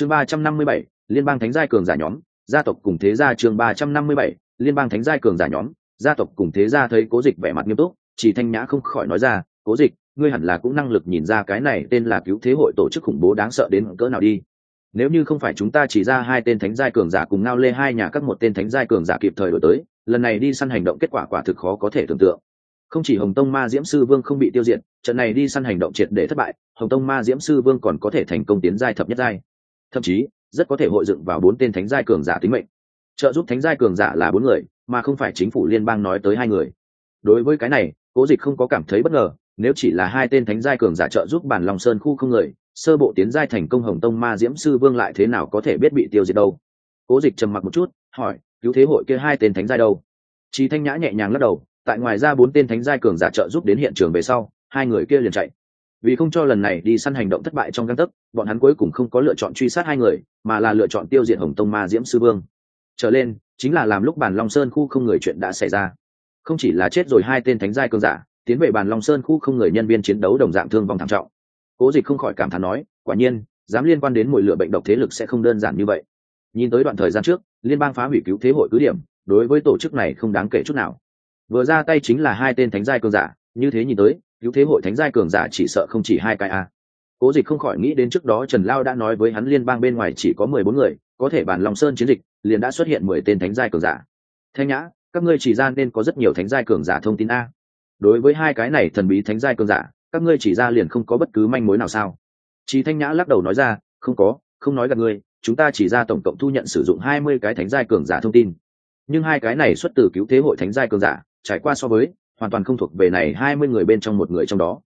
chương ba trăm năm mươi bảy, liên bang thánh giai cường giả nhóm, gia tộc cùng thế gia chương ba trăm năm mươi bảy, liên bang thánh giai cường giả nhóm, gia tộc cùng thế gia thấy cố dịch vẻ mặt nghiêm túc, chỉ thanh nhã không khỏi nói ra, cố dịch, ngươi hẳn là cũng năng lực nhìn ra cái này tên là cứu thế hội tổ chức khủng bố đáng sợ đến cỡ nào đi. Nếu như không phải chúng ta chỉ ra hai tên thánh giai cường giả cùng ngao lê hai nhà các một tên thánh giai cường giả kịp thời đổi tới, lần này đi săn hành động kết quả quả thực khó có thể tưởng tượng. Không chỉ hồng tông ma diễm sư vương không bị tiêu diệt, trận này đi săn hành động triệt để thất bại, hồng tông ma diễm sư vương còn có thể thành công tiến giai thập nhất giai thậm chí rất có thể hội dựng vào bốn tên thánh giai cường giả tính mệnh. Trợ giúp thánh giai cường giả là bốn người mà không phải chính phủ liên bang nói tới hai người. Đối với cái này cố dịch không có cảm thấy bất ngờ nếu chỉ là hai tên thánh giai cường giả trợ giúp bản lòng sơn khu không người sơ bộ tiến giai thành công hồng tông ma diễm sư vương lại thế nào có thể biết bị tiêu diệt đâu? Cố dịch trầm mặc một chút hỏi cứu thế hội kia hai tên thánh giai đâu? Trí Thanh Nhã nhẹ nhàng lắc đầu, tại ngoài ra bốn tên thánh giai cường giả trợ giúp đến hiện trường về sau, hai người kia liền chạy. Vì không cho lần này đi săn hành động thất bại trong gang tấc, bọn hắn cuối cùng không có lựa chọn truy sát hai người, mà là lựa chọn tiêu diệt Hồng Tông Ma Diễm Sư Vương. Trở lên, chính là làm lúc bàn Long Sơn khu không người chuyện đã xảy ra. Không chỉ là chết rồi hai tên thánh giai cường giả, tiến về bàn Long Sơn khu không người nhân viên chiến đấu đồng dạng thương vong thảm trọng. Cố Dịch không khỏi cảm thán nói, quả nhiên, dám liên quan đến mùi lửa bệnh độc thế lực sẽ không đơn giản như vậy. Nhìn tới đoạn thời gian trước, liên bang phá hủy cứu thế hội cứ điểm, đối với tổ chức này không đáng kể chút nào vừa ra tay chính là hai tên thánh giai cường giả như thế nhìn tới cứu thế hội thánh giai cường giả chỉ sợ không chỉ hai cái a. Cố dịch không khỏi nghĩ đến trước đó trần lao đã nói với hắn liên bang bên ngoài chỉ có mười bốn người, có thể bàn lòng sơn chiến dịch, liền đã xuất hiện mười tên thánh giai cường giả. Thanh nhã, các ngươi chỉ ra nên có rất nhiều thánh giai cường giả thông tin a. Đối với hai cái này thần bí thánh giai cường giả, các ngươi chỉ ra liền không có bất cứ manh mối nào sao? Chị thanh nhã lắc đầu nói ra, không có, không nói gặp ngươi, chúng ta chỉ ra tổng cộng thu nhận sử dụng hai mươi cái thánh giai cường giả thông tin. Nhưng hai cái này xuất từ cứu thế hội thánh giai cường giả, trải qua so với hoàn toàn không thuộc về này hai mươi người bên trong một người trong đó.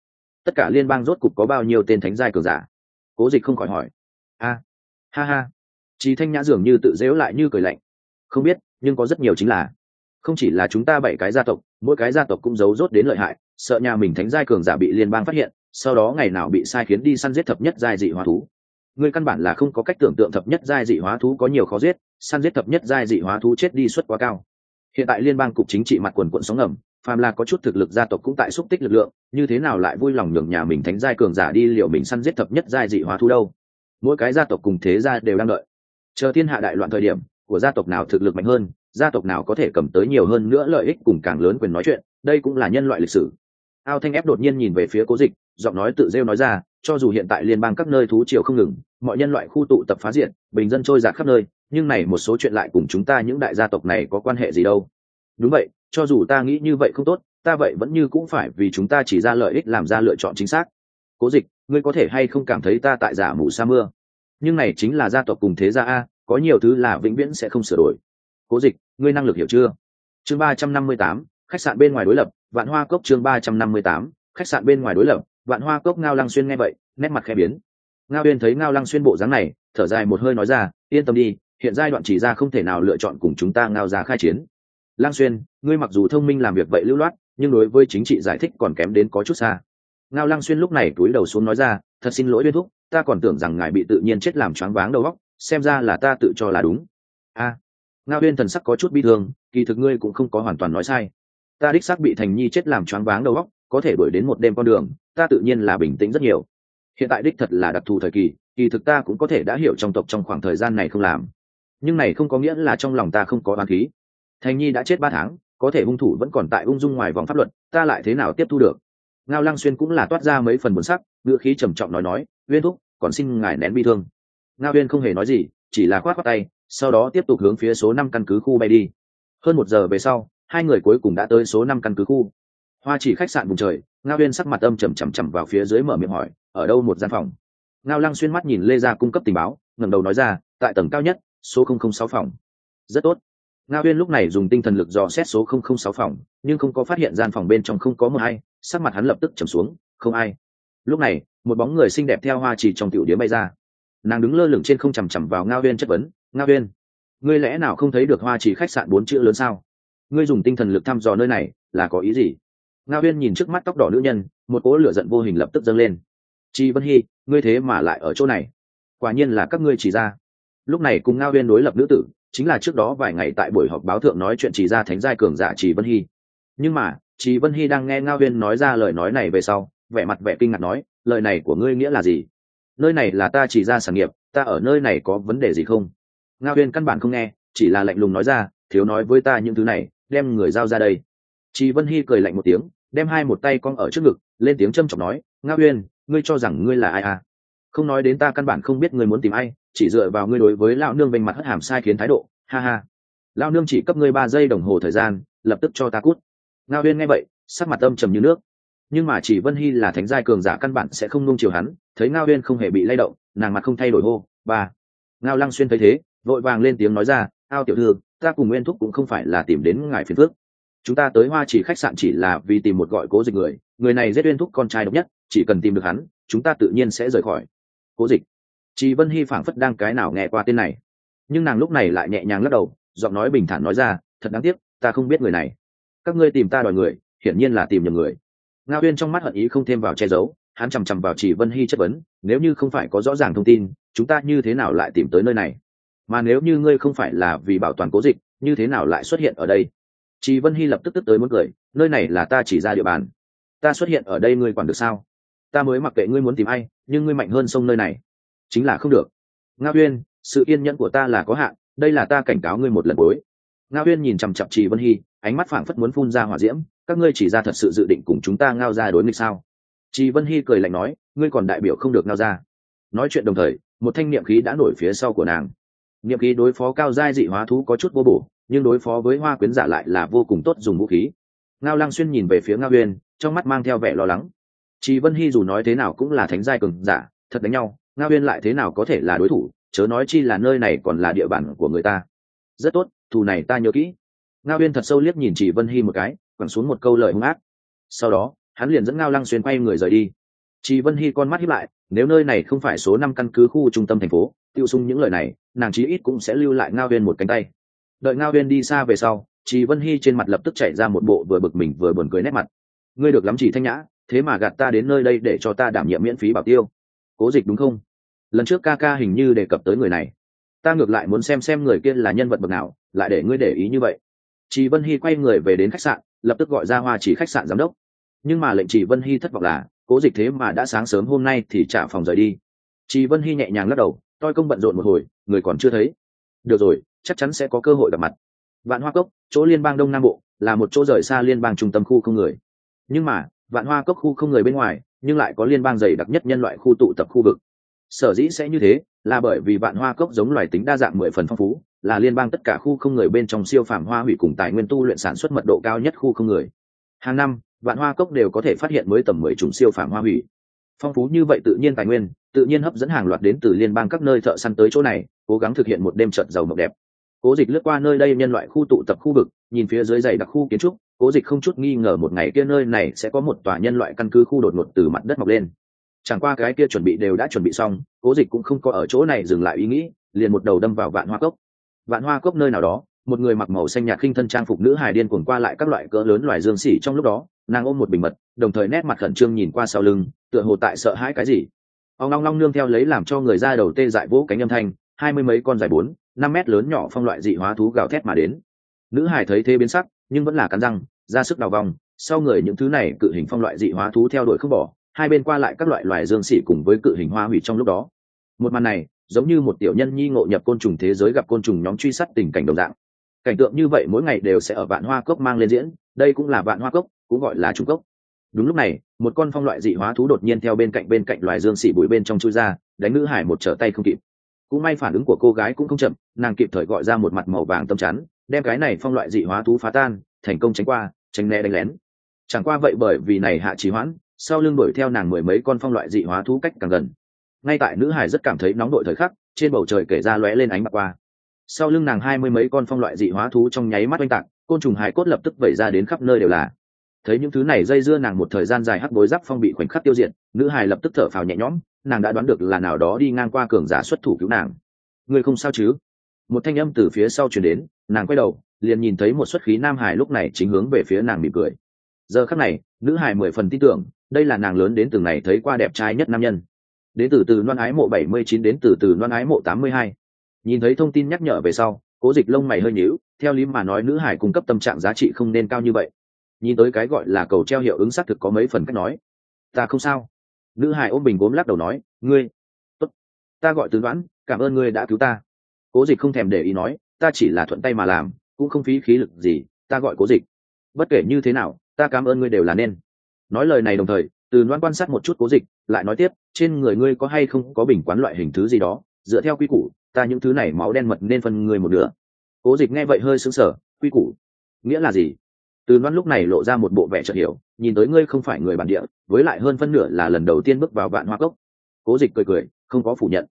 Tất cả liên bang rốt cục có bao nhiêu tên thánh giai cường giả? Cố dịch không khỏi hỏi. A, ha ha. Trí thanh nhã dường như tự dễu lại như cười lạnh. Không biết, nhưng có rất nhiều chính là, không chỉ là chúng ta bảy cái gia tộc, mỗi cái gia tộc cũng giấu rốt đến lợi hại, sợ nhà mình thánh giai cường giả bị liên bang phát hiện, sau đó ngày nào bị sai khiến đi săn giết thập nhất giai dị hóa thú. Người căn bản là không có cách tưởng tượng thập nhất giai dị hóa thú có nhiều khó giết, săn giết thập nhất giai dị hóa thú chết đi suất quá cao. Hiện tại liên bang cục chính trị mặt quần quận sóng ngầm phàm là có chút thực lực gia tộc cũng tại xúc tích lực lượng, như thế nào lại vui lòng nhường nhà mình thánh giai cường giả đi liệu mình săn giết thập nhất giai dị hóa thu đâu? Mỗi cái gia tộc cùng thế gia đều đang đợi. Chờ thiên hạ đại loạn thời điểm, của gia tộc nào thực lực mạnh hơn, gia tộc nào có thể cầm tới nhiều hơn nữa lợi ích cùng càng lớn quyền nói chuyện, đây cũng là nhân loại lịch sử. Ao thanh ép đột nhiên nhìn về phía cố dịch, giọng nói tự rêu nói ra, cho dù hiện tại liên bang các nơi thú triều không ngừng, mọi nhân loại khu tụ tập phá diện bình dân trôi giạt khắp nơi, nhưng này một số chuyện lại cùng chúng ta những đại gia tộc này có quan hệ gì đâu? Đúng vậy cho dù ta nghĩ như vậy không tốt, ta vậy vẫn như cũng phải vì chúng ta chỉ ra lợi ích làm ra lựa chọn chính xác. Cố dịch, ngươi có thể hay không cảm thấy ta tại giả mù sa mưa? Nhưng này chính là gia tộc cùng thế gia a, có nhiều thứ là vĩnh viễn sẽ không sửa đổi. Cố dịch, ngươi năng lực hiểu chưa? Chương ba trăm năm mươi tám, khách sạn bên ngoài đối lập, vạn hoa cốc chương ba trăm năm mươi tám, khách sạn bên ngoài đối lập, vạn hoa cốc ngao lăng xuyên nghe vậy, nét mặt khẽ biến. Ngao uyên thấy ngao lăng xuyên bộ dáng này, thở dài một hơi nói ra, yên tâm đi, hiện giai đoạn chỉ ra không thể nào lựa chọn cùng chúng ta ngao ra khai chiến lang xuyên, ngươi mặc dù thông minh làm việc vậy lưu loát, nhưng đối với chính trị giải thích còn kém đến có chút xa. Ngao lang xuyên lúc này túi đầu xuống nói ra, thật xin lỗi viên thúc, ta còn tưởng rằng ngài bị tự nhiên chết làm choáng váng đầu óc, xem ra là ta tự cho là đúng. A. Ngao viên thần sắc có chút bi thương, kỳ thực ngươi cũng không có hoàn toàn nói sai. Ta đích xác bị thành nhi chết làm choáng váng đầu óc, có thể đuổi đến một đêm con đường, ta tự nhiên là bình tĩnh rất nhiều. Hiện tại đích thật là đặc thù thời kỳ kỳ thực ta cũng có thể đã hiểu trong tộc trong khoảng thời gian này không làm. Nhưng này không có nghĩa là trong lòng ta không có oán khí thành nhi đã chết ba tháng, có thể hung thủ vẫn còn tại ung dung ngoài vòng pháp luật, ta lại thế nào tiếp thu được? Ngao lăng xuyên cũng là toát ra mấy phần buồn sắc ngựa khí trầm trọng nói nói, uyên thúc, còn xin ngài nén bi thương. Ngao uyên không hề nói gì, chỉ là khoát khoát tay, sau đó tiếp tục hướng phía số năm căn cứ khu bay đi. Hơn một giờ về sau, hai người cuối cùng đã tới số năm căn cứ khu. Hoa chỉ khách sạn vùng trời, ngao uyên sắc mặt âm chầm trầm trầm vào phía dưới mở miệng hỏi, ở đâu một gian phòng? Ngao lăng xuyên mắt nhìn lê gia cung cấp tình báo, ngẩng đầu nói ra, tại tầng cao nhất, số không không sáu phòng. Rất tốt ngao uyên lúc này dùng tinh thần lực dò xét số không không sáu phòng, nhưng không có phát hiện gian phòng bên trong không có một ai, sắc mặt hắn lập tức trầm xuống, không ai. Lúc này, một bóng người xinh đẹp theo hoa chỉ trong tiểu điếm bay ra. Nàng đứng lơ lửng trên không chằm chằm vào ngao uyên chất vấn ngao uyên, ngươi lẽ nào không thấy được hoa chỉ khách sạn bốn chữ lớn sao? Ngươi dùng tinh thần lực thăm dò nơi này, là có ý gì? Ngao uyên nhìn trước mắt tóc đỏ nữ nhân, một cỗ lửa giận vô hình lập tức dâng lên. Chi vân hy, ngươi thế mà lại ở chỗ này. Quả nhiên là các ngươi chỉ ra. Lúc này cùng ngao uyên đối lập nữ tử chính là trước đó vài ngày tại buổi họp báo thượng nói chuyện chỉ ra thánh giai cường giả chỉ vân hy. Nhưng mà chỉ vân hy đang nghe ngao uyên nói ra lời nói này về sau, vẻ mặt vẻ kinh ngạc nói, lời này của ngươi nghĩa là gì? Nơi này là ta chỉ ra sản nghiệp, ta ở nơi này có vấn đề gì không? Ngao huyên căn bản không nghe, chỉ là lạnh lùng nói ra, thiếu nói với ta những thứ này, đem người giao ra đây. Chị vân hy cười lạnh một tiếng, đem hai một tay cong ở trước ngực, lên tiếng châm chọc nói, ngao huyên, ngươi cho rằng ngươi là ai à? Không nói đến ta căn bản không biết ngươi muốn tìm ai chỉ dựa vào ngươi đối với lão nương vênh mặt hất hàm sai khiến thái độ, ha ha. Lão nương chỉ cấp ngươi ba giây đồng hồ thời gian, lập tức cho ta cút. Ngao huyên nghe vậy, sắc mặt âm trầm như nước. Nhưng mà chỉ vân hy là thánh giai cường giả căn bản sẽ không nung chiều hắn, thấy ngao huyên không hề bị lay động, nàng mặt không thay đổi hô, ba. Ngao lăng xuyên thấy thế, vội vàng lên tiếng nói ra, ao tiểu thư, ta cùng nguyên thúc cũng không phải là tìm đến ngài phiền phước chúng ta tới hoa chỉ khách sạn chỉ là vì tìm một gọi cố dịch người người này giết uyên thúc con trai độc nhất, chỉ cần tìm được hắn, chúng ta tự nhiên sẽ rời khỏi. Cố dịch chị vân hy phảng phất đang cái nào nghe qua tên này. Nhưng nàng lúc này lại nhẹ nhàng lắc đầu, giọng nói bình thản nói ra, thật đáng tiếc, ta không biết người này. Các ngươi tìm ta đòi người, hiển nhiên là tìm nhầm người. Ngao uyên trong mắt hận ý không thêm vào che giấu, hắn chằm chằm vào chị vân hy chất vấn, nếu như không phải có rõ ràng thông tin, chúng ta như thế nào lại tìm tới nơi này? Mà nếu như ngươi không phải là vì bảo toàn cố dịch, như thế nào lại xuất hiện ở đây? Chị vân hy lập tức tức tới muốn cười, nơi này là ta chỉ ra địa bàn. Ta xuất hiện ở đây ngươi quản được sao? Ta mới mặc kệ ngươi muốn tìm ai, nhưng ngươi mạnh hơn sông nơi này chính là không được. Ngao uyên, sự yên nhẫn của ta là có hạn, đây là ta cảnh cáo ngươi một lần cuối. Ngao uyên nhìn chằm chặp trì vân hy, ánh mắt phảng phất muốn phun ra hỏa diễm, các ngươi chỉ ra thật sự dự định cùng chúng ta ngao ra đối nghịch sao? Trì vân hy cười lạnh nói, ngươi còn đại biểu không được ngao ra. Nói chuyện đồng thời, một thanh niệm khí đã nổi phía sau của nàng. Niệm khí đối phó cao giai dị hóa thú có chút vô bổ, nhưng đối phó với hoa quyến giả lại là vô cùng tốt dùng vũ khí. Ngao lăng xuyên nhìn về phía ngao uyên, trong mắt mang theo vẻ lo lắng. Trì vân hy dù nói thế nào cũng là thánh giai cường giả, thật đánh nhau ngao huyên lại thế nào có thể là đối thủ, chớ nói chi là nơi này còn là địa bàn của người ta. Rất tốt, thù này ta nhớ kỹ. Ngao huyên thật sâu liếc nhìn chị vân hy một cái, quẳng xuống một câu lời hung ác. Sau đó, hắn liền dẫn ngao lăng xuyên quay người rời đi. Chị vân hy con mắt hiếp lại, nếu nơi này không phải số năm căn cứ khu trung tâm thành phố, tiêu sung những lời này, nàng chí ít cũng sẽ lưu lại ngao huyên một cánh tay. Đợi ngao huyên đi xa về sau chị vân hy trên mặt lập tức chạy ra một bộ vừa bực mình vừa buồn cười nét mặt. Ngươi được lắm chỉ thanh nhã, thế mà gạt ta đến nơi đây để cho ta đảm nhiệm miễn phí bảo tiêu cố dịch đúng không? Lần trước ca ca hình như đề cập tới người này. Ta ngược lại muốn xem xem người kia là nhân vật bậc nào, lại để ngươi để ý như vậy. Chị vân hy quay người về đến khách sạn, lập tức gọi ra hoa chỉ khách sạn giám đốc. Nhưng mà lệnh chị vân hy thất vọng là, cố dịch thế mà đã sáng sớm hôm nay thì trả phòng rời đi. Chị vân hy nhẹ nhàng lắc đầu, tôi công bận rộn một hồi, người còn chưa thấy. Được rồi, chắc chắn sẽ có cơ hội gặp mặt. Vạn hoa cốc, chỗ liên bang đông nam bộ, là một chỗ rời xa liên bang trung tâm khu không người. Nhưng mà, vạn hoa cốc khu không người bên ngoài nhưng lại có liên bang dày đặc nhất nhân loại khu tụ tập khu vực. Sở dĩ sẽ như thế, là bởi vì vạn hoa cốc giống loài tính đa dạng mười phần phong phú, là liên bang tất cả khu không người bên trong siêu phàm hoa hủy cùng tài nguyên tu luyện sản xuất mật độ cao nhất khu không người. Hàng năm, vạn hoa cốc đều có thể phát hiện mới tầm mười chủng siêu phàm hoa hủy. Phong phú như vậy tự nhiên tài nguyên, tự nhiên hấp dẫn hàng loạt đến từ liên bang các nơi thợ săn tới chỗ này, cố gắng thực hiện một đêm trận giàu mộng đẹp. Cố dịch lướt qua nơi đây nhân loại khu tụ tập khu vực, nhìn phía dưới dày đặc khu kiến trúc cố dịch không chút nghi ngờ một ngày kia nơi này sẽ có một tòa nhân loại căn cứ khu đột ngột từ mặt đất mọc lên. Chẳng qua cái kia chuẩn bị đều đã chuẩn bị xong, cố dịch cũng không có ở chỗ này dừng lại ý nghĩ, liền một đầu đâm vào vạn hoa cốc. Vạn hoa cốc nơi nào đó, một người mặc màu xanh nhạt khinh thân trang phục nữ hài điên cuồng qua lại các loại cỡ lớn loài dương xỉ trong lúc đó, nàng ôm một bình mật, đồng thời nét mặt khẩn trương nhìn qua sau lưng, tựa hồ tại sợ hãi cái gì. Ông long long nương theo lấy làm cho người ra đầu tê dại vỗ cánh âm thanh, hai mươi mấy con dài bốn, năm mét lớn nhỏ phong loại dị hóa thú gào thét mà đến. Nữ hải thấy thế biến sắc nhưng vẫn là cắn răng, ra sức đào vòng. Sau người những thứ này cự hình phong loại dị hóa thú theo đuổi không bỏ, hai bên qua lại các loại loài dương xỉ cùng với cự hình hoa hủy trong lúc đó. Một màn này, giống như một tiểu nhân nhi ngộ nhập côn trùng thế giới gặp côn trùng nhóm truy sát tình cảnh đồng dạng. Cảnh tượng như vậy mỗi ngày đều sẽ ở vạn hoa cốc mang lên diễn, đây cũng là vạn hoa cốc, cũng gọi là trung cốc. Đúng lúc này, một con phong loại dị hóa thú đột nhiên theo bên cạnh bên cạnh loài dương xỉ bụi bên trong chui ra, đánh nữ hải một trở tay không kịp. Cũng may phản ứng của cô gái cũng không chậm, nàng kịp thời gọi ra một mặt màu vàng tâm chắn đem cái này phong loại dị hóa thú phá tan, thành công tránh qua, tránh né đánh lén. Chẳng qua vậy bởi vì này hạ trì hoãn, sau lưng đuổi theo nàng mười mấy con phong loại dị hóa thú cách càng gần. Ngay tại nữ hải rất cảm thấy nóng đội thời khắc, trên bầu trời kể ra lóe lên ánh mặt qua. Sau lưng nàng hai mươi mấy con phong loại dị hóa thú trong nháy mắt oanh tạc, côn trùng hải cốt lập tức vẩy ra đến khắp nơi đều là. Thấy những thứ này dây dưa nàng một thời gian dài hắc bối giáp phong bị khoảnh khắc tiêu diệt, nữ hải lập tức thở phào nhẹ nhõm, nàng đã đoán được là nào đó đi ngang qua cường giả xuất thủ cứu nàng. Người không sao chứ? Một thanh âm từ phía sau chuyển đến nàng quay đầu, liền nhìn thấy một xuất khí nam hải lúc này chính hướng về phía nàng mỉm cười. Giờ khắc này, nữ hải mười phần tin tưởng, đây là nàng lớn đến từng này thấy qua đẹp trai nhất nam nhân. Đến từ từ loan ái mộ bảy mươi chín đến từ từ loan ái mộ tám mươi hai. Nhìn thấy thông tin nhắc nhở về sau, cố dịch lông mày hơi nhíu, theo lý mà nói nữ hải cung cấp tâm trạng giá trị không nên cao như vậy. Nhìn tới cái gọi là cầu treo hiệu ứng xác thực có mấy phần cách nói. Ta không sao. Nữ hải ôm bình gốm lắc đầu nói, ngươi, tốt. Ta gọi từ đoán cảm ơn ngươi đã cứu ta. Cố dịch không thèm để ý nói ta chỉ là thuận tay mà làm, cũng không phí khí lực gì, ta gọi cố dịch. Bất kể như thế nào, ta cảm ơn ngươi đều là nên. Nói lời này đồng thời, từ loan quan sát một chút cố dịch, lại nói tiếp, trên người ngươi có hay không có bình quán loại hình thứ gì đó, dựa theo quy củ, ta những thứ này máu đen mật nên phân người một nửa. Cố dịch nghe vậy hơi sững sờ, quy củ, nghĩa là gì? Từ loan lúc này lộ ra một bộ vẻ chợt hiểu, nhìn tới ngươi không phải người bản địa, với lại hơn phân nửa là lần đầu tiên bước vào vạn hoa cốc. Cố dịch cười cười, không có phủ nhận.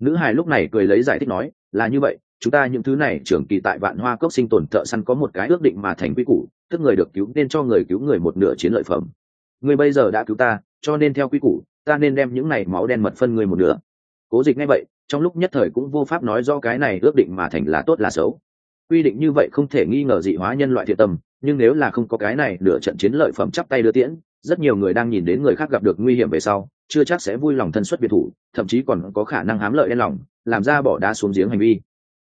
Nữ hài lúc này cười lấy giải thích nói, là như vậy chúng ta những thứ này trưởng kỳ tại vạn hoa cốc sinh tồn thợ săn có một cái ước định mà thành quy củ, tức người được cứu nên cho người cứu người một nửa chiến lợi phẩm. Người bây giờ đã cứu ta, cho nên theo quy củ, ta nên đem những này máu đen mật phân người một nửa. Cố dịch nghe vậy, trong lúc nhất thời cũng vô pháp nói do cái này ước định mà thành là tốt là xấu. Quy định như vậy không thể nghi ngờ dị hóa nhân loại thiện tâm, nhưng nếu là không có cái này, nửa trận chiến lợi phẩm chắp tay đưa tiễn, rất nhiều người đang nhìn đến người khác gặp được nguy hiểm về sau, chưa chắc sẽ vui lòng thân xuất biệt thủ, thậm chí còn có khả năng hám lợi đen lòng, làm ra bỏ đá xuống giếng hành vi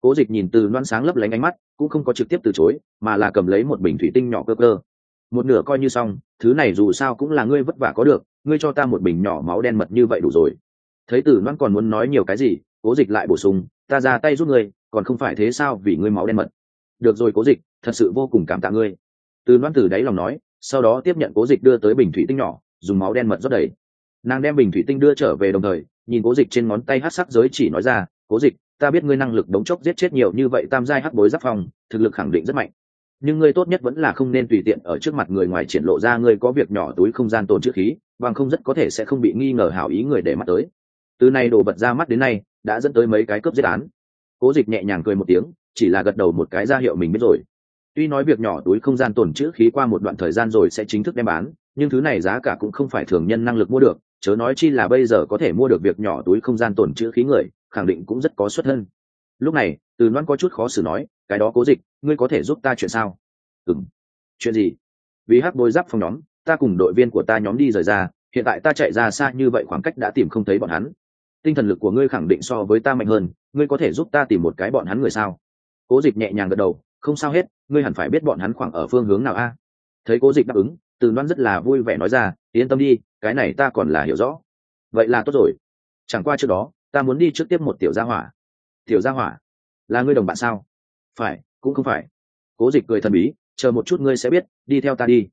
cố dịch nhìn từ loan sáng lấp lánh ánh mắt, cũng không có trực tiếp từ chối, mà là cầm lấy một bình thủy tinh nhỏ cơ cơ. Một nửa coi như xong, thứ này dù sao cũng là ngươi vất vả có được, ngươi cho ta một bình nhỏ máu đen mật như vậy đủ rồi. Thấy từ loan còn muốn nói nhiều cái gì, cố dịch lại bổ sung, ta ra tay giúp ngươi, còn không phải thế sao vì ngươi máu đen mật? Được rồi cố dịch, thật sự vô cùng cảm tạ ngươi. Từ loan từ đáy lòng nói, sau đó tiếp nhận cố dịch đưa tới bình thủy tinh nhỏ, dùng máu đen mật rót đầy. Nàng đem bình thủy tinh đưa trở về đồng thời, nhìn cố dịch trên ngón tay hát sắc giới chỉ nói ra, cố dịch ta biết ngươi năng lực đống chốc giết chết nhiều như vậy tam giai hắc bối giáp phòng, thực lực khẳng định rất mạnh. Nhưng ngươi tốt nhất vẫn là không nên tùy tiện ở trước mặt người ngoài triển lộ ra ngươi có việc nhỏ túi không gian tồn chữ khí bằng không rất có thể sẽ không bị nghi ngờ hảo ý người để mắt tới. Từ nay đồ bật ra mắt đến nay đã dẫn tới mấy cái cướp giết án. Cố dịch nhẹ nhàng cười một tiếng chỉ là gật đầu một cái ra hiệu mình biết rồi. Tuy nói việc nhỏ túi không gian tồn chữ khí qua một đoạn thời gian rồi sẽ chính thức đem bán nhưng thứ này giá cả cũng không phải thường nhân năng lực mua được chớ nói chi là bây giờ có thể mua được việc nhỏ túi không gian tồn chữ khí người khẳng định cũng rất có xuất thân. Lúc này, từ loan có chút khó xử nói, cái đó cố dịch, ngươi có thể giúp ta chuyện sao? Ừ m chuyện gì? Vì hắc bôi giáp phòng nhóm, ta cùng đội viên của ta nhóm đi rời ra, hiện tại ta chạy ra xa như vậy khoảng cách đã tìm không thấy bọn hắn. Tinh thần lực của ngươi khẳng định so với ta mạnh hơn, ngươi có thể giúp ta tìm một cái bọn hắn người sao? Cố dịch nhẹ nhàng gật đầu, không sao hết, ngươi hẳn phải biết bọn hắn khoảng ở phương hướng nào a. Thấy cố dịch đáp ứng, từ loan rất là vui vẻ nói ra, yên tâm đi, cái này ta còn là hiểu rõ. Vậy là tốt rồi. Chẳng qua trước đó ta muốn đi trước tiếp một tiểu gia hỏa. Tiểu gia hỏa? Là ngươi đồng bạn sao? Phải, cũng không phải. Cố dịch cười thần bí, chờ một chút ngươi sẽ biết, đi theo ta đi.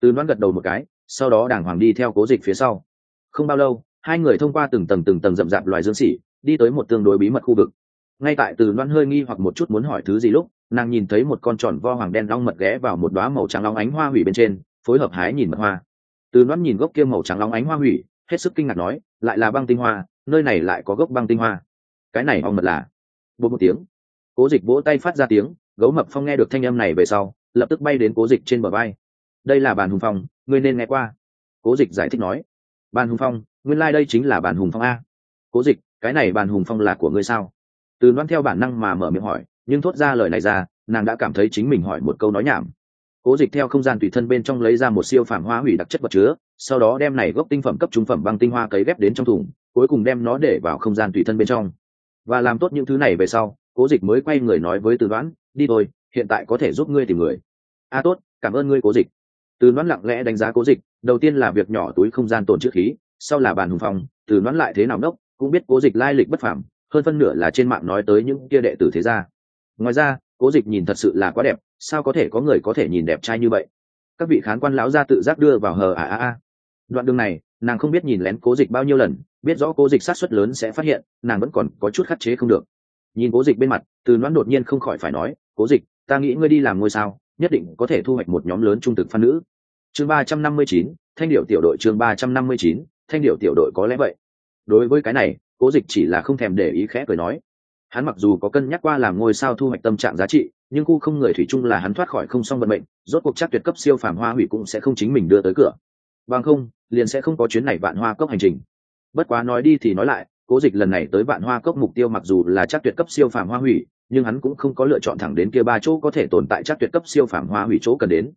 Từ loan gật đầu một cái, sau đó đàng hoàng đi theo cố dịch phía sau. Không bao lâu, hai người thông qua từng tầng từng tầng rậm rạp loài dương xỉ, đi tới một tương đối bí mật khu vực. Ngay tại từ loan hơi nghi hoặc một chút muốn hỏi thứ gì lúc, nàng nhìn thấy một con tròn vo hoàng đen long mật ghé vào một đoá màu trắng long ánh hoa hủy bên trên, phối hợp hái nhìn mật hoa. Từ loan nhìn gốc kia màu trắng long ánh hoa hủy, hết sức kinh ngạc nói, lại là băng tinh hoa nơi này lại có gốc băng tinh hoa. Cái này ong mật là. Bột một tiếng. Cố dịch vỗ tay phát ra tiếng, gấu mập phong nghe được thanh âm này về sau, lập tức bay đến cố dịch trên bờ bay đây là bàn hùng phong, ngươi nên nghe qua. Cố dịch giải thích nói. Bàn hùng phong, nguyên lai、like、đây chính là bàn hùng phong a. Cố dịch, cái này bàn hùng phong là của ngươi sao? Từ đoán theo bản năng mà mở miệng hỏi, nhưng thốt ra lời này ra, nàng đã cảm thấy chính mình hỏi một câu nói nhảm. Cố dịch theo không gian tùy thân bên trong lấy ra một siêu phản hoa hủy đặc chất vật chứa, sau đó đem này gốc tinh phẩm cấp trung phẩm băng tinh hoa cấy ghép đến trong thùng cuối cùng đem nó để vào không gian tùy thân bên trong. Và làm tốt những thứ này về sau, cố dịch mới quay người nói với từ đoán đi thôi, hiện tại có thể giúp ngươi tìm người. A, tốt, cảm ơn ngươi, cố dịch. Từ đoán lặng lẽ đánh giá cố dịch, đầu tiên là việc nhỏ túi không gian tồn chữ khí, sau là bàn hùng phong từ đoán lại thế nào đốc, cũng biết cố dịch lai lịch bất phẳng hơn phân nửa là trên mạng nói tới những kia đệ tử thế gia. Ngoài ra, cố dịch nhìn thật sự là quá đẹp, sao có thể có người có thể nhìn đẹp trai như vậy? Các vị khán quan lão gia tự giác đưa vào hờ à à à đoạn đường này, nàng không biết nhìn lén cố dịch bao nhiêu lần biết rõ cố dịch sát xuất lớn sẽ phát hiện, nàng vẫn còn có chút khắc chế không được. Nhìn cố dịch bên mặt, từ noãn đột nhiên không khỏi phải nói, cố dịch, ta nghĩ ngươi đi làm ngôi sao, nhất định có thể thu hoạch một nhóm lớn trung thực phan nữ. Chương ba trăm năm mươi chín, thanh điệu tiểu đội chương ba trăm năm mươi chín, thanh điệu tiểu đội có lẽ vậy. Đối với cái này, cố dịch chỉ là không thèm để ý khẽ cười nói. Hắn mặc dù có cân nhắc qua làm ngôi sao thu hoạch tâm trạng giá trị, nhưng khu không người thủy chung là hắn thoát khỏi không xong vận mệnh, rốt cuộc chắc tuyệt cấp siêu phàm hoa hủy cũng sẽ không chính mình đưa tới cửa. Bằng không, liền sẽ không có chuyến này vạn hoa cốc hành trình bất quá nói đi thì nói lại, cố dịch lần này tới vạn hoa cốc mục tiêu mặc dù là chắc tuyệt cấp siêu phàm hoa hủy, nhưng hắn cũng không có lựa chọn thẳng đến kia ba chỗ có thể tồn tại chắc tuyệt cấp siêu phàm hoa hủy chỗ cần đến.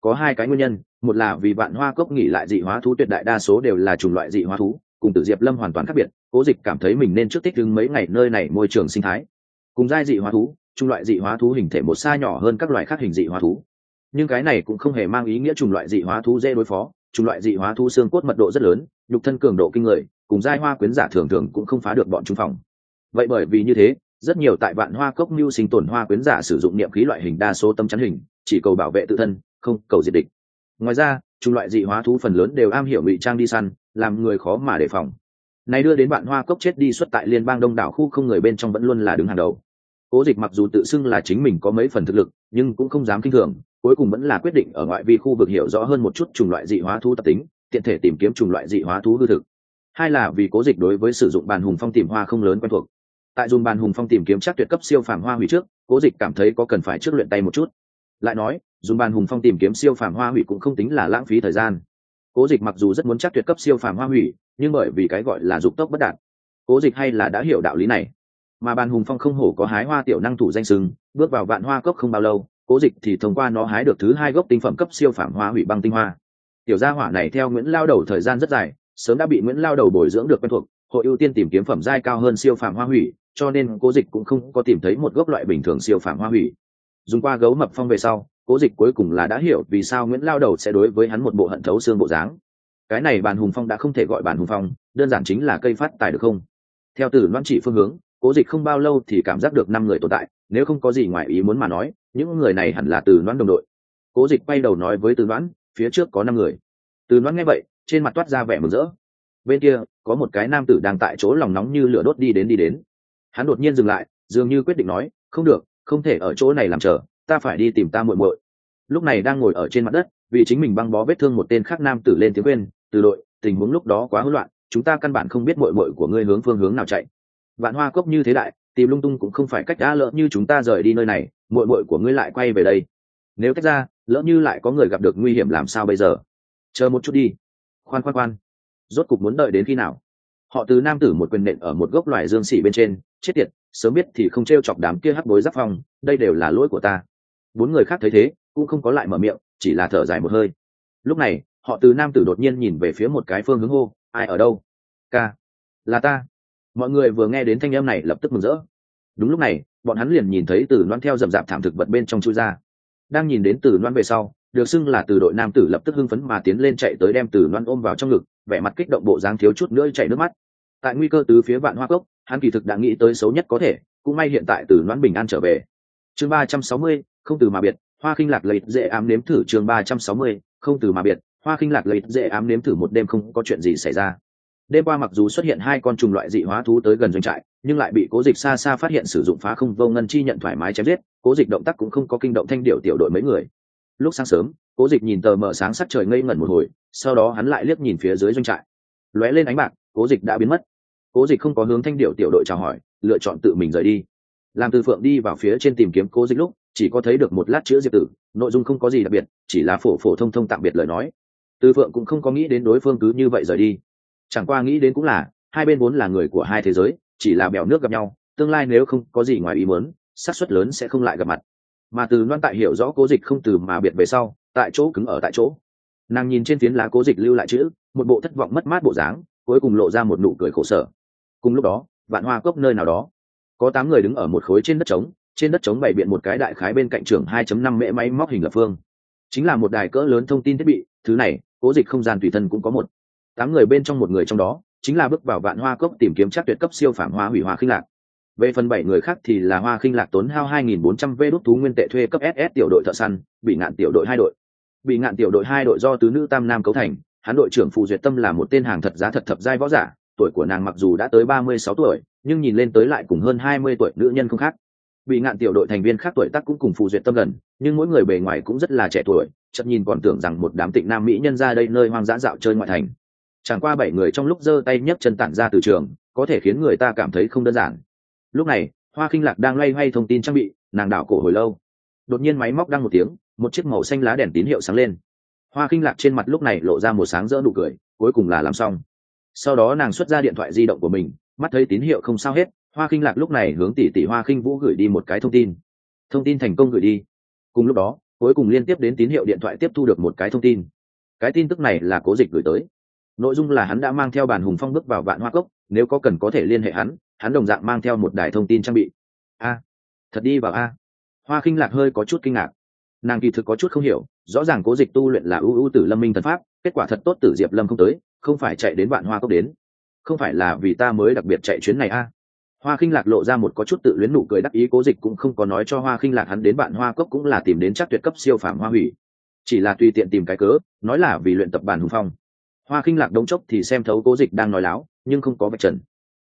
Có hai cái nguyên nhân, một là vì vạn hoa cốc nghỉ lại dị hóa thú tuyệt đại đa số đều là chủng loại dị hóa thú, cùng tử diệp lâm hoàn toàn khác biệt, cố dịch cảm thấy mình nên trước thích đứng mấy ngày nơi này môi trường sinh thái. Cùng giai dị hóa thú, chủng loại dị hóa thú hình thể một xa nhỏ hơn các loại khác hình dị hóa thú. Nhưng cái này cũng không hề mang ý nghĩa chủng loại dị hóa thú dễ đối phó, chủng loại dị hóa thú xương cốt mật độ rất lớn nhục thân cường độ kinh người, cùng giai hoa quyến giả thường thường cũng không phá được bọn chúng phòng. Vậy bởi vì như thế, rất nhiều tại vạn hoa cốc mưu sinh tồn hoa quyến giả sử dụng niệm khí loại hình đa số tâm chắn hình, chỉ cầu bảo vệ tự thân, không cầu diệt địch. Ngoài ra chủng loại dị hóa thú phần lớn đều am hiểu ngụy trang đi săn, làm người khó mà đề phòng. Này đưa đến vạn hoa cốc chết đi xuất tại liên bang đông đảo khu không người bên trong vẫn luôn là đứng hàng đầu. Cố dịch mặc dù tự xưng là chính mình có mấy phần thực lực, nhưng cũng không dám kinh thường, cuối cùng vẫn là quyết định ở ngoại vi khu vực hiểu rõ hơn một chút chủng loại dị hóa thú tập tính tiện thể tìm kiếm chủng loại dị hóa thú hư thực. Hai là vì cố dịch đối với sử dụng bàn hùng phong tìm hoa không lớn quen thuộc. Tại dùng bàn hùng phong tìm kiếm chắc tuyệt cấp siêu phàm hoa hủy trước, cố dịch cảm thấy có cần phải trước luyện tay một chút. Lại nói, dùng bàn hùng phong tìm kiếm siêu phàm hoa hủy cũng không tính là lãng phí thời gian. Cố dịch mặc dù rất muốn chắc tuyệt cấp siêu phàm hoa hủy, nhưng bởi vì cái gọi là dục tốc bất đạt, cố dịch hay là đã hiểu đạo lý này. Mà bàn hùng phong không hổ có hái hoa tiểu năng thủ danh sừng, bước vào vạn hoa cốc không bao lâu, cố dịch thì thông qua nó hái được thứ hai gốc tinh phẩm cấp siêu phàm hoa hủy băng tinh hoa tiểu gia hỏa này theo nguyễn lao đầu thời gian rất dài, sớm đã bị nguyễn lao đầu bồi dưỡng được quen thuộc, hội ưu tiên tìm kiếm phẩm giai cao hơn siêu phàm hoa hủy, cho nên cố dịch cũng không có tìm thấy một gốc loại bình thường siêu phàm hoa hủy. Dùng qua gấu mập phong về sau, cố dịch cuối cùng là đã hiểu vì sao nguyễn lao đầu sẽ đối với hắn một bộ hận thấu xương bộ dáng. Cái này bàn hùng phong đã không thể gọi bàn hùng phong, đơn giản chính là cây phát tài được không? Theo từ loan chỉ phương hướng, cố dịch không bao lâu thì cảm giác được năm người tồn tại, nếu không có gì ngoài ý muốn mà nói, những người này hẳn là từ loan đồng đội. Cố dịch quay đầu nói với từ loan phía trước có năm người. Từ loan nghe vậy, trên mặt toát ra vẻ mừng rỡ. Bên kia, có một cái nam tử đang tại chỗ lòng nóng như lửa đốt đi đến đi đến. Hắn đột nhiên dừng lại, dường như quyết định nói, không được, không thể ở chỗ này làm chờ, ta phải đi tìm ta muội muội. Lúc này đang ngồi ở trên mặt đất, vì chính mình băng bó vết thương một tên khác nam tử lên tiếng quên từ đội, tình huống lúc đó quá hỗn loạn, chúng ta căn bản không biết muội muội của ngươi hướng phương hướng nào chạy. Vạn hoa cốc như thế đại, tìm lung tung cũng không phải cách đã lỡ như chúng ta rời đi nơi này, muội muội của ngươi lại quay về đây. Nếu tách ra lỡ như lại có người gặp được nguy hiểm làm sao bây giờ? Chờ một chút đi. Khoan khoan khoan. Rốt cục muốn đợi đến khi nào? Họ từ nam tử một quyền nện ở một gốc loài dương xỉ bên trên. Chết tiệt, sớm biết thì không t r e o chọc đám kia hắc bối giáp phong, đây đều là lỗi của ta. Bốn người khác thấy thế, cũng không có lại mở miệng, chỉ là thở dài một hơi. Lúc này, họ từ nam tử đột nhiên nhìn về phía một cái phương hướng hô, ai ở đâu? Ca. Là ta. Mọi người vừa nghe đến thanh âm này lập tức mừng rỡ. Đúng lúc này, bọn hắn liền nhìn thấy từ loan theo dầm dạp thảm thực vật bên trong chui ra đang nhìn đến từ loan về sau, được xưng là từ đội nam tử lập tức hưng phấn mà tiến lên chạy tới đem từ loan ôm vào trong ngực, vẻ mặt kích động bộ dáng thiếu chút nữa chạy nước mắt. Tại nguy cơ từ phía vạn hoa cốc, hắn kỳ thực đã nghĩ tới xấu nhất có thể, cũng may hiện tại từ loan bình an trở về. Chương ba trăm sáu mươi, không từ mà biệt, hoa khinh lạc lấy dễ ám nếm thử chương ba trăm sáu mươi, không từ mà biệt, hoa khinh lạc lấy dễ ám nếm thử một đêm không có chuyện gì xảy ra. Đêm qua mặc dù xuất hiện hai con trùng loại dị hóa thú tới gần doanh trại, nhưng lại bị cố dịch xa xa phát hiện sử dụng phá không vô ngân chi nhận thoải mái chém giết cố dịch động tác cũng không có kinh động thanh điệu tiểu đội mấy người. Lúc sáng sớm, cố dịch nhìn tờ mở sáng sắc trời ngây ngẩn một hồi, sau đó hắn lại liếc nhìn phía dưới doanh trại. Lóe lên ánh bạc, cố dịch đã biến mất. Cố dịch không có hướng thanh điệu tiểu đội chào hỏi, lựa chọn tự mình rời đi. Làm từ phượng đi vào phía trên tìm kiếm cố dịch lúc, chỉ có thấy được một lát chữ diệp tử, nội dung không có gì đặc biệt, chỉ là phổ phổ thông thông tạm biệt lời nói. Từ phượng cũng không có nghĩ đến đối phương cứ như vậy rời đi. Chẳng qua nghĩ đến cũng là, hai bên vốn là người của hai thế giới, chỉ là bèo nước gặp nhau, tương lai nếu không có gì ngoài ý muốn xác suất lớn sẽ không lại gặp mặt. Mà từ loan tại hiểu rõ cố dịch không từ mà biệt về sau, tại chỗ cứng ở tại chỗ. Nàng nhìn trên phiến lá cố dịch lưu lại chữ, một bộ thất vọng mất mát bộ dáng, cuối cùng lộ ra một nụ cười khổ sở. Cùng lúc đó, vạn hoa cốc nơi nào đó, có tám người đứng ở một khối trên đất trống, trên đất trống bày biện một cái đại khái bên cạnh trường 2.5 mễ máy móc hình lập phương. Chính là một đài cỡ lớn thông tin thiết bị, thứ này, cố dịch không gian tùy thân cũng có một. Tám người bên trong một người trong đó, chính là bước vào vạn hoa cốc tìm kiếm chắc tuyệt cấp siêu phản hoa hủy hoa khinh lạc về phần bảy người khác thì là hoa khinh lạc tốn hao 2.400 vê đốt thú nguyên tệ thuê cấp ss tiểu đội thợ săn bị ngạn tiểu đội hai đội. Bị ngạn tiểu đội hai đội do tứ nữ tam nam cấu thành, hắn đội trưởng phù duyệt tâm là một tên hàng thật giá thật thập giai võ giả, tuổi của nàng mặc dù đã tới ba mươi sáu tuổi, nhưng nhìn lên tới lại cùng hơn hai mươi tuổi nữ nhân không khác. Bị ngạn tiểu đội thành viên khác tuổi tác cũng cùng phù duyệt tâm gần, nhưng mỗi người bề ngoài cũng rất là trẻ tuổi chậm nhìn còn tưởng rằng một đám tịnh nam mỹ nhân ra đây nơi hoang dã dạo chơi ngoại thành. Chẳng qua bảy người trong lúc giơ tay nhấc chân tản ra từ trường, có thể khiến người ta cảm thấy không đơn giản lúc này, hoa khinh lạc đang loay hoay thông tin trang bị, nàng đảo cổ hồi lâu. Đột nhiên máy móc đăng một tiếng, một chiếc màu xanh lá đèn tín hiệu sáng lên. Hoa khinh lạc trên mặt lúc này lộ ra một sáng rỡ nụ cười, cuối cùng là làm xong. Sau đó nàng xuất ra điện thoại di động của mình, mắt thấy tín hiệu không sao hết, hoa khinh lạc lúc này hướng tỷ tỷ hoa khinh vũ gửi đi một cái thông tin. Thông tin thành công gửi đi. Cùng lúc đó, cuối cùng liên tiếp đến tín hiệu điện thoại tiếp thu được một cái thông tin. Cái tin tức này là cố dịch gửi tới. Nội dung là hắn đã mang theo bàn hùng phong bước vào vạn hoa cốc, nếu có cần có thể liên hệ hắn hắn đồng dạng mang theo một đài thông tin trang bị. A, thật đi vào a. Hoa khinh lạc hơi có chút kinh ngạc. Nàng kỳ thực có chút không hiểu, rõ ràng cố dịch tu luyện là ưu ưu tử lâm minh thần pháp, kết quả thật tốt tử diệp lâm không tới, không phải chạy đến vạn hoa cốc đến. Không phải là vì ta mới đặc biệt chạy chuyến này a. Hoa khinh lạc lộ ra một có chút tự luyến nụ cười đắc ý, cố dịch cũng không có nói cho hoa khinh lạc hắn đến bạn hoa cốc cũng là tìm đến chắc tuyệt cấp siêu phàm hoa hủy. Chỉ là tùy tiện tìm cái cớ, nói là vì luyện tập bản hùng phong. Hoa khinh lạc đống chốc thì xem thấu cố dịch đang nói láo, nhưng không có vật trần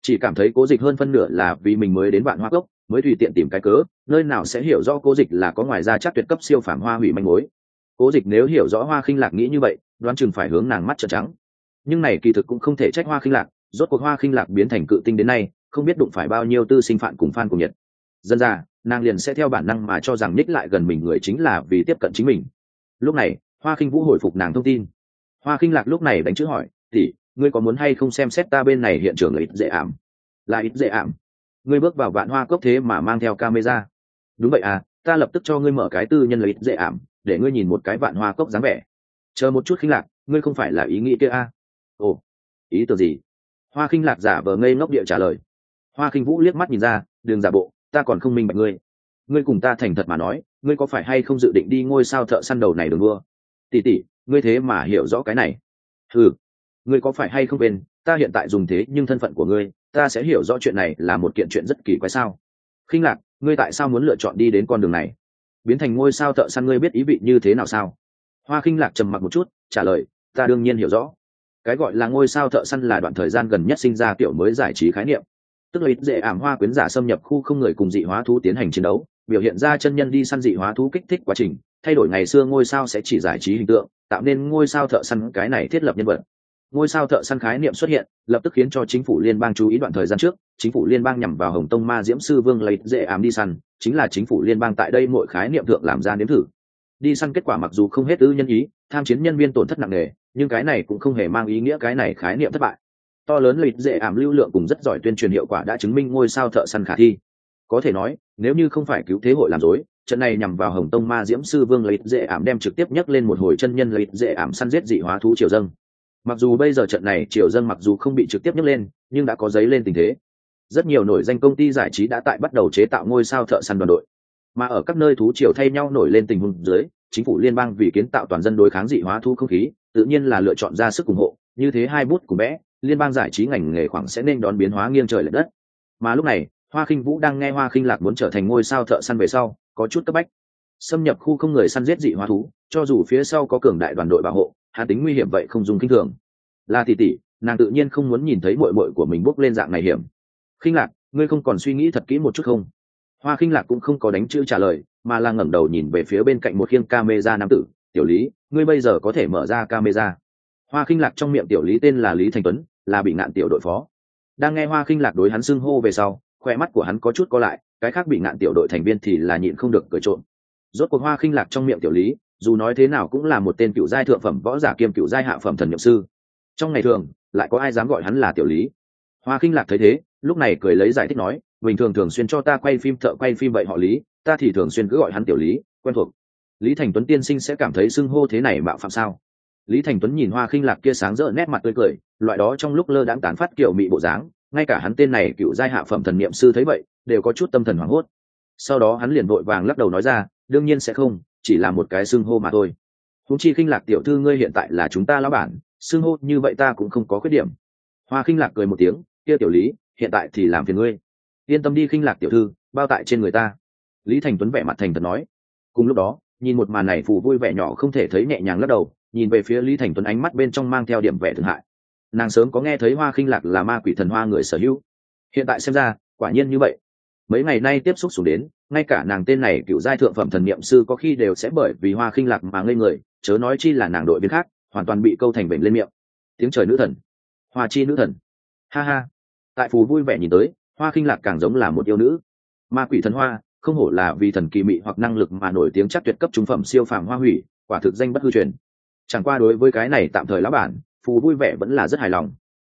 chỉ cảm thấy cố dịch hơn phân nửa là vì mình mới đến vạn hoa cốc, mới tùy tiện tìm cái cớ, nơi nào sẽ hiểu rõ cố dịch là có ngoài ra chắc tuyệt cấp siêu phản hoa hủy manh mối. Cố dịch nếu hiểu rõ hoa khinh lạc nghĩ như vậy, đoán chừng phải hướng nàng mắt trợn trắng. Nhưng này kỳ thực cũng không thể trách hoa khinh lạc, rốt cuộc hoa khinh lạc biến thành cự tinh đến nay, không biết đụng phải bao nhiêu tư sinh phạn cùng phan cùng nhiệt. Dân ra, nàng liền sẽ theo bản năng mà cho rằng ních lại gần mình người chính là vì tiếp cận chính mình. Lúc này, hoa khinh vũ hồi phục nàng thông tin. Hoa khinh lạc lúc này đánh chữ hỏi tỉ ngươi có muốn hay không xem xét ta bên này hiện trường là ít dễ ảm? Là ít dễ ảm. Ngươi bước vào vạn hoa cốc thế mà mang theo camera. Đúng vậy à ta lập tức cho ngươi mở cái tư nhân là ít dễ ảm, để ngươi nhìn một cái vạn hoa cốc dáng vẻ. Chờ một chút khinh lạc, ngươi không phải là ý nghĩ kia à? ồ, ý tưởng gì? Hoa khinh lạc giả vờ ngây ngốc địa trả lời. Hoa khinh vũ liếc mắt nhìn ra đường giả bộ, ta còn không minh bạch ngươi. Ngươi cùng ta thành thật mà nói, ngươi có phải hay không dự định đi ngôi sao thợ săn đầu này đường đua tỉ tỉ ngươi thế mà hiểu rõ cái này. Ừ ngươi có phải hay không quên, ta hiện tại dùng thế nhưng thân phận của ngươi, ta sẽ hiểu rõ chuyện này là một kiện chuyện rất kỳ quái sao? Khinh lạc, ngươi tại sao muốn lựa chọn đi đến con đường này? Biến thành ngôi sao thợ săn ngươi biết ý vị như thế nào sao? Hoa khinh lạc trầm mặc một chút, trả lời, ta đương nhiên hiểu rõ. Cái gọi là ngôi sao thợ săn là đoạn thời gian gần nhất sinh ra kiểu mới giải trí khái niệm. Tức là ít dễ ảm hoa quyến giả xâm nhập khu không người cùng dị hóa thú tiến hành chiến đấu, biểu hiện ra chân nhân đi săn dị hóa thú kích thích quá trình, thay đổi ngày xưa ngôi sao sẽ chỉ giải trí hình tượng, tạo nên ngôi sao thợ săn cái này thiết lập nhân vật ngôi sao thợ săn khái niệm xuất hiện, lập tức khiến cho chính phủ liên bang chú ý đoạn thời gian trước. Chính phủ liên bang nhằm vào hồng tông ma diễm sư vương lấy dễ ám đi săn, chính là chính phủ liên bang tại đây mọi khái niệm thượng làm ra nếm thử. Đi săn kết quả mặc dù không hết ư nhân ý, tham chiến nhân viên tổn thất nặng nề, nhưng cái này cũng không hề mang ý nghĩa cái này khái niệm thất bại. To lớn lịch dễ ảm lưu lượng cùng rất giỏi tuyên truyền hiệu quả đã chứng minh ngôi sao thợ săn khả thi. Có thể nói, nếu như không phải cứu thế hội làm dối trận này nhằm vào hồng tông ma diễm sư vương lấy dễ ảm đem trực tiếp nhắc lên một hồi chân nhân lấy dễ ảm săn giết dị hóa thú triều dâng mặc dù bây giờ trận này triều dân mặc dù không bị trực tiếp nhấc lên, nhưng đã có giấy lên tình thế. Rất nhiều nổi danh công ty giải trí đã tại bắt đầu chế tạo ngôi sao thợ săn đoàn đội. Mà ở các nơi thú triều thay nhau nổi lên tình huống dưới, chính phủ liên bang vì kiến tạo toàn dân đối kháng dị hóa thu không khí, tự nhiên là lựa chọn ra sức ủng hộ. Như thế hai bút của bé liên bang giải trí ngành nghề khoảng sẽ nên đón biến hóa nghiêng trời l ệ đất. Mà lúc này, hoa khinh vũ đang nghe hoa khinh lạc muốn trở thành ngôi sao thợ săn về sau, có chút cấp bách. Xâm nhập khu không người săn giết dị hóa thú, cho dù phía sau có cường đại đoàn đội bảo hộ hà tính nguy hiểm vậy không dùng kinh thường. Là tỷ tỷ nàng tự nhiên không muốn nhìn thấy bội bội của mình bốc lên dạng này hiểm. Khinh lạc, ngươi không còn suy nghĩ thật kỹ một chút không? Hoa khinh lạc cũng không có đánh chữ trả lời, mà là ngẩng đầu nhìn về phía bên cạnh một khiêng camera nam tử. Tiểu lý, ngươi bây giờ có thể mở ra camera? Hoa khinh lạc trong miệng tiểu lý tên là lý thành tuấn, là bị ngạn tiểu đội phó. Đang nghe hoa khinh lạc đối hắn xưng hô về sau khoe mắt của hắn có chút co lại, cái khác bị ngạn tiểu đội thành viên thì là nhịn không được cười trộn rốt cuộc hoa khinh lạc trong miệng tiểu lý dù nói thế nào cũng là một tên cựu giai thượng phẩm võ giả kiêm cựu giai hạ phẩm thần nhậm sư. Trong ngày thường, lại có ai dám gọi hắn là tiểu lý? Hoa khinh lạc thấy thế, lúc này cười lấy giải thích nói, bình thường thường xuyên cho ta quay phim, thợ quay phim vậy họ lý, ta thì thường xuyên cứ gọi hắn tiểu lý, quen thuộc. Lý thành tuấn tiên sinh sẽ cảm thấy xưng hô thế này mạo phạm sao? Lý thành tuấn nhìn hoa khinh lạc kia sáng rỡ nét mặt tươi cười, loại đó trong lúc lơ đãng tán phát kiểu mị bộ dáng, ngay cả hắn tên này cựu giai hạ phẩm thần niệm sư thấy vậy, đều có chút tâm thần hoảng hốt. Sau đó hắn liền vội vàng lắc đầu nói ra, đương nhiên sẽ không chỉ là một cái xưng hô mà thôi. Húng chi khinh lạc tiểu thư ngươi hiện tại là chúng ta lão bản, xưng hô như vậy ta cũng không có khuyết điểm. Hoa khinh lạc cười một tiếng, kia tiểu lý, hiện tại thì làm phiền ngươi. Yên tâm đi khinh lạc tiểu thư, bao tại trên người ta. Lý thành tuấn vẻ mặt thành thật nói. Cùng lúc đó, nhìn một màn này phù vui vẻ nhỏ không thể thấy nhẹ nhàng lắc đầu, nhìn về phía lý thành tuấn ánh mắt bên trong mang theo điểm vẻ thương hại. Nàng sớm có nghe thấy hoa khinh lạc là ma quỷ thần hoa người sở hữu. Hiện tại xem ra, quả nhiên như vậy. Mấy ngày nay tiếp xúc xuống đến ngay cả nàng tên này cựu giai thượng phẩm thần niệm sư có khi đều sẽ bởi vì hoa khinh lạc mà ngây người, chớ nói chi là nàng đội viên khác, hoàn toàn bị câu thành bệnh lên miệng. Tiếng trời nữ thần. Hoa chi nữ thần. Ha ha. Tại phù vui vẻ nhìn tới, hoa khinh lạc càng giống là một yêu nữ. Ma quỷ thần hoa, không hổ là vì thần kỳ mị hoặc năng lực mà nổi tiếng chắc tuyệt cấp trung phẩm siêu phàm hoa hủy, quả thực danh bất hư truyền. Chẳng qua đối với cái này tạm thời lão bản, phù vui vẻ vẫn là rất hài lòng.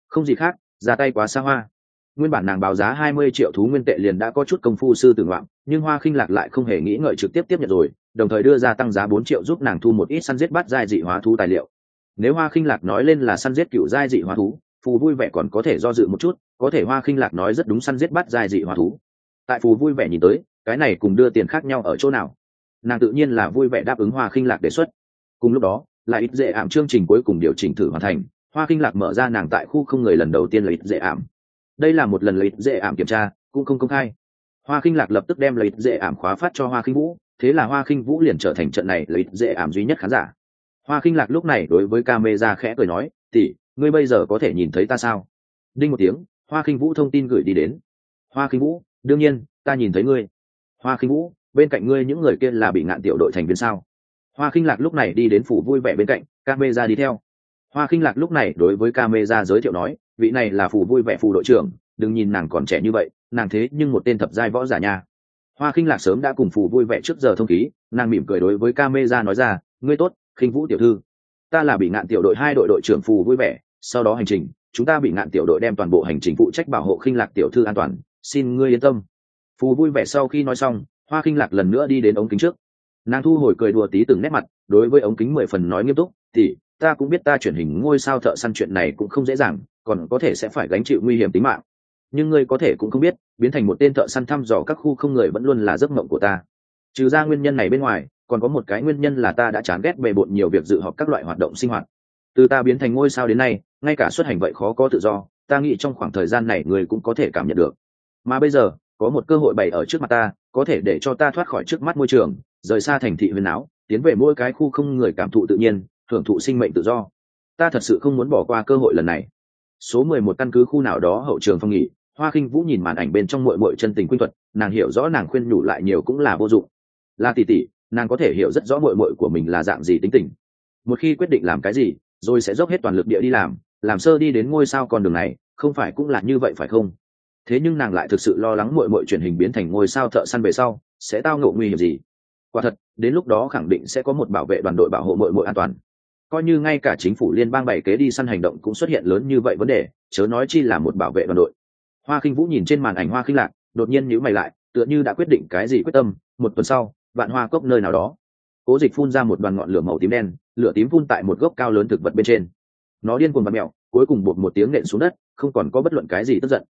Không gì khác, ra tay quá xa hoa nguyên bản nàng báo giá hai mươi triệu thú nguyên tệ liền đã có chút công phu sư tử ngoạm, nhưng hoa khinh lạc lại không hề nghĩ ngợi trực tiếp tiếp nhận rồi, đồng thời đưa ra tăng giá bốn triệu giúp nàng thu một ít săn giết bắt giai dị hóa thú tài liệu. Nếu hoa khinh lạc nói lên là săn giết cựu giai dị hóa thú, phù vui vẻ còn có thể do dự một chút, có thể hoa khinh lạc nói rất đúng săn giết bắt giai dị hóa thú. Tại phù vui vẻ nhìn tới, cái này cùng đưa tiền khác nhau ở chỗ nào? Nàng tự nhiên là vui vẻ đáp ứng hoa khinh lạc đề xuất. Cùng lúc đó lại ít dễ ảm chương trình cuối cùng điều chỉnh thử hoàn thành, hoa khinh lạc mở ra nàng tại khu không người lần đầu tiên là ít dễ ảm đây là một lần lấy dễ ảm kiểm tra, cũng không công khai. Hoa khinh lạc lập tức đem lấy dễ ảm khóa phát cho hoa khinh vũ, thế là hoa khinh vũ liền trở thành trận này lấy dễ ảm duy nhất khán giả. Hoa khinh lạc lúc này đối với ca mê ra khẽ cười nói tỉ ngươi bây giờ có thể nhìn thấy ta sao? Đinh một tiếng, hoa khinh vũ thông tin gửi đi đến. Hoa khinh vũ, đương nhiên, ta nhìn thấy ngươi. Hoa khinh vũ, bên cạnh ngươi những người kia là bị ngạn tiểu đội thành viên sao? Hoa khinh lạc lúc này đi đến phủ vui vẻ bên cạnh ca mê ra đi theo hoa khinh lạc lúc này đối với ca mê ra giới thiệu nói, vị này là phủ vui vẻ phù đội trưởng, đừng nhìn nàng còn trẻ như vậy, nàng thế nhưng một tên thập giai võ giả nha. Hoa khinh lạc sớm đã cùng phủ vui vẻ trước giờ thông khí, nàng mỉm cười đối với ca mê ra nói ra, ngươi tốt khinh vũ tiểu thư, ta là bị ngạn tiểu đội hai đội đội trưởng phù vui vẻ, sau đó hành trình, chúng ta bị ngạn tiểu đội đem toàn bộ hành trình phụ trách bảo hộ khinh lạc tiểu thư an toàn, xin ngươi yên tâm. Phù vui vẻ sau khi nói xong, hoa khinh lạc lần nữa đi đến ống kính trước. Nàng thu hồi cười đùa tí từng nét mặt, đối với ống kính mười phần nói nghiêm túc thì ta cũng biết ta chuyển hình ngôi sao thợ săn chuyện này cũng không dễ dàng, còn có thể sẽ phải gánh chịu nguy hiểm tính mạng. Nhưng ngươi có thể cũng không biết, biến thành một tên thợ săn thăm dò các khu không người vẫn luôn là giấc mộng của ta. Trừ ra nguyên nhân này bên ngoài, còn có một cái nguyên nhân là ta đã chán ghét bề bộn nhiều việc dự họp các loại hoạt động sinh hoạt. Từ ta biến thành ngôi sao đến nay, ngay cả xuất hành vậy khó có tự do, ta nghĩ trong khoảng thời gian này người cũng có thể cảm nhận được. Mà bây giờ, có một cơ hội bày ở trước mặt ta, có thể để cho ta thoát khỏi trước mắt môi trường, rời xa thành thị huyền áo, tiến về mỗi cái khu không người cảm thụ tự nhiên hưởng thụ sinh mệnh tự do. Ta thật sự không muốn bỏ qua cơ hội lần này. Số mười một căn cứ khu nào đó hậu trường phong nghỉ, hoa khinh vũ nhìn màn ảnh bên trong mội mội chân tình quy thuật, nàng hiểu rõ nàng khuyên nhủ lại nhiều cũng là vô dụng. Là tỷ tỷ, nàng có thể hiểu rất rõ mội mội của mình là dạng gì tính tình. Một khi quyết định làm cái gì, rồi sẽ dốc hết toàn lực địa đi làm làm sơ đi đến ngôi sao con đường này, không phải cũng là như vậy phải không? Thế nhưng nàng lại thực sự lo lắng mội mội truyền hình biến thành ngôi sao thợ săn về sau, sẽ tao ngộ nguy hiểm gì? Quả thật, đến lúc đó khẳng định sẽ có một bảo vệ đoàn đội bảo hộ mội mội an toàn coi như ngay cả chính phủ liên bang bảy kế đi săn hành động cũng xuất hiện lớn như vậy vấn đề, chớ nói chi là một bảo vệ đoàn đội. Hoa khinh vũ nhìn trên màn ảnh hoa khinh lạc, đột nhiên nhíu mày lại, tựa như đã quyết định cái gì quyết tâm, một tuần sau, vạn hoa cốc nơi nào đó. Cố dịch phun ra một đoàn ngọn lửa màu tím đen, lửa tím phun tại một gốc cao lớn thực vật bên trên. Nó điên cuồng và mẹo cuối cùng bột một tiếng nện xuống đất, không còn có bất luận cái gì tức giận.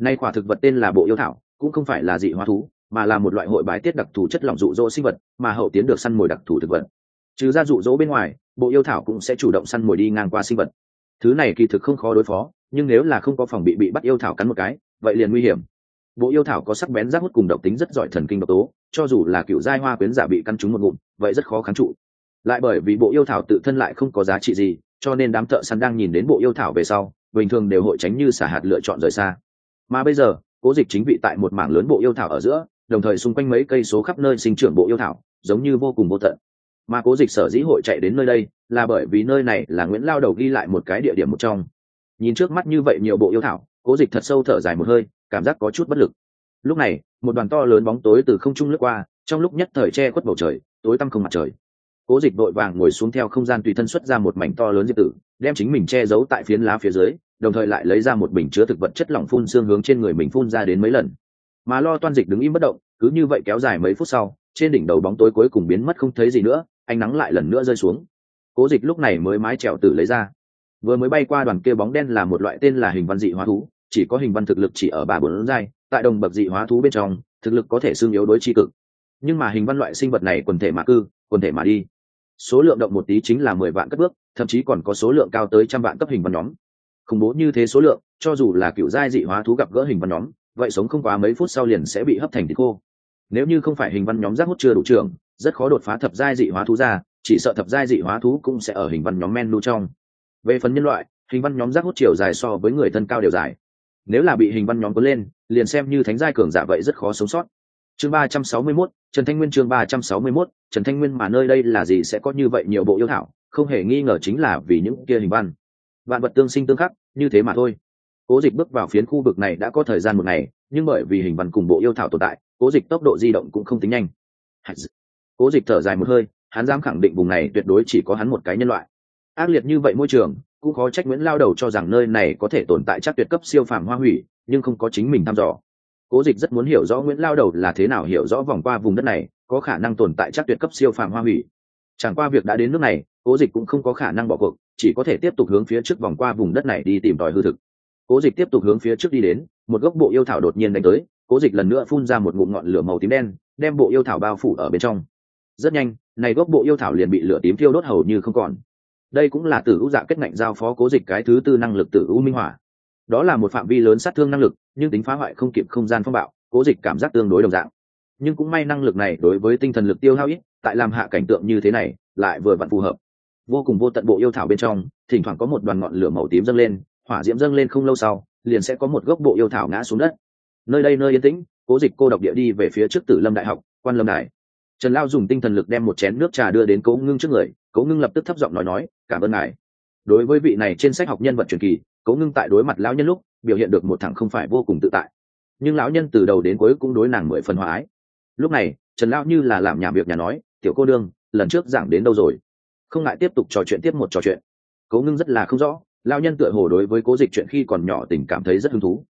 Nay quả thực vật tên là bộ yêu thảo, cũng không phải là dị hóa thú, mà là một loại hội bài tiết đặc thù chất lỏng rụ rỗ sinh vật, mà hậu tiến được săn mồi đặc thù thực vật. Trừ ra rụ rỗ bên ngoài bộ yêu thảo cũng sẽ chủ động săn mồi đi ngang qua sinh vật. Thứ này kỳ thực không khó đối phó, nhưng nếu là không có phòng bị bị bắt yêu thảo cắn một cái, vậy liền nguy hiểm. Bộ yêu thảo có sắc bén rác hút cùng độc tính rất giỏi thần kinh độc tố, cho dù là cựu giai hoa quyến giả bị căn trúng một ngụm, vậy rất khó kháng trụ. Lại bởi vì bộ yêu thảo tự thân lại không có giá trị gì, cho nên đám thợ săn đang nhìn đến bộ yêu thảo về sau, bình thường đều hội tránh như xả hạt lựa chọn rời xa. Mà bây giờ, cố dịch chính vị tại một mảng lớn bộ yêu thảo ở giữa, đồng thời xung quanh mấy cây số khắp nơi sinh trưởng bộ yêu thảo, giống như vô cùng vô tận mà cố dịch sở dĩ hội chạy đến nơi đây là bởi vì nơi này là nguyễn lao đầu ghi lại một cái địa điểm một trong. Nhìn trước mắt như vậy nhiều bộ yêu thảo, cố dịch thật sâu thở dài một hơi, cảm giác có chút bất lực. Lúc này, một đoàn to lớn bóng tối từ không trung lướt qua, trong lúc nhất thời che khuất bầu trời, tối tăm không mặt trời. Cố dịch vội vàng ngồi xuống theo không gian tùy thân xuất ra một mảnh to lớn diệp tử, đem chính mình che giấu tại phiến lá phía dưới, đồng thời lại lấy ra một bình chứa thực vật chất lỏng phun xương hướng trên người mình phun ra đến mấy lần. Mà lo toan dịch đứng im bất động, cứ như vậy kéo dài mấy phút sau, trên đỉnh đầu bóng tối cuối cùng biến mất không thấy gì nữa ánh nắng lại lần nữa rơi xuống. Cố dịch lúc này mới mái trèo tử lấy ra. Vừa mới bay qua đoàn kia bóng đen là một loại tên là hình văn dị hóa thú, chỉ có hình văn thực lực chỉ ở ba bốn giai, tại đồng bậc dị hóa thú bên trong, thực lực có thể xương yếu đối tri cực. Nhưng mà hình văn loại sinh vật này quần thể mà cư, quần thể mà đi. Số lượng động một tí chính là mười vạn cất bước, thậm chí còn có số lượng cao tới trăm vạn cấp hình văn nhóm. Khủng bố như thế số lượng, cho dù là cựu giai dị hóa thú gặp gỡ hình văn nhóm, vậy sống không quá mấy phút sau liền sẽ bị hấp thành thịt khô. Nếu như không phải hình văn nhóm giác hút chưa đủ trường rất khó đột phá thập giai dị hóa thú ra chỉ sợ thập giai dị hóa thú cũng sẽ ở hình văn nhóm men lưu trong. Về phần nhân loại hình văn nhóm giác hút chiều dài so với người thân cao đều dài. Nếu là bị hình văn nhóm cuốn lên liền xem như thánh giai cường giả vậy rất khó sống sót. Chương ba trăm sáu mươi 361, trần thanh nguyên chương ba trăm sáu mươi 361, trần thanh nguyên mà nơi đây là gì sẽ có như vậy nhiều bộ yêu thảo không hề nghi ngờ chính là vì những kia hình văn. Vạn vật tương sinh tương khắc như thế mà thôi. Cố dịch bước vào phiến khu vực này đã có thời gian một ngày nhưng bởi vì hình văn cùng bộ yêu thảo tồn tại cố dịch tốc độ di động cũng không tính nhanh cố dịch thở dài một hơi, hắn dám khẳng định vùng này tuyệt đối chỉ có hắn một cái nhân loại. Ác liệt như vậy môi trường, cũng khó trách nguyễn lao đầu cho rằng nơi này có thể tồn tại chắc tuyệt cấp siêu phàm hoa hủy, nhưng không có chính mình thăm dò. Cố dịch rất muốn hiểu rõ nguyễn lao đầu là thế nào hiểu rõ vòng qua vùng đất này, có khả năng tồn tại chắc tuyệt cấp siêu phàm hoa hủy. Chẳng qua việc đã đến nước này, cố dịch cũng không có khả năng bỏ cuộc, chỉ có thể tiếp tục hướng phía trước vòng qua vùng đất này đi tìm tòi hư thực. Cố dịch tiếp tục hướng phía trước đi đến, một gốc bộ yêu thảo đột nhiên đánh tới, cố dịch lần nữa phun ra một ngụm ngọn lửa màu tím đen, đem bộ yêu thảo bao phủ ở bên trong rất nhanh, này gốc bộ yêu thảo liền bị lửa tím thiêu đốt hầu như không còn. Đây cũng là tử u dạ kết ngạnh giao phó cố dịch cái thứ tư năng lực tử u minh hỏa. Đó là một phạm vi lớn sát thương năng lực, nhưng tính phá hoại không kịp không gian phong bạo, cố dịch cảm giác tương đối đồng dạng. Nhưng cũng may năng lực này đối với tinh thần lực tiêu hao ít, tại làm hạ cảnh tượng như thế này, lại vừa vặn phù hợp. Vô cùng vô tận bộ yêu thảo bên trong, thỉnh thoảng có một đoàn ngọn lửa màu tím dâng lên, hỏa diễm dâng lên không lâu sau, liền sẽ có một gốc bộ yêu thảo ngã xuống đất. Nơi đây nơi yên tĩnh, cố dịch cô độc địa đi về phía trước tử lâm đại học, quan lâm đại trần lao dùng tinh thần lực đem một chén nước trà đưa đến cố ngưng trước người, cố ngưng lập tức thấp giọng nói nói, cảm ơn ngài. Đối với vị này trên sách học nhân vật truyền kỳ, cố ngưng tại đối mặt lão nhân lúc, biểu hiện được một thằng không phải vô cùng tự tại. Nhưng lão nhân từ đầu đến cuối cũng đối nàng mười phần hòa ái. Lúc này, trần lão như là làm nhà việc nhà nói, tiểu cô đương, lần trước giảng đến đâu rồi? Không ngại tiếp tục trò chuyện tiếp một trò chuyện. Cố ngưng rất là không rõ, lão nhân tựa hồ đối với cố dịch chuyện khi còn nhỏ tình cảm thấy rất hứng thú.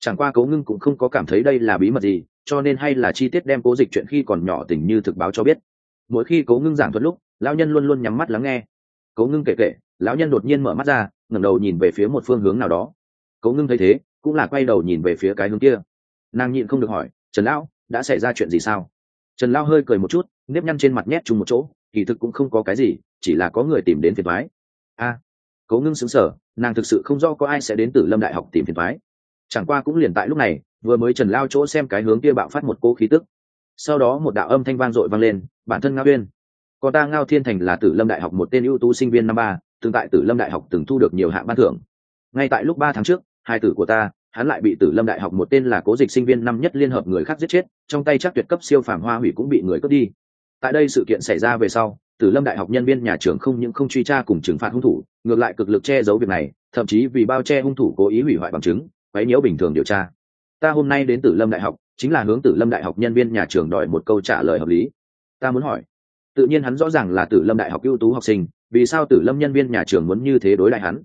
Chẳng qua cố ngưng cũng không có cảm thấy đây là bí mật gì cho nên hay là chi tiết đem cố dịch chuyện khi còn nhỏ tình như thực báo cho biết. Mỗi khi cố ngưng giảng thuật lúc, lão nhân luôn luôn nhắm mắt lắng nghe. Cố ngưng kể kể, lão nhân đột nhiên mở mắt ra, ngẩng đầu nhìn về phía một phương hướng nào đó. Cố ngưng thấy thế, cũng là quay đầu nhìn về phía cái hướng kia. Nàng nhịn không được hỏi, trần lão, đã xảy ra chuyện gì sao? Trần lão hơi cười một chút, nếp nhăn trên mặt nhét chung một chỗ, kỳ thực cũng không có cái gì, chỉ là có người tìm đến phiền thoái a. Cố ngưng xứng sở nàng thực sự không rõ có ai sẽ đến từ lâm đại học tìm phiền thoái chẳng qua cũng liền tại lúc này vừa mới trần lao chỗ xem cái hướng kia bạo phát một cỗ khí tức. Sau đó một đạo âm thanh vang dội vang lên, bản thân ngao uyên. Còn ta ngao thiên thành là tử lâm đại học một tên ưu tú sinh viên năm ba từng tại tử lâm đại học từng thu được nhiều hạng ban thưởng. Ngay tại lúc ba tháng trước, hai tử của ta, hắn lại bị tử lâm đại học một tên là cố dịch sinh viên năm nhất liên hợp người khác giết chết, trong tay chắc tuyệt cấp siêu phàm hoa hủy cũng bị người cướp đi. Tại đây sự kiện xảy ra về sau, tử lâm đại học nhân viên nhà trường không những không truy tra cùng trừng phạt hung thủ, ngược lại cực lực che giấu việc này, thậm chí vì bao che hung thủ cố ý hủy hoại bằng chứng, quấy nhiễu bình thường điều tra ta hôm nay đến tử lâm đại học, chính là hướng tử lâm đại học nhân viên nhà trường đòi một câu trả lời hợp lý. Ta muốn hỏi, tự nhiên hắn rõ ràng là tử lâm đại học ưu tú học sinh, vì sao tử lâm nhân viên nhà trường muốn như thế đối lại hắn?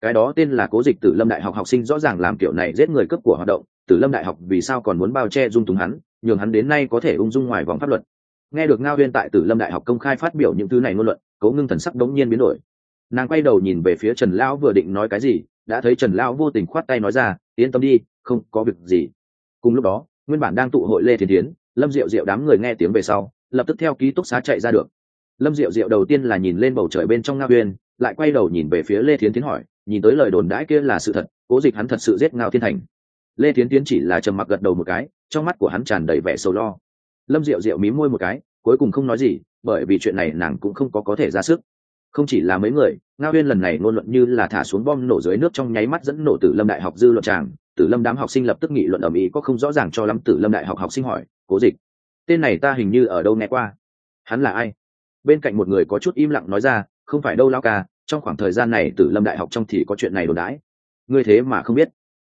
Cái đó tên là cố dịch tử lâm đại học học sinh rõ ràng làm kiểu này giết người cướp của hoạt động, tử lâm đại học vì sao còn muốn bao che dung túng hắn, nhường hắn đến nay có thể ung dung ngoài vòng pháp luật. Nghe được ngao huyên tại tử lâm đại học công khai phát biểu những thứ này ngôn luận, cố ngưng thần sắc đống nhiên biến đổi. Nàng quay đầu nhìn về phía trần lão vừa định nói cái gì, đã thấy trần lão vô tình khoát tay nói ra, yên tâm đi không có việc gì. Cùng lúc đó, nguyên bản đang tụ hội lê thiên tiến lâm diệu diệu đám người nghe tiếng về sau, lập tức theo ký túc xá chạy ra được. Lâm diệu diệu đầu tiên là nhìn lên bầu trời bên trong ngao uyên, lại quay đầu nhìn về phía lê thiến tiến hỏi, nhìn tới lời đồn đãi kia là sự thật, cố dịch hắn thật sự giết ngao thiên thành. Lê thiến tiến chỉ là trầm mặc gật đầu một cái, trong mắt của hắn tràn đầy vẻ sầu lo. Lâm diệu diệu mí môi một cái, cuối cùng không nói gì, bởi vì chuyện này nàng cũng không có có thể ra sức không chỉ là mấy người, ngao huyên lần này ngôn luận như là thả xuống bom nổ dưới nước trong nháy mắt dẫn nổ tử lâm đại học dư luận tràng. Tử lâm đám học sinh lập tức nghị luận ở mỹ có không rõ ràng cho lắm tử lâm đại học học sinh hỏi, cố dịch, tên này ta hình như ở đâu nghe qua? Hắn là ai? Bên cạnh một người có chút im lặng nói ra, không phải đâu lao ca, trong khoảng thời gian này tử lâm đại học trong thì có chuyện này đồn đãi. Ngươi thế mà không biết.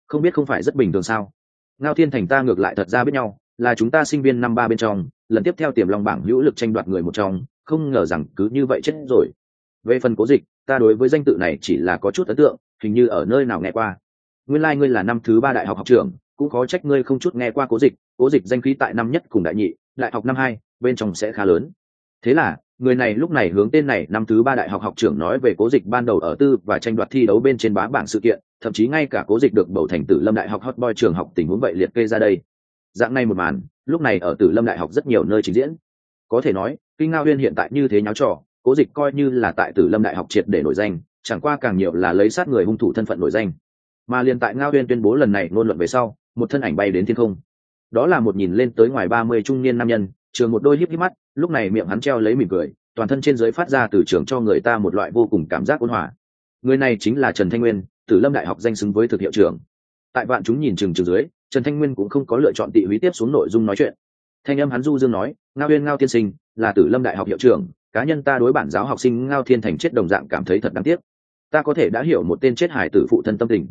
Không biết không phải rất bình thường sao? Ngao thiên thành ta ngược lại thật ra biết nhau, là chúng ta sinh viên năm ba bên trong, lần tiếp theo tiềm long bảng hữu lực tranh đoạt người một trong, không ngờ rằng cứ như vậy chết rồi về phần cố dịch, ta đối với danh tự này chỉ là có chút ấn tượng, hình như ở nơi nào nghe qua. Nguyên lai、like、ngươi là năm thứ ba đại học học trưởng, cũng có trách ngươi không chút nghe qua cố dịch cố dịch danh khí tại năm nhất cùng đại nhị, đại học năm hai, bên trong sẽ khá lớn. Thế là, người này lúc này hướng tên này năm thứ ba đại học học trưởng nói về cố dịch ban đầu ở tư và tranh đoạt thi đấu bên trên bá bảng sự kiện, thậm chí ngay cả cố dịch được bầu thành tử lâm đại học hot boy trường học tình huống vậy liệt kê ra đây. Dạng này một màn, lúc này ở tử lâm đại học rất nhiều nơi trình diễn. Có thể nói, kinh ngao huyên hiện tại như thế nháo trò cố dịch coi như là tại tử lâm đại học triệt để nổi danh, chẳng qua càng nhiều là lấy sát người hung thủ thân phận nổi danh. Mà liền tại ngao huyên tuyên bố lần này ngôn luận về sau, một thân ảnh bay đến thiên không. Đó là một nhìn lên tới ngoài ba mươi trung niên nam nhân, trường một đôi híp híp mắt, lúc này miệng hắn treo lấy mỉm cười, toàn thân trên dưới phát ra từ trường cho người ta một loại vô cùng cảm giác ôn hòa. Người này chính là trần thanh nguyên, tử lâm đại học danh xứng với thực hiệu trưởng. Tại vạn chúng nhìn chừng chừng dưới, trần thanh nguyên cũng không có lựa chọn tị húy tiếp xuống nội dung nói chuyện. Thanh âm hắn du dương nói, ngao huyên, ngao tiên sinh, là tử lâm đại học hiệu trưởng cá nhân ta đối bản giáo học sinh ngao thiên thành chết đồng dạng cảm thấy thật đáng tiếc. Ta có thể đã hiểu một tên chết hải tử phụ thân tâm tình.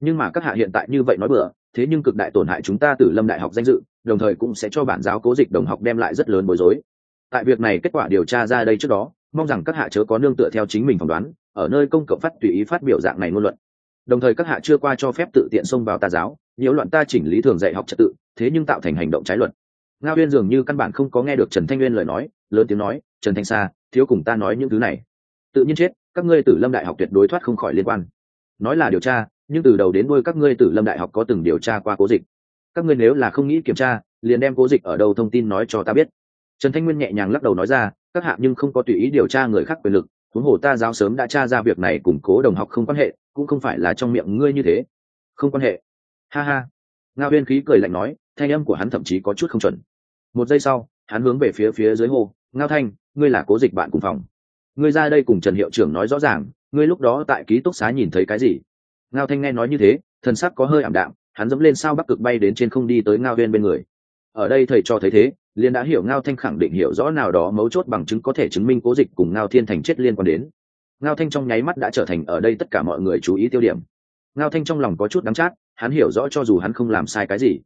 Nhưng mà các hạ hiện tại như vậy nói bừa, thế nhưng cực đại tổn hại chúng ta tử lâm đại học danh dự, đồng thời cũng sẽ cho bản giáo cố dịch đồng học đem lại rất lớn bối rối. Tại việc này kết quả điều tra ra đây trước đó, mong rằng các hạ chớ có nương tựa theo chính mình phỏng đoán, ở nơi công cộng phát tùy ý phát biểu dạng này ngôn luận. Đồng thời các hạ chưa qua cho phép tự tiện xông vào tà giáo, nhiễu loạn ta chỉnh lý thường dạy học trật tự, thế nhưng tạo thành hành động trái luật. Ngao uyên dường như căn bản không có nghe được trần thanh uyên lời nói, lớn tiếng nói trần thanh sa, thiếu cùng ta nói những thứ này. Tự nhiên chết, các ngươi tử lâm đại học tuyệt đối thoát không khỏi liên quan. Nói là điều tra, nhưng từ đầu đến đuôi các ngươi tử lâm đại học có từng điều tra qua cố dịch. Các ngươi nếu là không nghĩ kiểm tra, liền đem cố dịch ở đâu thông tin nói cho ta biết. Trần thanh nguyên nhẹ nhàng lắc đầu nói ra, các hạ nhưng không có tùy ý điều tra người khác quyền lực, huống hồ ta giáo sớm đã tra ra việc này củng cố đồng học không quan hệ, cũng không phải là trong miệng ngươi như thế. Không quan hệ. Ha ha. Ngao huyên khí cười lạnh nói, thanh âm của hắn thậm chí có chút không chuẩn. Một giây sau, hắn hướng về phía phía dưới hồ ngao thanh ngươi là cố dịch bạn cùng phòng. Ngươi ra đây cùng trần hiệu trưởng nói rõ ràng, ngươi lúc đó tại ký túc xá nhìn thấy cái gì? Ngao thanh nghe nói như thế, thần sắc có hơi ảm đạm, hắn dẫm lên sao bắc cực bay đến trên không đi tới ngao huyên bên người. Ở đây thầy cho thấy thế liên đã hiểu ngao thanh khẳng định hiểu rõ nào đó mấu chốt bằng chứng có thể chứng minh cố dịch cùng ngao thiên thành chết liên quan đến. Ngao thanh trong nháy mắt đã trở thành ở đây tất cả mọi người chú ý tiêu điểm. Ngao thanh trong lòng có chút đắng chát, hắn hiểu rõ cho dù hắn không làm sai cái gì.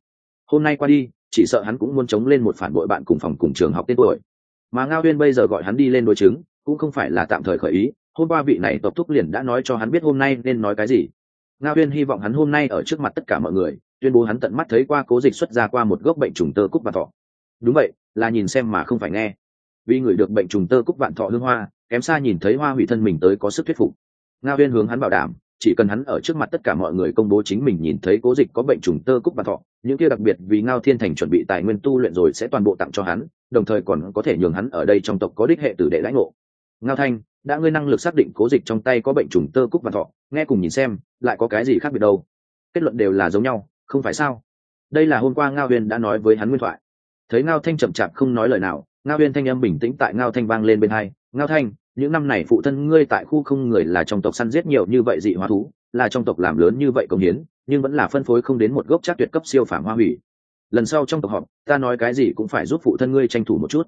Hôm nay qua đi, chỉ sợ hắn cũng muốn chống lên một phản bội bạn cùng phòng cùng trường học tên tuổi mà ngao huyên bây giờ gọi hắn đi lên đối chứng, cũng không phải là tạm thời khởi ý, hôm qua vị này tộc thúc liền đã nói cho hắn biết hôm nay nên nói cái gì. Ngao huyên hy vọng hắn hôm nay ở trước mặt tất cả mọi người, tuyên bố hắn tận mắt thấy qua cố dịch xuất ra qua một gốc bệnh trùng tơ cúc vạn thọ. Đúng vậy, là nhìn xem mà không phải nghe. Vì người được bệnh trùng tơ cúc vạn thọ hương hoa, kém xa nhìn thấy hoa hủy thân mình tới có sức thuyết phục. Ngao huyên hướng hắn bảo đảm chỉ cần hắn ở trước mặt tất cả mọi người công bố chính mình nhìn thấy cố dịch có bệnh trùng tơ cúc và thọ, những kia đặc biệt vì ngao thiên thành chuẩn bị tài nguyên tu luyện rồi sẽ toàn bộ tặng cho hắn, đồng thời còn có thể nhường hắn ở đây trong tộc có đích hệ tử đệ lãnh ngộ. Ngao thanh, đã ngươi năng lực xác định cố dịch trong tay có bệnh trùng tơ cúc và thọ, nghe cùng nhìn xem, lại có cái gì khác biệt đâu? Kết luận đều là giống nhau, không phải sao? Đây là hôm qua ngao huyền đã nói với hắn nguyên thoại. Thấy ngao thanh chậm chạp không nói lời nào, ngao huyền thanh âm bình tĩnh tại ngao thanh vang lên bên hai. Ngao thanh những năm này phụ thân ngươi tại khu không người là trong tộc săn giết nhiều như vậy dị hóa thú, là trong tộc làm lớn như vậy công hiến, nhưng vẫn là phân phối không đến một gốc chắc tuyệt cấp siêu phản hoa hủy. Lần sau trong tộc họp, ta nói cái gì cũng phải giúp phụ thân ngươi tranh thủ một chút.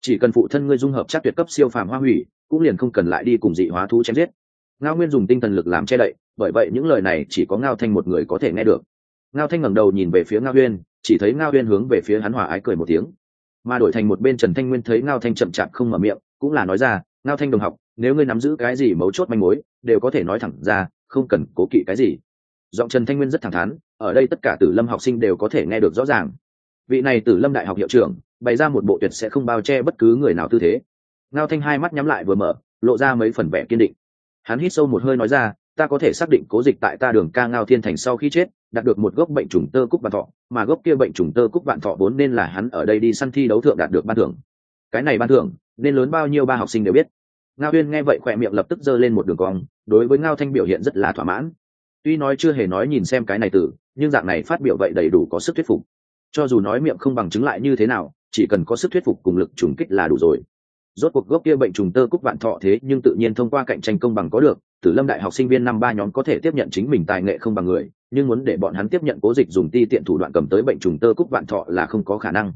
Chỉ cần phụ thân ngươi dung hợp chắc tuyệt cấp siêu phàm hoa hủy, cũng liền không cần lại đi cùng dị hóa thú chém giết. Ngao nguyên dùng tinh thần lực làm che đậy, bởi vậy những lời này chỉ có ngao thanh một người có thể nghe được. Ngao thanh ngẩng đầu nhìn về phía ngao huyên chỉ thấy ngao huyên hướng về phía hắn hòa ái cười một tiếng. Mà đổi thành một bên trần thanh nguyên thấy ngao thanh chậm chạp không mở miệng, cũng là nói ra ngao thanh đồng học, nếu ngươi nắm giữ cái gì mấu chốt manh mối, đều có thể nói thẳng ra, không cần cố kỵ cái gì. Giọng trần thanh nguyên rất thẳng thắn, ở đây tất cả tử lâm học sinh đều có thể nghe được rõ ràng. Vị này tử lâm đại học hiệu trưởng, bày ra một bộ tuyệt sẽ không bao che bất cứ người nào tư thế. Ngao thanh hai mắt nhắm lại vừa mở, lộ ra mấy phần vẻ kiên định. Hắn hít sâu một hơi nói ra, ta có thể xác định cố dịch tại ta đường ca ngao thiên thành sau khi chết, đạt được một gốc bệnh trùng tơ cúc vạn thọ, mà gốc kia bệnh trùng tơ cúc vạn thọ vốn nên là hắn ở đây đi săn thi đấu thượng đạt được ban thưởng. Cái này ban thưởng nên lớn bao nhiêu ba học sinh đều biết. Ngao huyên nghe vậy khỏe miệng lập tức giơ lên một đường cong, đối với ngao thanh biểu hiện rất là thỏa mãn. Tuy nói chưa hề nói nhìn xem cái này từ, nhưng dạng này phát biểu vậy đầy đủ có sức thuyết phục. Cho dù nói miệng không bằng chứng lại như thế nào, chỉ cần có sức thuyết phục cùng lực trùng kích là đủ rồi. Rốt cuộc gốc kia bệnh trùng tơ cúc vạn thọ thế nhưng tự nhiên thông qua cạnh tranh công bằng có được, tử lâm đại học sinh viên năm ba nhóm có thể tiếp nhận chính mình tài nghệ không bằng người, nhưng muốn để bọn hắn tiếp nhận cố dịch dùng ti tiện thủ đoạn cầm tới bệnh trùng tơ cúc vạn thọ là không có khả năng.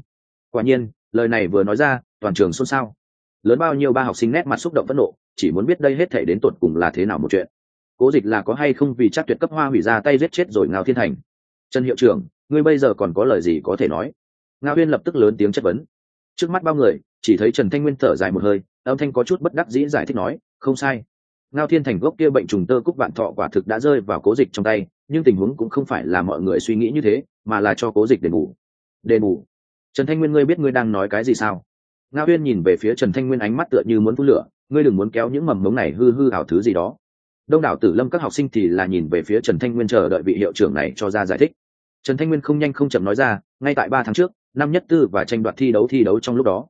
Quả nhiên, lời này vừa nói ra, toàn trường xôn xao lớn bao nhiêu ba học sinh nét mặt xúc động phẫn nộ, chỉ muốn biết đây hết thể đến tột cùng là thế nào một chuyện. Cố dịch là có hay không vì chắc tuyệt cấp hoa hủy ra tay giết chết rồi ngao thiên thành? Trần hiệu trưởng, ngươi bây giờ còn có lời gì có thể nói? Ngao huyên lập tức lớn tiếng chất vấn. Trước mắt bao người, chỉ thấy trần thanh nguyên thở dài một hơi, âm thanh có chút bất đắc dĩ giải thích nói, không sai. Ngao thiên thành gốc kia bệnh trùng tơ cúc vạn thọ quả thực đã rơi vào cố dịch trong tay, nhưng tình huống cũng không phải là mọi người suy nghĩ như thế, mà là cho cố dịch đền bù. Đền bù? Trần thanh nguyên ngươi biết ngươi đang nói cái gì sao? Ngao uyên nhìn về phía trần thanh nguyên ánh mắt tựa như muốn phun lửa, ngươi đừng muốn kéo những mầm mống này hư hư ảo thứ gì đó. Đông đảo tử lâm các học sinh thì là nhìn về phía trần thanh nguyên chờ đợi vị hiệu trưởng này cho ra giải thích. Trần thanh nguyên không nhanh không chậm nói ra, ngay tại ba tháng trước, năm nhất tư và tranh đoạt thi đấu thi đấu trong lúc đó,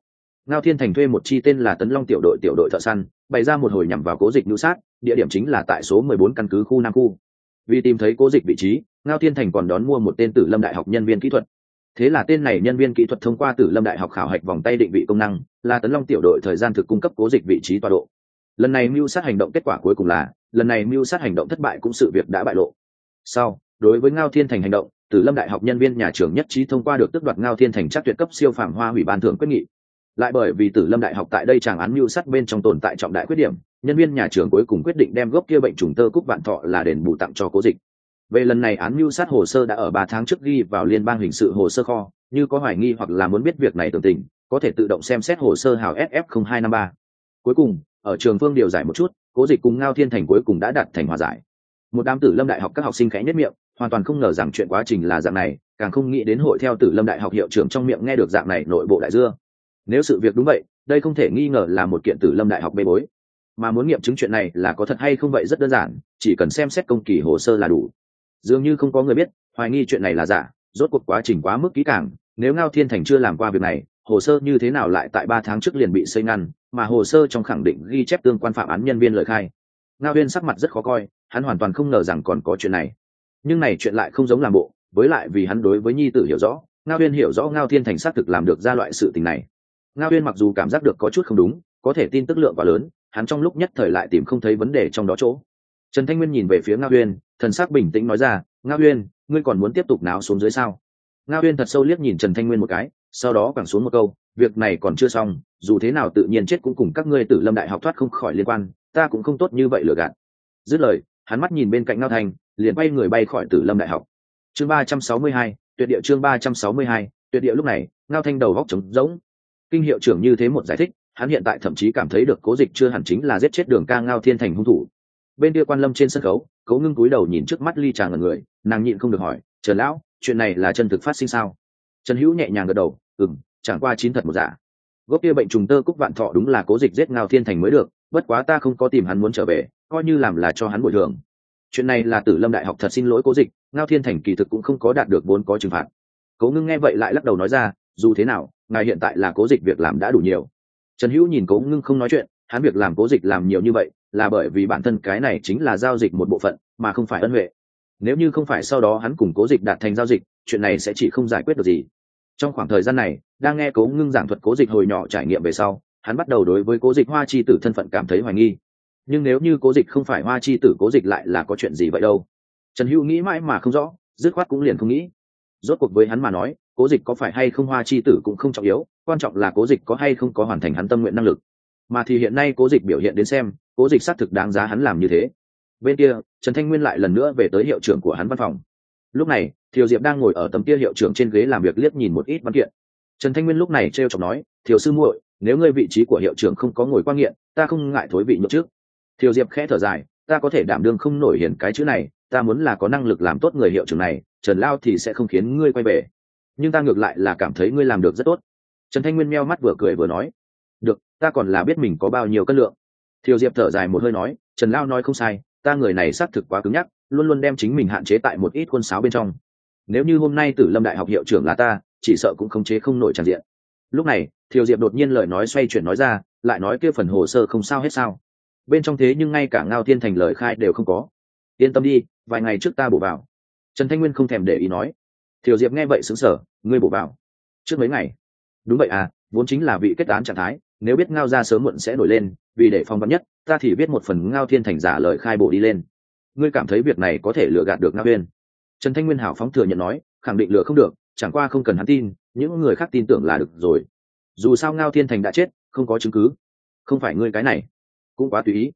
ngao thiên thành thuê một chi tên là tấn long tiểu đội tiểu đội thợ săn, bày ra một hồi nhằm vào cố dịch nữ sát, địa điểm chính là tại số mười bốn căn cứ khu nam khu. Vì tìm thấy cố dịch vị trí, ngao thiên thành còn đón mua một tên tử lâm đại học nhân viên kỹ thuật thế là tên này nhân viên kỹ thuật thông qua tử lâm đại học khảo hạch vòng tay định vị công năng, là tấn long tiểu đội thời gian thực cung cấp cố dịch vị trí tọa độ. Lần này mưu sát hành động kết quả cuối cùng là, lần này mưu sát hành động thất bại cũng sự việc đã bại lộ. Sau, đối với ngao thiên thành hành động, tử lâm đại học nhân viên nhà trường nhất trí thông qua được tước đoạt ngao thiên thành chắc tuyệt cấp siêu phàm hoa hủy ban thưởng quyết nghị. Lại bởi vì tử lâm đại học tại đây chàng án mưu sát bên trong tồn tại trọng đại khuyết điểm, nhân viên nhà trường cuối cùng quyết định đem gốc kia bệnh trùng tơ cúc vạn thọ là đền bù tặng cho cố dịch về lần này án mưu sát hồ sơ đã ở ba tháng trước ghi vào liên bang hình sự hồ sơ kho, như có hoài nghi hoặc là muốn biết việc này tưởng tình, có thể tự động xem xét hồ sơ hào sf hai năm ba. Cuối cùng, ở trường phương điều giải một chút, cố dịch cùng ngao thiên thành cuối cùng đã đạt thành hòa giải. Một đám tử lâm đại học các học sinh khẽ nhất miệng, hoàn toàn không ngờ rằng chuyện quá trình là dạng này, càng không nghĩ đến hội theo tử lâm đại học hiệu trưởng trong miệng nghe được dạng này nội bộ đại dưa. Nếu sự việc đúng vậy, đây không thể nghi ngờ là một kiện tử lâm đại học bê bối. Mà muốn nghiệm chứng chuyện này là có thật hay không vậy rất đơn giản, chỉ cần xem xét công kỳ hồ sơ là đủ dường như không có người biết, hoài nghi chuyện này là giả, rốt cuộc quá trình quá mức kỹ càng, nếu ngao thiên thành chưa làm qua việc này, hồ sơ như thế nào lại tại ba tháng trước liền bị xây ngăn, mà hồ sơ trong khẳng định ghi chép tương quan phạm án nhân viên lời khai. Ngao huyên sắc mặt rất khó coi, hắn hoàn toàn không ngờ rằng còn có chuyện này. Nhưng này chuyện lại không giống làm bộ, với lại vì hắn đối với nhi tử hiểu rõ, ngao huyên hiểu rõ ngao thiên thành xác thực làm được ra loại sự tình này. Ngao huyên mặc dù cảm giác được có chút không đúng, có thể tin tức lượng quá lớn, hắn trong lúc nhất thời lại tìm không thấy vấn đề trong đó chỗ. Trần thanh nguyên nhìn về phía ngao huyên thần sắc bình tĩnh nói ra ngao uyên, ngươi còn muốn tiếp tục náo xuống dưới sao? Ngao uyên thật sâu liếc nhìn trần thanh nguyên một cái sau đó quẳng xuống một câu việc này còn chưa xong dù thế nào tự nhiên chết cũng cùng các ngươi tử lâm đại học thoát không khỏi liên quan ta cũng không tốt như vậy lừa gạt. Dứt lời hắn mắt nhìn bên cạnh ngao thành liền bay người bay khỏi tử lâm đại học. Chương ba trăm sáu mươi hai tuyệt địa chương ba trăm sáu mươi hai tuyệt địa lúc này ngao thanh đầu góc trống rỗng. Kinh hiệu trưởng như thế một giải thích hắn hiện tại thậm chí cảm thấy được cố dịch chưa hẳn chính là giết chết đường ca ngao thiên thành hung thủ. Bên kia quan lâm trên sân khấu cố ngưng cúi đầu nhìn trước mắt ly tràng ngần người, nàng nhịn không được hỏi, trần lão, chuyện này là chân thực phát sinh sao? Trần hữu nhẹ nhàng gật đầu ừng chẳng qua chín thật một giả gốc kia bệnh trùng tơ cúc vạn thọ đúng là cố dịch giết ngao thiên thành mới được, bất quá ta không có tìm hắn muốn trở về, coi như làm là cho hắn bồi thường. Chuyện này là tử lâm đại học thật xin lỗi cố dịch, ngao thiên thành kỳ thực cũng không có đạt được vốn có trừng phạt. Cố ngưng nghe vậy lại lắc đầu nói ra, dù thế nào, ngài hiện tại là cố dịch việc làm đã đủ nhiều. Trần hữu nhìn cố ngưng không nói chuyện, hắn việc làm cố dịch làm nhiều như vậy là bởi vì bản thân cái này chính là giao dịch một bộ phận, mà không phải ân huệ. Nếu như không phải sau đó hắn cùng cố dịch đạt thành giao dịch, chuyện này sẽ chỉ không giải quyết được gì. Trong khoảng thời gian này, đang nghe cố ngưng giảng thuật cố dịch hồi nhỏ trải nghiệm về sau, hắn bắt đầu đối với cố dịch hoa chi tử thân phận cảm thấy hoài nghi. Nhưng nếu như cố dịch không phải hoa chi tử cố dịch lại là có chuyện gì vậy đâu? Trần hữu nghĩ mãi mà không rõ, dứt khoát cũng liền không nghĩ. Rốt cuộc với hắn mà nói, cố dịch có phải hay không hoa chi tử cũng không trọng yếu, quan trọng là cố dịch có hay không có hoàn thành hắn tâm nguyện năng lực. Mà thì hiện nay cố dịch biểu hiện đến xem cố dịch xác thực đáng giá hắn làm như thế. Bên kia, trần thanh nguyên lại lần nữa về tới hiệu trưởng của hắn văn phòng. Lúc này, thiều diệp đang ngồi ở tấm kia hiệu trưởng trên ghế làm việc liếc nhìn một ít văn kiện. Trần thanh nguyên lúc này t r e o chọc nói, thiều sư muội, nếu ngươi vị trí của hiệu trưởng không có ngồi quan nghiện, ta không ngại thối vị nhậu trước. Thiều diệp khẽ thở dài, ta có thể đảm đương không nổi hiển cái chữ này, ta muốn là có năng lực làm tốt người hiệu trưởng này, trần lao thì sẽ không khiến ngươi quay về. Nhưng ta ngược lại là cảm thấy ngươi làm được rất tốt. Trần thanh nguyên meo mắt vừa cười vừa nói, được, ta còn là biết mình có bao nhiêu cân lượng thiều diệp thở dài một hơi nói, trần lao nói không sai, ta người này xác thực quá cứng nhắc, luôn luôn đem chính mình hạn chế tại một ít quân sáo bên trong. Nếu như hôm nay tử lâm đại học hiệu trưởng là ta, chỉ sợ cũng khống chế không nổi tràn diện. Lúc này, thiều diệp đột nhiên lời nói xoay chuyển nói ra, lại nói kia phần hồ sơ không sao hết sao. Bên trong thế nhưng ngay cả ngao thiên thành lời khai đều không có. Yên tâm đi, vài ngày trước ta bổ vào. Trần thanh nguyên không thèm để ý nói. Thiều diệp nghe vậy xứng sở ngươi bổ vào? Trước mấy ngày? Đúng vậy à vốn chính là vị kết án trạng thái nếu biết ngao ra sớm muộn sẽ nổi lên, vì để phong vắn nhất, ta thì biết một phần ngao thiên thành giả lời khai bộ đi lên. Ngươi cảm thấy việc này có thể lừa gạt được ngao huyên trần thanh nguyên hảo phóng thừa nhận nói, khẳng định lừa không được, chẳng qua không cần hắn tin, những người khác tin tưởng là được rồi. Dù sao ngao thiên thành đã chết, không có chứng cứ. Không phải ngươi cái này. Cũng quá tùy ý.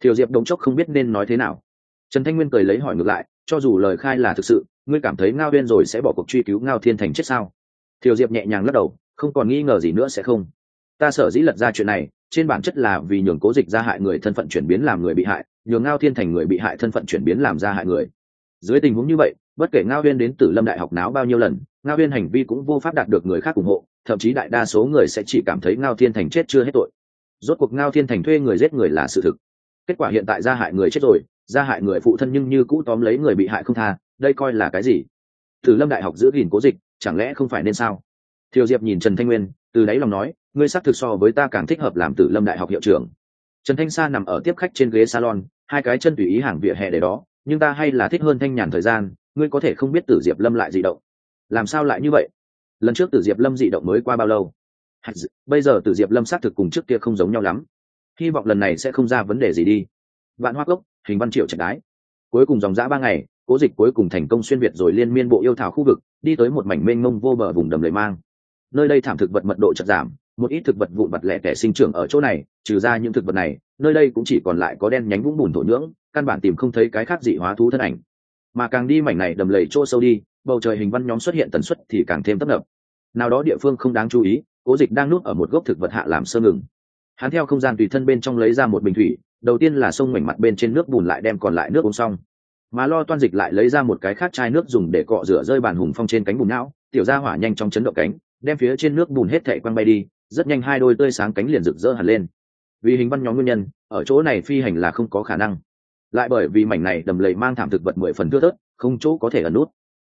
Thiều diệp đống chốc không biết nên nói thế nào. Trần thanh nguyên cười lấy hỏi ngược lại, cho dù lời khai là thực sự, ngươi cảm thấy ngao huyên rồi sẽ bỏ cuộc truy cứu ngao thiên thành chết sao? Thiều diệp nhẹ nhàng lắc đầu, không còn nghi ngờ gì nữa sẽ không ta sở dĩ lật ra chuyện này, trên bản chất là vì nhường cố dịch ra hại người thân phận chuyển biến làm người bị hại, nhường ngao thiên thành người bị hại thân phận chuyển biến làm ra hại người. Dưới tình huống như vậy, bất kể ngao huyên đến từ lâm đại học náo bao nhiêu lần, ngao huyên hành vi cũng vô pháp đạt được người khác ủng hộ, thậm chí đại đa số người sẽ chỉ cảm thấy ngao thiên thành chết chưa hết tội. Rốt cuộc ngao thiên thành thuê người giết người là sự thực. Kết quả hiện tại ra hại người chết rồi ra hại người phụ thân nhưng như cũ tóm lấy người bị hại không tha, đây coi là cái gì? Từ lâm đại học giữ gìn cố dịch, chẳng lẽ không phải nên sao? Thiều diệp nhìn trần thanh nguyên, từ đáy lòng nói ngươi xác thực so với ta càng thích hợp làm tử lâm đại học hiệu trưởng. Trần thanh sa nằm ở tiếp khách trên ghế salon, hai cái chân tùy ý hàng vỉa hè để đó, nhưng ta hay là thích hơn thanh nhàn thời gian, ngươi có thể không biết tử diệp lâm lại dị động. Làm sao lại như vậy? Lần trước tử diệp lâm dị động mới qua bao lâu? Bây giờ tử diệp lâm xác thực cùng trước kia không giống nhau lắm. Hy vọng lần này sẽ không ra vấn đề gì đi. Vạn hoa cốc, hình văn triệu trạch đái. Cuối cùng dòng dã ba ngày, cố dịch cuối cùng thành công xuyên việt rồi liên miên bộ yêu thảo khu vực, đi tới một mảnh mênh mông vô bờ vùng đầm lầy mang. Nơi đây thảm thực vật mật độ chật giảm một ít thực vật vụn vặt lẻ tẻ sinh trưởng ở chỗ này, trừ ra những thực vật này, nơi đây cũng chỉ còn lại có đen nhánh vũng bùn thổ nhưỡng, căn bản tìm không thấy cái khác dị hóa thú thân ảnh. Mà càng đi mảnh này đầm lầy chỗ sâu đi, bầu trời hình văn nhóm xuất hiện tần suất thì càng thêm tấp nập. Nào đó địa phương không đáng chú ý, cố dịch đang nuốt ở một gốc thực vật hạ làm sơ ngừng. Hắn theo không gian tùy thân bên trong lấy ra một bình thủy, đầu tiên là sông mảnh mặt bên trên nước bùn lại đem còn lại nước uống xong. Mà lo toan dịch lại lấy ra một cái khác chai nước dùng để cọ rửa rơi bàn hùng phong trên cánh bùn não, tiểu ra hỏa nhanh trong chấn động cánh, đem phía trên nước bùn hết thệ quăng bay đi rất nhanh hai đôi tươi sáng cánh liền rực rỡ hẳn lên. Vì hình văn nhóm nguyên nhân, ở chỗ này phi hành là không có khả năng. Lại bởi vì mảnh này đầm lầy mang thảm thực vật mười phần thưa thớt, không chỗ có thể ẩn nút.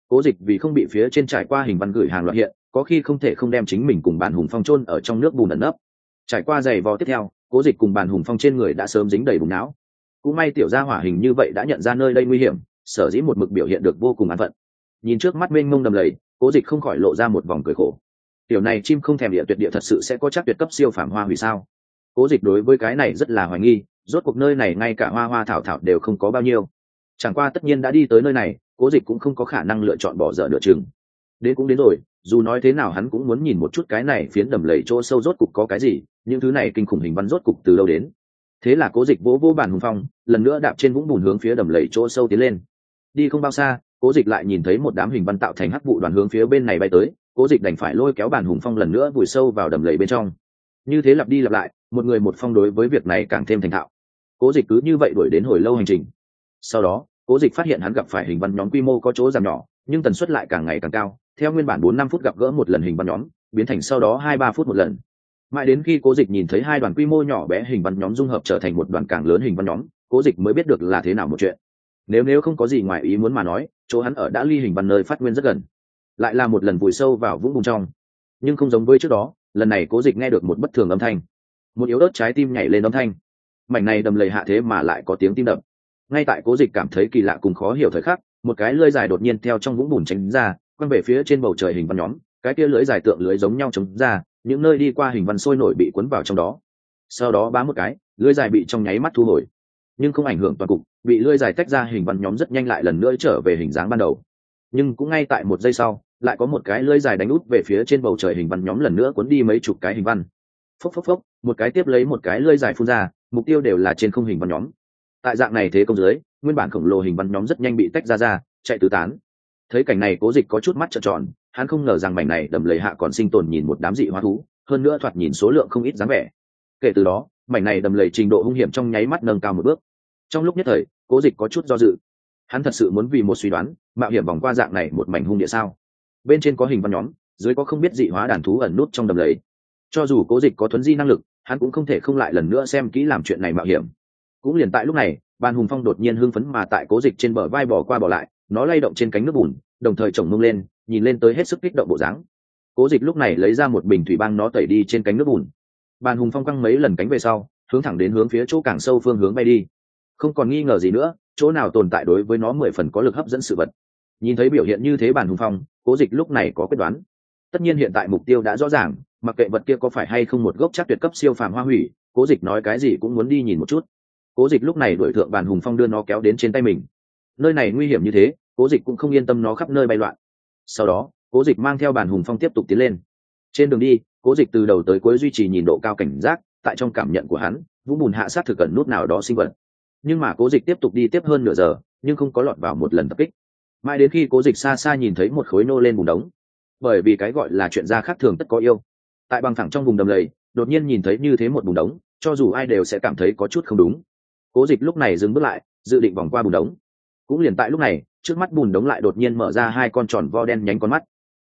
Cố dịch vì không bị phía trên trải qua hình văn gửi hàng loạt hiện, có khi không thể không đem chính mình cùng bàn hùng phong trôn ở trong nước bùn ẩn nấp. Trải qua giày vò tiếp theo, cố dịch cùng bàn hùng phong trên người đã sớm dính đầy bùn não. Cũng may tiểu gia hỏa hình như vậy đã nhận ra nơi đây nguy hiểm, sở dĩ một mực biểu hiện được vô cùng an phận. Nhìn trước mắt mênh mông đầm lầy, cố dịch không khỏi lộ ra một vòng cười khổ tiểu này chim không thèm địa tuyệt địa thật sự sẽ có chắc tuyệt cấp siêu phàm hoa hủy sao? Cố dịch đối với cái này rất là hoài nghi, rốt cuộc nơi này ngay cả hoa hoa thảo thảo đều không có bao nhiêu. Chẳng qua tất nhiên đã đi tới nơi này, cố dịch cũng không có khả năng lựa chọn bỏ dở nửa chừng. Đến cũng đến rồi, dù nói thế nào hắn cũng muốn nhìn một chút cái này phiến đầm lầy chỗ sâu rốt cục có cái gì, những thứ này kinh khủng hình văn rốt cục từ đâu đến. Thế là cố dịch vỗ vỗ bàn hùng phong, lần nữa đạp trên vũng bùn hướng phía đầm lầy chỗ sâu tiến lên. Đi không bao xa, cố dịch lại nhìn thấy một đám hình văn tạo thành hắc vụ đoàn hướng phía bên này bay tới cố dịch đành phải lôi kéo bàn hùng phong lần nữa vùi sâu vào đầm lầy bên trong. Như thế lặp đi lặp lại, một người một phong đối với việc này càng thêm thành thạo. Cố dịch cứ như vậy đuổi đến hồi lâu hành trình. Sau đó, cố dịch phát hiện hắn gặp phải hình văn nhóm quy mô có chỗ giảm nhỏ, nhưng tần suất lại càng ngày càng cao. Theo nguyên bản bốn năm phút gặp gỡ một lần hình văn nhóm, biến thành sau đó hai ba phút một lần. Mãi đến khi cố dịch nhìn thấy hai đoàn quy mô nhỏ bé hình văn nhóm dung hợp trở thành một đoàn càng lớn hình văn nhóm, cố dịch mới biết được là thế nào một chuyện. Nếu nếu không có gì ngoài ý muốn mà nói, chỗ hắn ở đã ly hình văn nơi phát nguyên rất gần lại là một lần vùi sâu vào vũng bùn trong. Nhưng không giống với trước đó, lần này cố dịch nghe được một bất thường âm thanh. Một yếu ớt trái tim nhảy lên âm thanh. Mảnh này đầm lầy hạ thế mà lại có tiếng tim đập. Ngay tại cố dịch cảm thấy kỳ lạ cùng khó hiểu thời khắc, một cái lưới dài đột nhiên theo trong vũng bùn tránh ra, quăng về phía trên bầu trời hình văn nhóm. Cái kia lưới dài tượng lưới giống nhau chống ra, những nơi đi qua hình văn sôi nổi bị cuốn vào trong đó. Sau đó bám một cái lưới dài bị trong nháy mắt thu hồi. Nhưng không ảnh hưởng toàn cục, bị lưới dài tách ra hình văn nhóm rất nhanh lại lần nữa trở về hình dáng ban đầu. Nhưng cũng ngay tại một giây sau lại có một cái lưỡi dài đánh út về phía trên bầu trời hình văn nhóm lần nữa cuốn đi mấy chục cái hình văn. Phốc phốc phốc, một cái tiếp lấy một cái lưỡi dài phun ra, mục tiêu đều là trên không hình văn nhóm. Tại dạng này thế công dưới, nguyên bản khổng lồ hình văn nhóm rất nhanh bị tách ra ra, chạy tứ tán. Thấy cảnh này, cố dịch có chút mắt trợn tròn, hắn không ngờ rằng mảnh này đầm lầy hạ còn sinh tồn nhìn một đám dị hóa thú, hơn nữa thoạt nhìn số lượng không ít dáng vẻ. Kể từ đó, mảnh này đầm lầy trình độ hung hiểm trong nháy mắt nâng cao một bước. Trong lúc nhất thời, cố dịch có chút do dự. Hắn thật sự muốn vì một suy đoán, mạo hiểm vòng qua dạng này một mảnh hung địa sao? Bên trên có hình văn nhóm, dưới có không biết dị hóa đàn thú ẩn nút trong đầm lầy. Cho dù cố dịch có thuấn di năng lực, hắn cũng không thể không lại lần nữa xem kỹ làm chuyện này mạo hiểm. Cũng liền tại lúc này, ban hùng phong đột nhiên hưng phấn mà tại cố dịch trên bờ vai bỏ qua bỏ lại, nó lay động trên cánh nước bùn, đồng thời chồng mông lên, nhìn lên tới hết sức kích động bộ dáng. Cố dịch lúc này lấy ra một bình thủy băng nó tẩy đi trên cánh nước bùn. Bàn hùng phong căng mấy lần cánh về sau, hướng thẳng đến hướng phía chỗ càng sâu phương hướng bay đi. Không còn nghi ngờ gì nữa, chỗ nào tồn tại đối với nó mười phần có lực hấp dẫn sự vật nhìn thấy biểu hiện như thế bàn hùng phong, cố dịch lúc này có quyết đoán. Tất nhiên hiện tại mục tiêu đã rõ ràng, mặc kệ vật kia có phải hay không một gốc chắc tuyệt cấp siêu phàm hoa hủy, cố dịch nói cái gì cũng muốn đi nhìn một chút. Cố dịch lúc này đổi thượng bàn hùng phong đưa nó kéo đến trên tay mình. Nơi này nguy hiểm như thế, cố dịch cũng không yên tâm nó khắp nơi bay loạn. Sau đó, cố dịch mang theo bàn hùng phong tiếp tục tiến lên. Trên đường đi, cố dịch từ đầu tới cuối duy trì nhìn độ cao cảnh giác, tại trong cảm nhận của hắn, vũ bùn hạ sát thực cần nút nào đó sinh vật. Nhưng mà cố dịch tiếp tục đi tiếp hơn nửa giờ, nhưng không có lọt vào một lần tập kích mãi đến khi cố dịch xa xa nhìn thấy một khối nô lên bùn đống. Bởi vì cái gọi là chuyện gia khác thường tất có yêu. Tại bằng thẳng trong vùng đầm lầy, đột nhiên nhìn thấy như thế một bùn đống, cho dù ai đều sẽ cảm thấy có chút không đúng. Cố dịch lúc này dừng bước lại, dự định vòng qua bùn đống. Cũng liền tại lúc này, trước mắt bùn đống lại đột nhiên mở ra hai con tròn vo đen nhánh con mắt.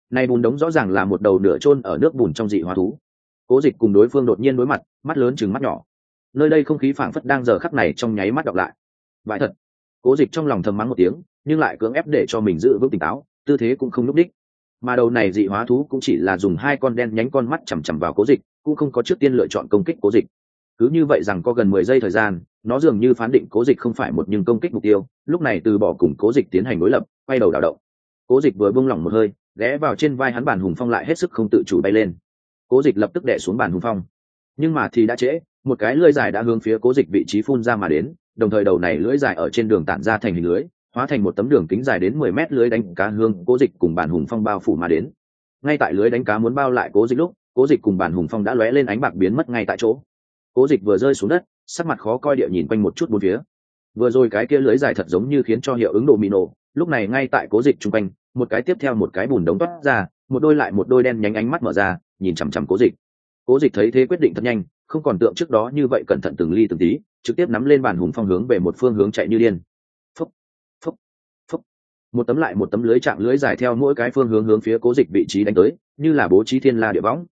Này bùn đống rõ ràng là một đầu nửa chôn ở nước bùn trong dị hóa thú. Cố dịch cùng đối phương đột nhiên đối mặt, mắt lớn chừng mắt nhỏ. Nơi đây không khí phảng phất đang giờ khắc này trong nháy mắt đọc lại. Vải thật cố dịch trong lòng thầm mắng một tiếng, nhưng lại cưỡng ép để cho mình giữ vững tỉnh táo, tư thế cũng không núp đích mà đầu này dị hóa thú cũng chỉ là dùng hai con đen nhánh con mắt chằm chằm vào cố dịch, cũng không có trước tiên lựa chọn công kích cố dịch. Cứ như vậy rằng có gần mười giây thời gian, nó dường như phán định cố dịch không phải một nhưng công kích mục tiêu, lúc này từ bỏ cùng cố dịch tiến hành đối lập, quay đầu đảo động. Cố dịch vừa buông lỏng một hơi, ghé vào trên vai hắn bàn hùng phong lại hết sức không tự chủ bay lên. Cố dịch lập tức đẻ xuống bàn hùng phong nhưng mà thì đã trễ, một cái lưỡi dài đã hướng phía cố dịch vị trí phun ra mà đến, đồng thời đầu này lưỡi dài ở trên đường tản ra thành hình lưới, hóa thành một tấm đường kính dài đến mười mét lưới đánh cá hương cố dịch cùng bản hùng phong bao phủ mà đến. Ngay tại lưới đánh cá muốn bao lại cố dịch lúc, cố dịch cùng bản hùng phong đã lóe lên ánh bạc biến mất ngay tại chỗ. Cố dịch vừa rơi xuống đất, sắc mặt khó coi địa nhìn quanh một chút bốn phía. Vừa rồi cái kia lưới dài thật giống như khiến cho hiệu ứng độ mị nổ, lúc này ngay tại cố dịch chung quanh, một cái tiếp theo một cái bùn đống toát ra, một đôi lại một đôi đen nhánh ánh mắt mở ra, nhìn chằm chằm cố dịch cố dịch thấy thế quyết định thật nhanh, không còn tượng trước đó như vậy cẩn thận từng ly từng tí, trực tiếp nắm lên bàn hùng phong hướng về một phương hướng chạy như điên. Phúc phúc phúc. Một tấm lại một tấm lưới chạm lưới dài theo mỗi cái phương hướng hướng phía cố dịch vị trí đánh tới, như là bố trí thiên la địa võng.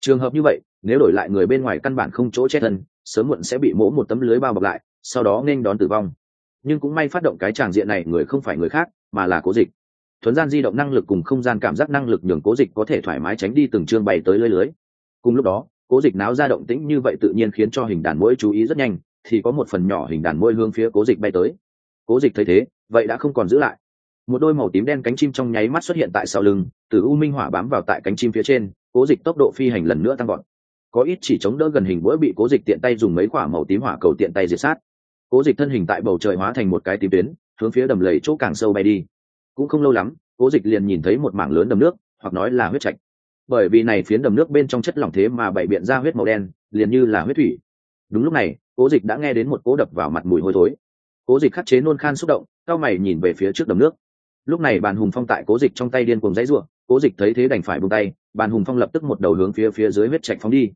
Trường hợp như vậy, nếu đổi lại người bên ngoài căn bản không chỗ che thân, sớm muộn sẽ bị mỗ một tấm lưới bao bọc lại, sau đó nên đón tử vong. Nhưng cũng may phát động cái tràng diện này người không phải người khác, mà là cố dịch. Thuấn gian di động năng lực cùng không gian cảm giác năng lực nhường cố dịch có thể thoải mái tránh đi từng chương bày tới lưới lưới cùng lúc đó, cố dịch náo ra động tĩnh như vậy tự nhiên khiến cho hình đàn mũi chú ý rất nhanh, thì có một phần nhỏ hình đàn mũi hướng phía cố dịch bay tới. Cố dịch thấy thế, vậy đã không còn giữ lại. Một đôi màu tím đen cánh chim trong nháy mắt xuất hiện tại sau lưng, từ u minh hỏa bám vào tại cánh chim phía trên, cố dịch tốc độ phi hành lần nữa tăng gọn có ít chỉ chống đỡ gần hình bữa bị cố dịch tiện tay dùng mấy quả màu tím hỏa cầu tiện tay diệt sát. Cố dịch thân hình tại bầu trời hóa thành một cái tím tuyến, hướng phía đầm lầy chỗ càng sâu bay đi. Cũng không lâu lắm, cố dịch liền nhìn thấy một mảng lớn đầm nước, hoặc nói là huyết trạch bởi vì này phiến đầm nước bên trong chất lỏng thế mà bảy biện ra huyết màu đen, liền như là huyết thủy. Đúng lúc này, cố dịch đã nghe đến một cố đập vào mặt mùi hôi thối. Cố dịch khắc chế nôn khan xúc động, cao mày nhìn về phía trước đầm nước. Lúc này bàn hùng phong tại cố dịch trong tay điên cùng dãy ruộng cố dịch thấy thế đành phải buông tay, bàn hùng phong lập tức một đầu hướng phía phía dưới huyết trạch phóng đi.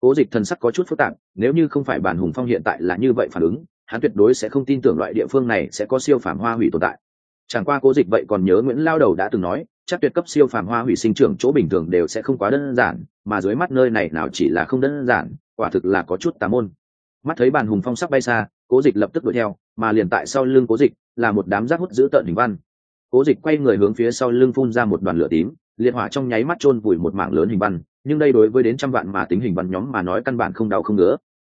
Cố dịch thần sắc có chút phức tạp, nếu như không phải bàn hùng phong hiện tại là như vậy phản ứng, hắn tuyệt đối sẽ không tin tưởng loại địa phương này sẽ có siêu phản hoa hủy tồn tại. Chẳng qua cố dịch vậy còn nhớ nguyễn lao đầu đã từng nói chắc tuyệt cấp siêu phàm hoa hủy sinh trưởng chỗ bình thường đều sẽ không quá đơn giản, mà dưới mắt nơi này nào chỉ là không đơn giản, quả thực là có chút tà môn. Mắt thấy bàn hùng phong sắc bay xa, cố dịch lập tức đuổi theo, mà liền tại sau lưng cố dịch là một đám rác hút giữ tợn hình văn. Cố dịch quay người hướng phía sau lưng phun ra một đoàn lửa tím, liệt hỏa trong nháy mắt chôn vùi một mảng lớn hình văn, nhưng đây đối với đến trăm vạn mà tính hình văn nhóm mà nói căn bản không đau không ngứa.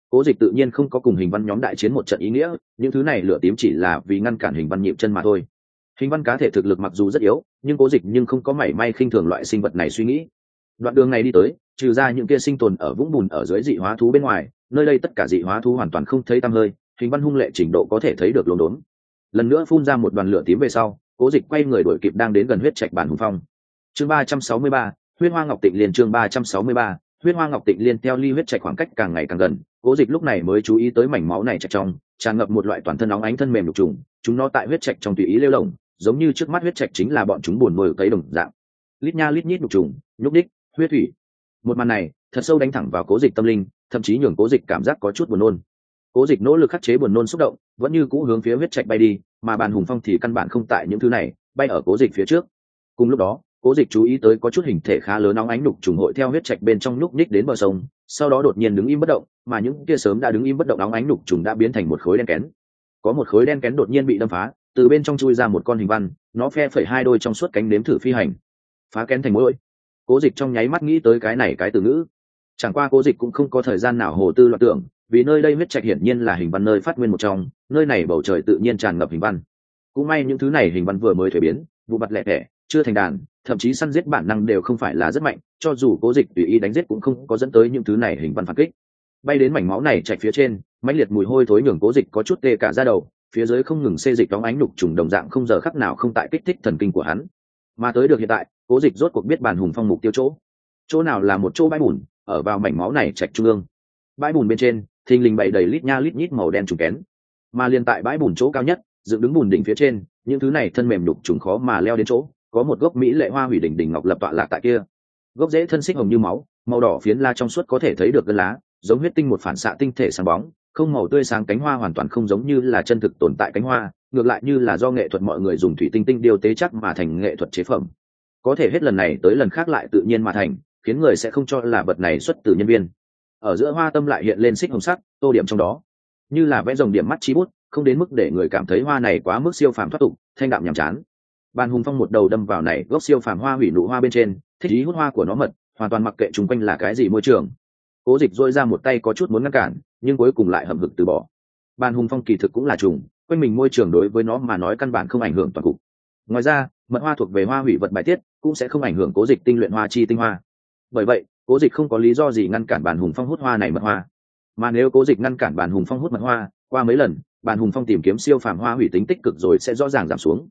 Cố dịch tự nhiên không có cùng hình văn nhóm đại chiến một trận ý nghĩa, những thứ này lửa tím chỉ là vì ngăn cản hình văn nhịp chân mà thôi. Hình văn cá thể thực lực mặc dù rất yếu nhưng cố dịch nhưng không có mảy may khinh thường loại sinh vật này suy nghĩ. Đoạn đường này đi tới, trừ ra những kia sinh tồn ở vũng bùn ở dưới dị hóa thú bên ngoài, nơi đây tất cả dị hóa thú hoàn toàn không thấy tăm hơi, hình văn hung lệ trình độ có thể thấy được lồn đốn. Lần nữa phun ra một đoàn lửa tím về sau, cố dịch quay người đổi kịp đang đến gần huyết trạch bản hùng phong. Chương ba trăm sáu mươi ba, huyết hoa ngọc tịnh liên chương ba trăm sáu mươi ba, huyết hoa ngọc tịnh liên theo ly huyết trạch khoảng cách càng ngày càng gần, cố dịch lúc này mới chú ý tới mảnh máu này chạch trong, tràn ngập một loại toàn thân óng ánh thân mềm đục trùng, chúng nó tại huyết trạch trong tùy ý lêu lồng giống như trước mắt huyết trạch chính là bọn chúng buồn mồi cấy đồng dạng. Lít nha lít nhít nhục trùng, nhúc đích huyết thủy. Một màn này, thật sâu đánh thẳng vào cố dịch tâm linh, thậm chí nhường cố dịch cảm giác có chút buồn nôn. Cố dịch nỗ lực khắc chế buồn nôn xúc động, vẫn như cũ hướng phía huyết trạch bay đi, mà bàn hùng phong thì căn bản không tại những thứ này, bay ở cố dịch phía trước. Cùng lúc đó, cố dịch chú ý tới có chút hình thể khá lớn nóng ánh nhục trùng hội theo huyết trạch bên trong nhúc nhích đến bờ sông, sau đó đột nhiên đứng im bất động, mà những kia sớm đã đứng im bất động nóng ánh nhục trùng đã biến thành một khối đen kén có một khối đen kén đột nhiên bị đâm phá, từ bên trong chui ra một con hình văn, nó phe phẩy hai đôi trong suốt cánh đếm thử phi hành. Phá kén thành mỗi cố dịch trong nháy mắt nghĩ tới cái này cái từ ngữ. Chẳng qua cố dịch cũng không có thời gian nào hồ tư loạn tưởng, vì nơi đây huyết trạch hiển nhiên là hình văn nơi phát nguyên một trong, nơi này bầu trời tự nhiên tràn ngập hình văn. Cũng may những thứ này hình văn vừa mới thuế biến, vụ mặt lẻ tẻ, chưa thành đàn, thậm chí săn giết bản năng đều không phải là rất mạnh, cho dù cố dịch tùy ý đánh giết cũng không có dẫn tới những thứ này hình văn phản kích bay đến mảnh máu này chạy phía trên, mãnh liệt mùi hôi thối nhường cố dịch có chút tê cả ra đầu, phía dưới không ngừng xê dịch đóng ánh đục trùng đồng dạng không giờ khắc nào không tại kích thích thần kinh của hắn. Mà tới được hiện tại, cố dịch rốt cuộc biết bàn hùng phong mục tiêu chỗ. Chỗ nào là một chỗ bãi bùn, ở vào mảnh máu này chạch trung ương. Bãi bùn bên trên, thình lình bậy đầy lít nha lít nhít màu đen trùng kén. Mà liền tại bãi bùn chỗ cao nhất, dựng đứng bùn đỉnh phía trên, những thứ này thân mềm đục trùng khó mà leo đến chỗ, có một gốc mỹ lệ hoa hủy đỉnh đỉnh ngọc lập tọa lạc tại kia. Gốc dễ thân xích hồng như máu, màu đỏ phiến la trong suốt có thể thấy được gân lá giống huyết tinh một phản xạ tinh thể sáng bóng, không màu tươi sáng cánh hoa hoàn toàn không giống như là chân thực tồn tại cánh hoa, ngược lại như là do nghệ thuật mọi người dùng thủy tinh tinh điều tế chắc mà thành nghệ thuật chế phẩm. Có thể hết lần này tới lần khác lại tự nhiên mà thành, khiến người sẽ không cho là vật này xuất từ nhân viên. Ở giữa hoa tâm lại hiện lên xích hồng sắc, tô điểm trong đó. Như là vẽ dòng điểm mắt chi bút, không đến mức để người cảm thấy hoa này quá mức siêu phàm thoát tục, thanh đạm nhàm chán. Bàn hùng phong một đầu đâm vào này gốc siêu phàm hoa hủy nụ hoa bên trên, thích ý hút hoa của nó mật, hoàn toàn mặc kệ chung quanh là cái gì môi trường cố dịch dôi ra một tay có chút muốn ngăn cản, nhưng cuối cùng lại hậm hực từ bỏ. Bàn hùng phong kỳ thực cũng là trùng, quanh mình môi trường đối với nó mà nói căn bản không ảnh hưởng toàn cục. Ngoài ra, mật hoa thuộc về hoa hủy vật bài tiết, cũng sẽ không ảnh hưởng cố dịch tinh luyện hoa chi tinh hoa. Bởi vậy, cố dịch không có lý do gì ngăn cản bàn hùng phong hút hoa này mật hoa. Mà nếu cố dịch ngăn cản bàn hùng phong hút mật hoa, qua mấy lần, bàn hùng phong tìm kiếm siêu phàm hoa hủy tính tích cực rồi sẽ rõ ràng giảm xuống.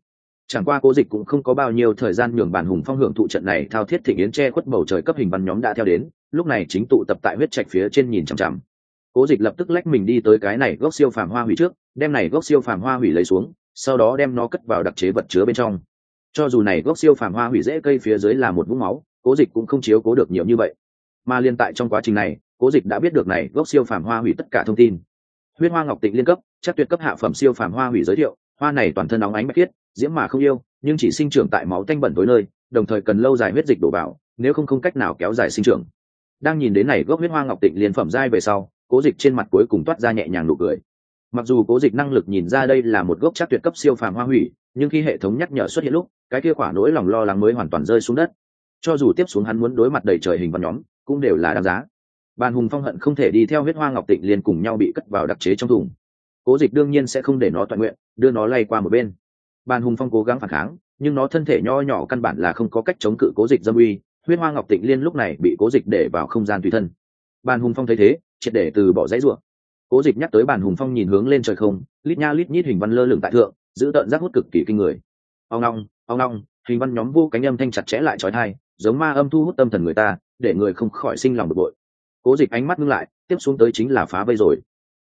Chẳng qua cố dịch cũng không có bao nhiêu thời gian nhường bàn hùng phong hưởng thụ trận này thao thiết thịnh yến che khuất bầu trời cấp hình văn nhóm đã theo đến lúc này chính tụ tập tại huyết trạch phía trên nhìn chằm chằm. Cố dịch lập tức lách mình đi tới cái này gốc siêu phàm hoa hủy trước, đem này gốc siêu phàm hoa hủy lấy xuống, sau đó đem nó cất vào đặc chế vật chứa bên trong. Cho dù này gốc siêu phàm hoa hủy dễ cây phía dưới là một vũng máu, cố dịch cũng không chiếu cố được nhiều như vậy. Mà liên tại trong quá trình này, cố dịch đã biết được này gốc siêu phàm hoa hủy tất cả thông tin. Huyết hoa ngọc tịnh liên cấp, chắc tuyệt cấp hạ phẩm siêu phàm hoa hủy giới thiệu, hoa này toàn thân óng ánh bạch khiết diễm mà không yêu, nhưng chỉ sinh trưởng tại máu tanh bẩn tối nơi, đồng thời cần lâu dài huyết dịch đổ vào, nếu không không cách nào kéo dài sinh trưởng đang nhìn đến này gốc huyết hoa ngọc tịnh liền phẩm giai về sau, cố dịch trên mặt cuối cùng toát ra nhẹ nhàng nụ cười. Mặc dù cố dịch năng lực nhìn ra đây là một gốc chắc tuyệt cấp siêu phàm hoa hủy, nhưng khi hệ thống nhắc nhở xuất hiện lúc, cái kia khỏa nỗi lòng lo lắng mới hoàn toàn rơi xuống đất. Cho dù tiếp xuống hắn muốn đối mặt đầy trời hình văn nhóm, cũng đều là đáng giá. Bàn hùng phong hận không thể đi theo huyết hoa ngọc tịnh liền cùng nhau bị cất vào đặc chế trong thùng. Cố dịch đương nhiên sẽ không để nó toàn nguyện, đưa nó lay qua một bên. Bàn hùng phong cố gắng phản kháng, nhưng nó thân thể nho nhỏ căn bản là không có cách chống cự cố dịch dâm uy huyết hoa ngọc tịnh liên lúc này bị cố dịch để vào không gian tùy thân. Bàn hùng phong thấy thế triệt để từ bỏ dãy ruộng. Cố dịch nhắc tới bàn hùng phong nhìn hướng lên trời không lít nha lít nhít hình văn lơ lửng tại thượng giữ tợn giác hút cực kỳ kinh người. Ông long ông long hình văn nhóm vô cánh âm thanh chặt chẽ lại trói thai giống ma âm thu hút tâm thần người ta để người không khỏi sinh lòng bực bội. Cố dịch ánh mắt ngưng lại tiếp xuống tới chính là phá vây rồi.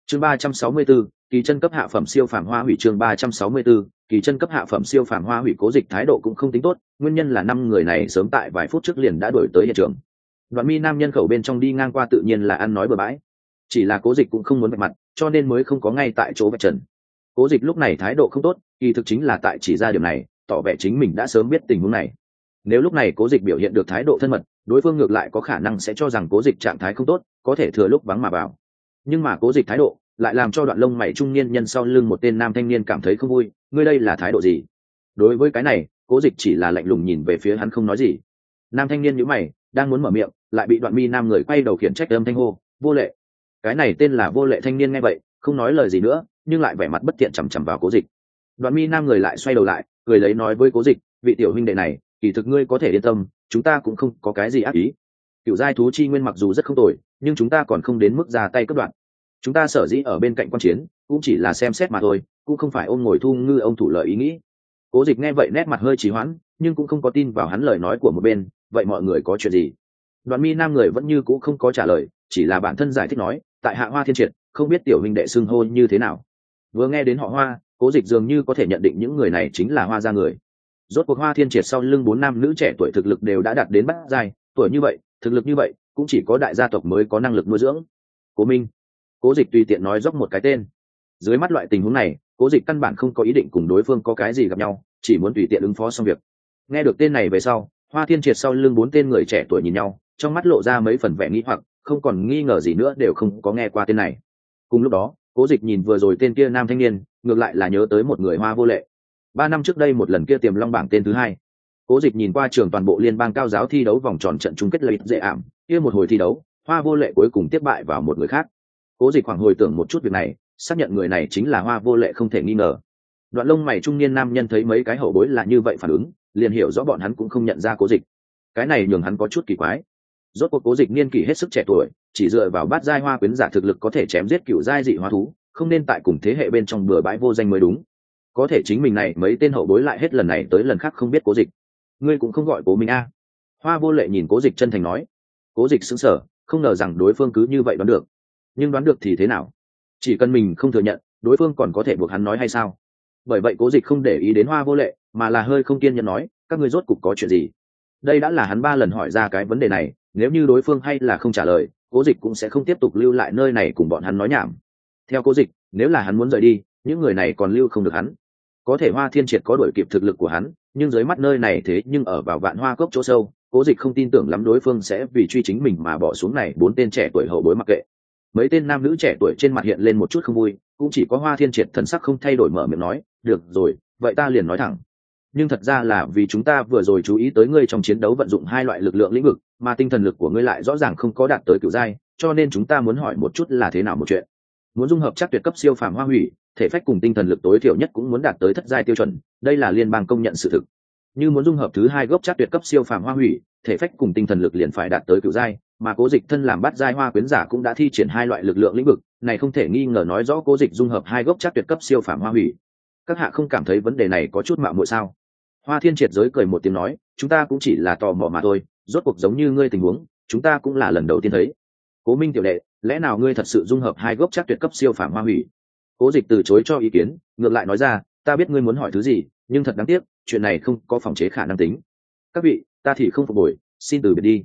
Chương ba trăm sáu mươi 364, kỳ chân cấp hạ phẩm siêu phàm hoa hủy chương ba trăm sáu mươi 364, kỳ chân cấp hạ phẩm siêu phàm hoa hủy cố dịch thái độ cũng không tính tốt, nguyên nhân là năm người này sớm tại vài phút trước liền đã đổi tới hiện trường. Đoạn mi nam nhân khẩu bên trong đi ngang qua tự nhiên là ăn nói bừa bãi. Chỉ là cố dịch cũng không muốn vạch mặt, cho nên mới không có ngay tại chỗ vạch trần. Cố dịch lúc này thái độ không tốt, kỳ thực chính là tại chỉ ra điểm này, tỏ vẻ chính mình đã sớm biết tình huống này. Nếu lúc này cố dịch biểu hiện được thái độ thân mật, đối phương ngược lại có khả năng sẽ cho rằng cố dịch trạng thái không tốt, có thể thừa lúc vắng mà vào. Nhưng mà cố dịch thái độ lại làm cho đoạn lông mày trung niên nhân sau lưng một tên nam thanh niên cảm thấy không vui, ngươi đây là thái độ gì? Đối với cái này, cố dịch chỉ là lạnh lùng nhìn về phía hắn không nói gì. Nam thanh niên nhữ mày, đang muốn mở miệng, lại bị đoạn mi nam người quay đầu khiển trách âm thanh hô, vô lệ. Cái này tên là vô lệ thanh niên nghe vậy, không nói lời gì nữa, nhưng lại vẻ mặt bất tiện chằm chằm vào cố dịch. Đoạn mi nam người lại xoay đầu lại, cười lấy nói với cố dịch, vị tiểu huynh đệ này, kỳ thực ngươi có thể yên tâm, chúng ta cũng không có cái gì ác ý. Cựu giai thú chi nguyên mặc dù rất không tồi, nhưng chúng ta còn không đến mức ra tay cất đoạn chúng ta sở dĩ ở bên cạnh quan chiến, cũng chỉ là xem xét mà thôi, cũng không phải ôm ngồi thu ngư ông thủ lợi ý nghĩ. Cố dịch nghe vậy nét mặt hơi trì hoãn, nhưng cũng không có tin vào hắn lời nói của một bên, vậy mọi người có chuyện gì? Đoạn mi nam người vẫn như c ũ không có trả lời, chỉ là bản thân giải thích nói, tại hạ hoa thiên triệt, không biết tiểu huynh đệ xưng hô như thế nào. Vừa nghe đến họ hoa, cố dịch dường như có thể nhận định những người này chính là hoa ra người. Rốt cuộc hoa thiên triệt sau lưng bốn nam nữ trẻ tuổi thực lực đều đã đạt đến bát giai, tuổi như vậy, thực lực như vậy, cũng chỉ có đại gia tộc mới có năng lực nuôi dưỡng. Cố minh cố dịch tùy tiện nói dốc một cái tên. Dưới mắt loại tình huống này, cố dịch căn bản không có ý định cùng đối phương có cái gì gặp nhau, chỉ muốn tùy tiện ứng phó xong việc. Nghe được tên này về sau, hoa thiên triệt sau lưng bốn tên người trẻ tuổi nhìn nhau, trong mắt lộ ra mấy phần vẻ nghĩ hoặc, không còn nghi ngờ gì nữa đều không có nghe qua tên này. Cùng lúc đó, cố dịch nhìn vừa rồi tên kia nam thanh niên, ngược lại là nhớ tới một người hoa vô lệ. Ba năm trước đây một lần kia tiềm long bảng tên thứ hai. Cố dịch nhìn qua trường toàn bộ liên bang cao giáo thi đấu vòng tròn trận chung kết lợi dễ ảm, kia một hồi thi đấu, hoa vô lệ cuối cùng tiếp bại vào một người khác cố dịch khoảng hồi tưởng một chút việc này, xác nhận người này chính là hoa vô lệ không thể nghi ngờ. Đoạn lông mày trung niên nam nhân thấy mấy cái hậu bối là như vậy phản ứng, liền hiểu rõ bọn hắn cũng không nhận ra cố dịch. Cái này nhường hắn có chút kỳ quái. Rốt cuộc cố dịch niên kỷ hết sức trẻ tuổi, chỉ dựa vào bát giai hoa quyến giả thực lực có thể chém giết cựu giai dị hoa thú, không nên tại cùng thế hệ bên trong bừa bãi vô danh mới đúng. Có thể chính mình này mấy tên hậu bối lại hết lần này tới lần khác không biết cố dịch. Ngươi cũng không gọi cố minh a. Hoa vô lệ nhìn cố dịch chân thành nói. Cố dịch xứng sở không ngờ rằng đối phương cứ như vậy đoán được nhưng đoán được thì thế nào? Chỉ cần mình không thừa nhận, đối phương còn có thể buộc hắn nói hay sao? Bởi vậy cố dịch không để ý đến hoa vô lệ, mà là hơi không kiên nhẫn nói, các ngươi rốt cục có chuyện gì? Đây đã là hắn ba lần hỏi ra cái vấn đề này, nếu như đối phương hay là không trả lời, cố dịch cũng sẽ không tiếp tục lưu lại nơi này cùng bọn hắn nói nhảm. Theo cố dịch, nếu là hắn muốn rời đi, những người này còn lưu không được hắn. Có thể hoa thiên triệt có đổi kịp thực lực của hắn, nhưng dưới mắt nơi này thế nhưng ở vào vạn hoa cốc chỗ sâu, cố dịch không tin tưởng lắm đối phương sẽ vì truy chính mình mà bỏ xuống này bốn tên trẻ tuổi hậu bối mặc kệ mấy tên nam nữ trẻ tuổi trên mặt hiện lên một chút không vui, cũng chỉ có hoa thiên triệt thần sắc không thay đổi mở miệng nói, được rồi, vậy ta liền nói thẳng. Nhưng thật ra là vì chúng ta vừa rồi chú ý tới ngươi trong chiến đấu vận dụng hai loại lực lượng lĩnh vực, mà tinh thần lực của ngươi lại rõ ràng không có đạt tới cựu giai, cho nên chúng ta muốn hỏi một chút là thế nào một chuyện. Muốn dung hợp chắc tuyệt cấp siêu phàm hoa hủy, thể phách cùng tinh thần lực tối thiểu nhất cũng muốn đạt tới thất giai tiêu chuẩn, đây là liên bang công nhận sự thực. Như muốn dung hợp thứ hai gốc chắc tuyệt cấp siêu phàm hoa hủy, thể phách cùng tinh thần lực liền phải đạt tới cựu giai mà cố dịch thân làm bắt giai hoa quyến giả cũng đã thi triển hai loại lực lượng lĩnh vực, này không thể nghi ngờ nói rõ cố dịch dung hợp hai gốc chắc tuyệt cấp siêu phàm hoa hủy. Các hạ không cảm thấy vấn đề này có chút mạo muội sao? Hoa thiên triệt giới cười một tiếng nói, chúng ta cũng chỉ là tò mò mà thôi, rốt cuộc giống như ngươi tình huống, chúng ta cũng là lần đầu tiên thấy. Cố minh tiểu đệ, lẽ nào ngươi thật sự dung hợp hai gốc chắc tuyệt cấp siêu phàm hoa hủy? Cố dịch từ chối cho ý kiến, ngược lại nói ra, ta biết ngươi muốn hỏi thứ gì, nhưng thật đáng tiếc, chuyện này không có phòng chế khả năng tính. Các vị, ta thì không phục hồi, xin từ biệt đi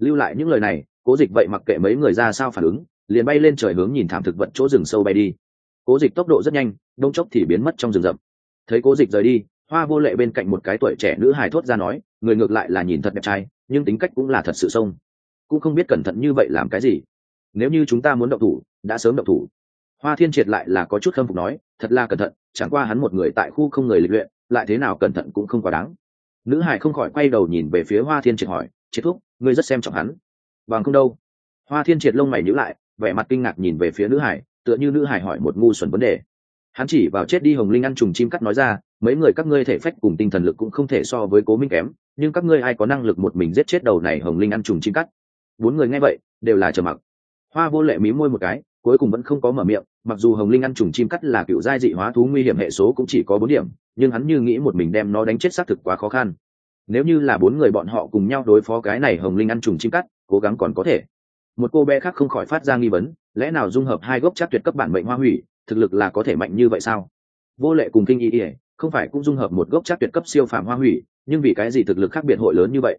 lưu lại những lời này, cố dịch vậy mặc kệ mấy người ra sao phản ứng, liền bay lên trời hướng nhìn thảm thực vật chỗ rừng sâu bay đi. Cố dịch tốc độ rất nhanh đông chốc thì biến mất trong rừng rậm. Thấy cố dịch rời đi, hoa vô lệ bên cạnh một cái tuổi trẻ nữ hài thốt ra nói, người ngược lại là nhìn thật đẹp trai, nhưng tính cách cũng là thật sự sông. Cũng không biết cẩn thận như vậy làm cái gì. Nếu như chúng ta muốn động thủ, đã sớm động thủ. Hoa thiên triệt lại là có chút khâm phục nói, thật là cẩn thận, chẳng qua hắn một người tại khu không người lịch luyện, lại thế nào cẩn thận cũng không quá đáng. Nữ hải không khỏi quay đầu nhìn về phía hoa thiên triệt hỏi, triệt thúc ngươi rất xem trọng hắn. Bằng không đâu. Hoa thiên triệt lông mày nhữ lại, vẻ mặt kinh ngạc nhìn về phía nữ hải, tựa như nữ hải hỏi một ngu xuẩn vấn đề. Hắn chỉ vào chết đi hồng linh ăn trùng chim cắt nói ra, mấy người các ngươi thể phách cùng tinh thần lực cũng không thể so với cố minh kém, nhưng các ngươi ai có năng lực một mình giết chết đầu này hồng linh ăn trùng chim cắt? Bốn người nghe vậy, đều là trầm mặc. Hoa vô lệ mí môi một cái, cuối cùng vẫn không có mở miệng, mặc dù hồng linh ăn trùng chim cắt là cựu giai dị hóa thú nguy hiểm hệ số cũng chỉ có bốn điểm, nhưng hắn như nghĩ một mình đem nó đánh chết xác thực quá khó khăn nếu như là bốn người bọn họ cùng nhau đối phó cái này hồng linh ăn trùng chim cắt, cố gắng còn có thể. Một cô bé khác không khỏi phát ra nghi vấn, lẽ nào dung hợp hai gốc chắc tuyệt cấp bản mệnh hoa hủy, thực lực là có thể mạnh như vậy sao? Vô lệ cùng kinh y ỉa không phải cũng dung hợp một gốc chắc tuyệt cấp siêu phàm hoa hủy, nhưng vì cái gì thực lực khác biệt hội lớn như vậy?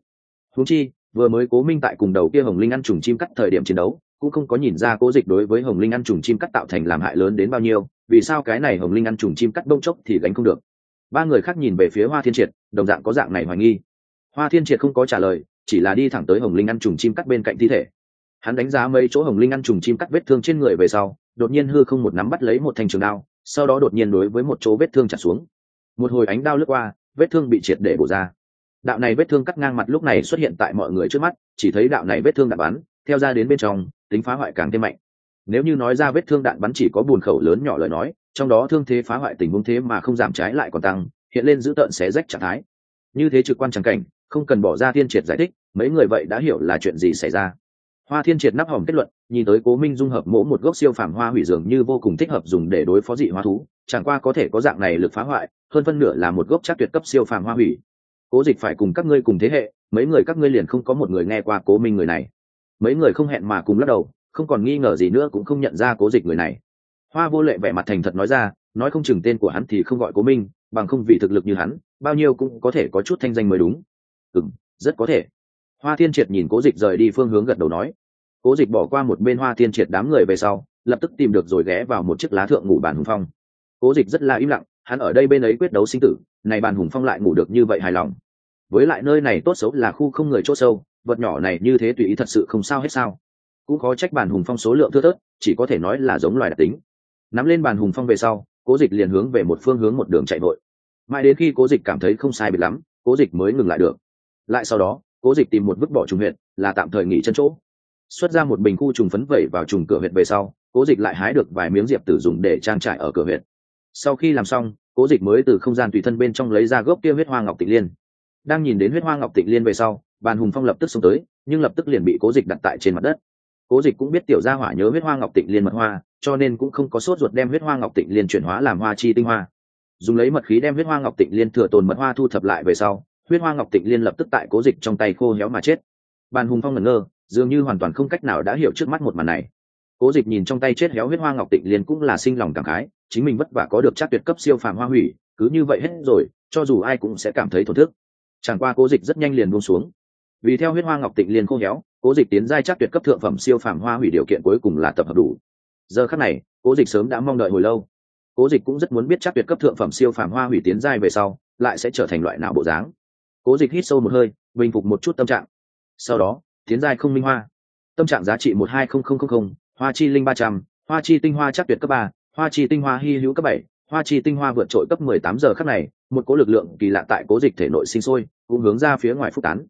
Húng chi, vừa mới cố minh tại cùng đầu kia hồng linh ăn trùng chim cắt thời điểm chiến đấu, cũng không có nhìn ra cố dịch đối với hồng linh ăn trùng chim cắt tạo thành làm hại lớn đến bao nhiêu, vì sao cái này hồng linh ăn trùng chim cắt đông chốc thì gánh không được? Ba người khác nhìn về phía hoa thiên triệt, đồng dạng có dạng này hoài nghi. Hoa thiên triệt không có trả lời, chỉ là đi thẳng tới hồng linh ăn trùng chim cắt bên cạnh thi thể. Hắn đánh giá mấy chỗ hồng linh ăn trùng chim cắt vết thương trên người về sau, đột nhiên hư không một nắm bắt lấy một thanh trường đao, sau đó đột nhiên đối với một chỗ vết thương trả xuống. Một hồi ánh đao lướt qua, vết thương bị triệt để bổ ra. Đạo này vết thương cắt ngang mặt lúc này xuất hiện tại mọi người trước mắt, chỉ thấy đạo này vết thương đạn bắn, theo ra đến bên trong, tính phá hoại càng thêm mạnh. Nếu như nói ra vết thương đạn bắn chỉ có buồn khẩu lớn nhỏ lời nói trong đó thương thế phá hoại tình huống thế mà không giảm trái lại còn tăng, hiện lên giữ tợn xé rách trạng thái. Như thế trực quan trắng cảnh, không cần bỏ ra thiên triệt giải thích, mấy người vậy đã hiểu là chuyện gì xảy ra. Hoa thiên triệt nắp hỏng kết luận, nhìn tới cố minh dung hợp mỗ một gốc siêu phàm hoa hủy dường như vô cùng thích hợp dùng để đối phó dị hoa thú, chẳng qua có thể có dạng này lực phá hoại, hơn phân nửa là một gốc chắc tuyệt cấp siêu phàm hoa hủy. Cố dịch phải cùng các ngươi cùng thế hệ, mấy người các ngươi liền không có một người nghe qua cố minh người này. Mấy người không hẹn mà cùng lắc đầu, không còn nghi ngờ gì nữa cũng không nhận ra cố dịch người này hoa vô lệ vẻ mặt thành thật nói ra, nói không chừng tên của hắn thì không gọi cố minh, bằng không vì thực lực như hắn, bao nhiêu cũng có thể có chút thanh danh mới đúng. Ừ rất có thể. Hoa thiên triệt nhìn cố dịch rời đi phương hướng gật đầu nói. Cố dịch bỏ qua một bên hoa thiên triệt đám người về sau, lập tức tìm được rồi ghé vào một chiếc lá thượng ngủ bàn hùng phong. Cố dịch rất là im lặng, hắn ở đây bên ấy quyết đấu sinh tử, này bàn hùng phong lại ngủ được như vậy hài lòng. Với lại nơi này tốt xấu là khu không người chỗ sâu, vật nhỏ này như thế tùy ý thật sự không sao hết sao. Cũng có trách bàn hùng phong số lượng thưa thớt, chỉ có thể nói là giống loài đặc tính nắm lên bàn hùng phong về sau, cố dịch liền hướng về một phương hướng một đường chạy vội. Mãi đến khi cố dịch cảm thấy không sai bị lắm, cố dịch mới ngừng lại được. Lại sau đó, cố dịch tìm một vứt bỏ trùng huyện là tạm thời nghỉ chân chỗ. Xuất ra một bình khu trùng phấn vẩy vào trùng cửa huyện về sau, cố dịch lại hái được vài miếng diệp tử dùng để trang trải ở cửa huyện sau khi làm xong, cố dịch mới từ không gian tùy thân bên trong lấy ra gốc kia huyết hoa ngọc tịnh liên. Đang nhìn đến huyết hoa ngọc tịnh liên về sau, bàn hùng phong lập tức xông tới, nhưng lập tức liền bị cố dịch đặt tại trên mặt đất cố dịch cũng biết tiểu gia hỏa nhớ huyết hoa ngọc tịnh liên mật hoa, cho nên cũng không có sốt ruột đem huyết hoa ngọc tịnh liên chuyển hóa làm hoa chi tinh hoa. Dùng lấy mật khí đem huyết hoa ngọc tịnh liên thừa tồn mật hoa thu thập lại về sau, huyết hoa ngọc tịnh liên lập tức tại cố dịch trong tay khô héo mà chết. Bàn hùng phong ngẩn ngơ, dường như hoàn toàn không cách nào đã hiểu trước mắt một màn này. Cố dịch nhìn trong tay chết héo huyết hoa ngọc tịnh liên cũng là sinh lòng cảm khái, chính mình vất vả có được chắc tuyệt cấp siêu phàm hoa hủy, cứ như vậy hết rồi, cho dù ai cũng sẽ cảm thấy thổn thức. Chẳng qua cố dịch rất nhanh liền buông xuống. Vì theo huyết hoa ngọc tịnh liên khô héo cố dịch tiến giai chắc tuyệt cấp thượng phẩm siêu phàm hoa hủy điều kiện cuối cùng là tập hợp đủ. Giờ khắc này, cố dịch sớm đã mong đợi hồi lâu. Cố dịch cũng rất muốn biết chắc tuyệt cấp thượng phẩm siêu phàm hoa hủy tiến giai về sau, lại sẽ trở thành loại nào bộ dáng. Cố dịch hít sâu một hơi, bình phục một chút tâm trạng. Sau đó, tiến giai không minh hoa. Tâm trạng giá trị một hai không không không không, hoa chi linh ba trăm, hoa chi tinh hoa chắc tuyệt cấp ba, hoa chi tinh hoa hy hữu cấp bảy, hoa chi tinh hoa vượt trội cấp mười tám giờ khắc này, một cố lực lượng kỳ lạ tại cố dịch thể nội sinh sôi, cũng hướng ra phía ngoài phúc tán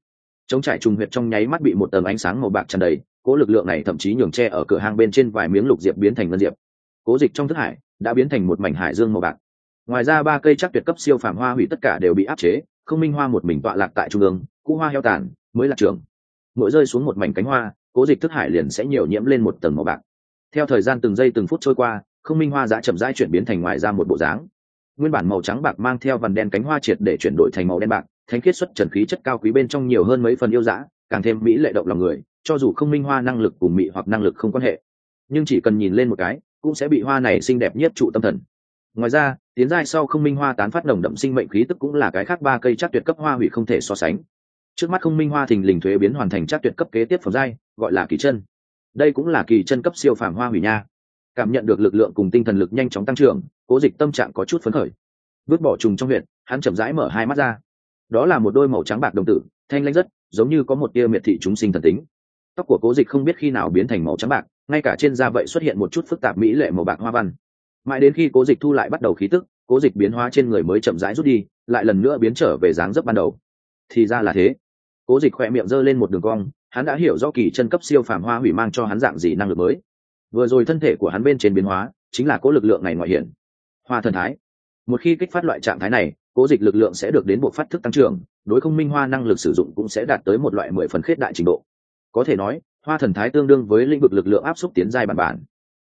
chống trải trùng huyệt trong nháy mắt bị một tầng ánh sáng màu bạc tràn đầy Cỗ lực lượng này thậm chí nhường tre ở cửa hang bên trên vài miếng lục diệp biến thành ngân diệp. Cố dịch trong thức hải đã biến thành một mảnh hải dương màu bạc. Ngoài ra ba cây chắc tuyệt cấp siêu phàm hoa hủy tất cả đều bị áp chế, không minh hoa một mình tọa lạc tại trung ương, cũ hoa heo tàn, mới là trường. Mỗi rơi xuống một mảnh cánh hoa, cố dịch thức hải liền sẽ nhiều nhiễm lên một tầng màu bạc. Theo thời gian từng giây từng phút trôi qua, không minh hoa đã chậm rãi chuyển biến thành ngoài ra một bộ dáng. Nguyên bản màu trắng bạc mang theo vằn đen cánh hoa triệt để chuyển đổi thành màu đen bạc thánh khiết xuất trần khí chất cao quý bên trong nhiều hơn mấy phần yêu dã, càng thêm mỹ lệ động lòng người, cho dù không minh hoa năng lực cùng mỹ hoặc năng lực không quan hệ. Nhưng chỉ cần nhìn lên một cái, cũng sẽ bị hoa này xinh đẹp nhất trụ tâm thần. Ngoài ra, tiến giai sau không minh hoa tán phát nồng đậm sinh mệnh khí tức cũng là cái khác ba cây chắc tuyệt cấp hoa hủy không thể so sánh. Trước mắt không minh hoa thình lình thuế biến hoàn thành chắc tuyệt cấp kế tiếp phẩm giai, gọi là kỳ chân. Đây cũng là kỳ chân cấp siêu phàm hoa hủy nha. Cảm nhận được lực lượng cùng tinh thần lực nhanh chóng tăng trưởng, cố dịch tâm trạng có chút phấn khởi. Vứt bỏ trùng trong huyện hắn chậm rãi mở hai mắt ra đó là một đôi màu trắng bạc đồng tử, thanh lãnh rất, giống như có một tia miệt thị chúng sinh thần tính. Tóc của cố dịch không biết khi nào biến thành màu trắng bạc, ngay cả trên da vậy xuất hiện một chút phức tạp mỹ lệ màu bạc hoa văn. Mãi đến khi cố dịch thu lại bắt đầu khí tức, cố dịch biến hóa trên người mới chậm rãi rút đi, lại lần nữa biến trở về dáng dấp ban đầu. Thì ra là thế. Cố dịch khỏe miệng g ơ lên một đường cong, hắn đã hiểu do kỳ chân cấp siêu phàm hoa hủy mang cho hắn dạng gì năng lực mới. Vừa rồi thân thể của hắn bên trên biến hóa, chính là cố lực lượng này ngoại hiển hoa thần thái. Một khi kích phát loại trạng thái này cố dịch lực lượng sẽ được đến bộ phát thức tăng trưởng, đối không minh hoa năng lực sử dụng cũng sẽ đạt tới một loại mười phần khết đại trình độ. Có thể nói, hoa thần thái tương đương với lĩnh vực lực lượng áp suất tiến giai bản bản.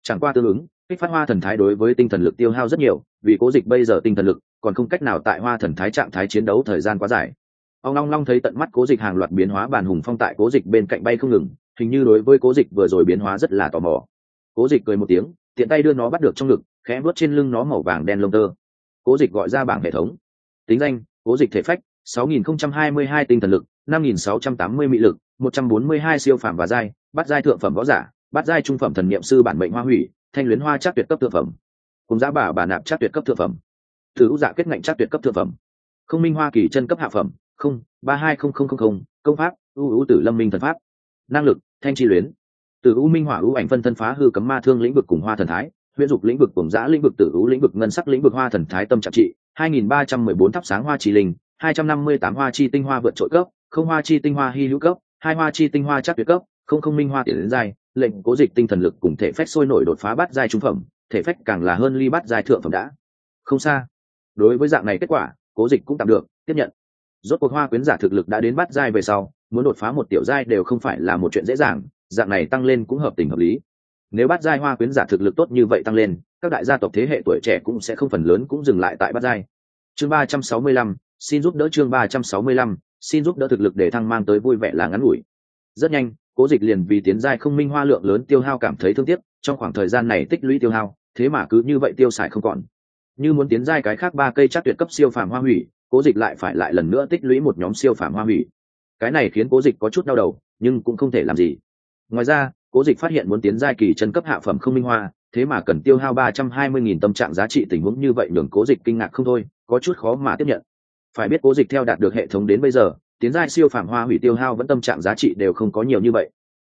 Chẳng qua tương ứng, kích phát hoa thần thái đối với tinh thần lực tiêu hao rất nhiều, vì cố dịch bây giờ tinh thần lực, còn không cách nào tại hoa thần thái trạng thái chiến đấu thời gian quá dài. Ông long long thấy tận mắt cố dịch hàng loạt biến hóa bàn hùng phong tại cố dịch bên cạnh bay không ngừng, hình như đối với cố dịch vừa rồi biến hóa rất là tò mò. Cố dịch cười một tiếng, tiện tay đưa nó bắt được trong ngực, khẽ vớt trên lưng nó màu vàng đen lông tơ. Cố dịch gọi ra bảng hệ thống tính danh, cố dịch thể phách 6022 tinh thần lực 5680 mỹ lực 142 siêu phẩm và giai bắt giai thượng phẩm võ giả bắt giai trung phẩm thần niệm sư bản mệnh hoa hủy, thanh luyến hoa chắc tuyệt cấp thượng phẩm. Cùng giá bà bà nạp chắc tuyệt cấp thượng phẩm. Thử giả dạ kết ngạnh chắc tuyệt cấp thượng phẩm. Không minh hoa kỳ chân cấp hạ phẩm, không, ba hai không không không không, công pháp, ưu ưu tử lâm minh thần pháp. Năng lực, thanh chi luyến. Từ ưu minh hỏa ưu ảnh phân thân phá hư cấm ma thương lĩnh vực cùng hoa thần thái, huyễn dục lĩnh vực cùng giã lĩnh vực, tử ưu lĩnh vực, ngân sắc lĩnh vực, hoa thần thái tâm trạng trị. 2314 thắp sáng hoa chỉ linh 258 hoa chi tinh hoa vượt trội cấp, không hoa chi tinh hoa hy hữu cấp, hai hoa chi tinh hoa chắc tuyệt cấp, không không minh hoa tiền đến giai lệnh cố dịch tinh thần lực cùng thể phách sôi nổi đột phá bát giai trung phẩm, thể phách càng là hơn ly bát giai thượng phẩm đã. Không xa. Đối với dạng này kết quả, cố dịch cũng tạm được, tiếp nhận. Rốt cuộc hoa quyến giả thực lực đã đến bát giai về sau, muốn đột phá một tiểu giai đều không phải là một chuyện dễ dàng, dạng này tăng lên cũng hợp tình hợp lý. Nếu bát giai hoa quyến giả thực lực tốt như vậy tăng lên các đại gia tộc thế hệ tuổi trẻ cũng sẽ không phần lớn cũng dừng lại tại bát giai. Chương ba trăm sáu mươi lăm, xin giúp đỡ chương ba trăm sáu mươi lăm, xin giúp đỡ thực lực để thăng mang tới vui vẻ là ngắn ngủi. Rất nhanh, cố dịch liền vì tiến giai không minh hoa lượng lớn tiêu hao cảm thấy thương tiếc, trong khoảng thời gian này tích lũy tiêu hao, thế mà cứ như vậy tiêu xài không còn. Như muốn tiến giai cái khác ba cây chắc tuyệt cấp siêu phàm hoa hủy, cố dịch lại phải lại lần nữa tích lũy một nhóm siêu phàm hoa hủy. Cái này khiến cố dịch có chút đau đầu, nhưng cũng không thể làm gì. Ngoài ra, cố dịch phát hiện muốn tiến giai kỳ chân cấp hạ phẩm không minh hoa thế mà cần tiêu hao ba trăm hai mươi nghìn tâm trạng giá trị tình huống như vậy nhường cố dịch kinh ngạc không thôi, có chút khó mà tiếp nhận. Phải biết cố dịch theo đạt được hệ thống đến bây giờ, tiến giai siêu phàm hoa hủy tiêu hao vẫn tâm trạng giá trị đều không có nhiều như vậy.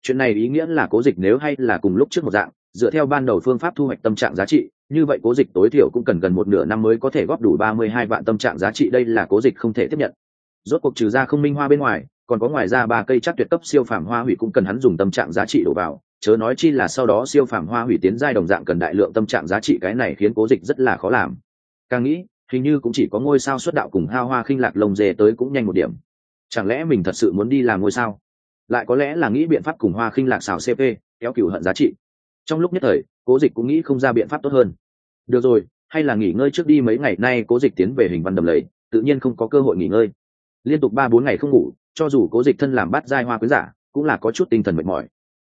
Chuyện này ý nghĩa là cố dịch nếu hay là cùng lúc trước một dạng, dựa theo ban đầu phương pháp thu hoạch tâm trạng giá trị, như vậy cố dịch tối thiểu cũng cần gần một nửa năm mới có thể góp đủ ba mươi hai vạn tâm trạng giá trị, đây là cố dịch không thể tiếp nhận. Rốt cuộc trừ ra không minh hoa bên ngoài, còn có ngoài ra ba cây chắc tuyệt cấp siêu phàm hoa hủy cũng cần hắn dùng tâm trạng giá trị đổ vào chớ nói chi là sau đó siêu phàm hoa hủy tiến giai đồng dạng cần đại lượng tâm trạng giá trị cái này khiến cố dịch rất là khó làm. Càng nghĩ, hình như cũng chỉ có ngôi sao xuất đạo cùng hao hoa khinh lạc lồng dê tới cũng nhanh một điểm. Chẳng lẽ mình thật sự muốn đi làm ngôi sao? Lại có lẽ là nghĩ biện pháp cùng hoa khinh lạc xào cp kéo cửu hận giá trị. Trong lúc nhất thời, cố dịch cũng nghĩ không ra biện pháp tốt hơn. Được rồi, hay là nghỉ ngơi trước đi mấy ngày nay cố dịch tiến về hình văn đầm lầy, tự nhiên không có cơ hội nghỉ ngơi. Liên tục ba bốn ngày không ngủ, cho dù cố dịch thân làm bát giai hoa quý giả, cũng là có chút tinh thần mệt mỏi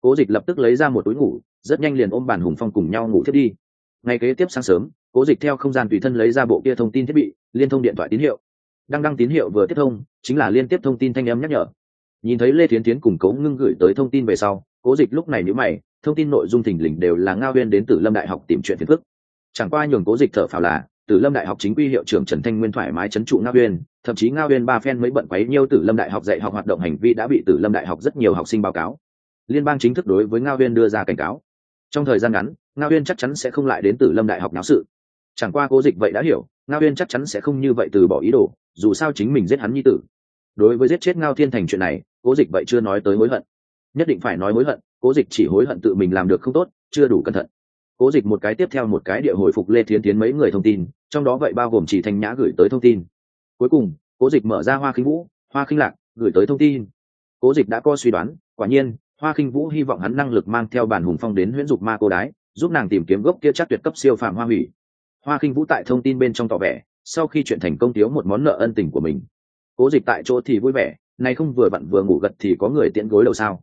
cố dịch lập tức lấy ra một túi ngủ, rất nhanh liền ôm bàn hùng phong cùng nhau ngủ thiết đi. Ngày kế tiếp sáng sớm, cố dịch theo không gian tùy thân lấy ra bộ kia thông tin thiết bị, liên thông điện thoại tín hiệu. Đăng đăng tín hiệu vừa tiếp thông, chính là liên tiếp thông tin thanh âm nhắc nhở. Nhìn thấy lê Tiến tiến cùng cố ngưng gửi tới thông tin về sau, cố dịch lúc này nhữ mày, thông tin nội dung thình lình đều là ngao huyên đến từ lâm đại học tìm chuyện phiền phức. Chẳng qua nhường cố dịch thở phào là từ lâm đại học chính quy hiệu trưởng trần thanh nguyên thoải mái trấn trụ ngao huyên, thậm chí ngao huyên ba phen mới bận quấy nhiêu từ lâm đại học dạy học hoạt động hành vi đã bị từ lâm đại học rất nhiều học sinh báo cáo liên bang chính thức đối với ngao Viên đưa ra cảnh cáo. Trong thời gian ngắn, ngao Viên chắc chắn sẽ không lại đến từ lâm đại học náo sự. Chẳng qua cố dịch vậy đã hiểu, ngao Viên chắc chắn sẽ không như vậy từ bỏ ý đồ, dù sao chính mình giết hắn như tử. Đối với giết chết ngao thiên thành chuyện này, cố dịch vậy chưa nói tới hối hận. Nhất định phải nói hối hận, cố dịch chỉ hối hận tự mình làm được không tốt, chưa đủ cẩn thận. Cố dịch một cái tiếp theo một cái địa hồi phục lê thiến tiến mấy người thông tin, trong đó vậy bao gồm chỉ thanh nhã gửi tới thông tin. Cuối cùng, cố dịch mở ra hoa khinh vũ, hoa khinh lạc gửi tới thông tin. Cố dịch đã có suy đoán, quả nhiên hoa khinh vũ hy vọng hắn năng lực mang theo bản hùng phong đến huyễn dục ma cô đái, giúp nàng tìm kiếm gốc kia chắc tuyệt cấp siêu phàm hoa hủy. Hoa khinh vũ tại thông tin bên trong tỏ vẻ, sau khi chuyện thành công thiếu một món nợ ân tình của mình. Cố dịch tại chỗ thì vui vẻ nay không vừa vặn vừa ngủ gật thì có người tiễn gối đầu sao.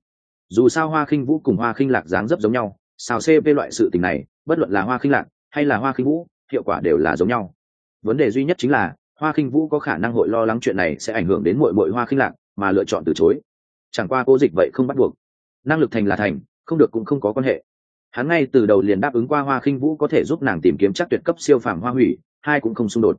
Dù sao hoa khinh vũ cùng hoa khinh lạc dáng dấp giống nhau, xào cp loại sự tình này, bất luận là hoa khinh lạc hay là hoa khinh vũ, hiệu quả đều là giống nhau. Vấn đề duy nhất chính là, hoa khinh vũ có khả năng hội lo lắng chuyện này sẽ ảnh hưởng đến muội muội hoa khinh lạc mà lựa chọn từ chối. Chẳng qua cố dịch vậy không bắt buộc năng lực thành là thành, không được cũng không có quan hệ. Hắn ngay từ đầu liền đáp ứng qua hoa khinh vũ có thể giúp nàng tìm kiếm chắc tuyệt cấp siêu phàm hoa hủy, hai cũng không xung đột.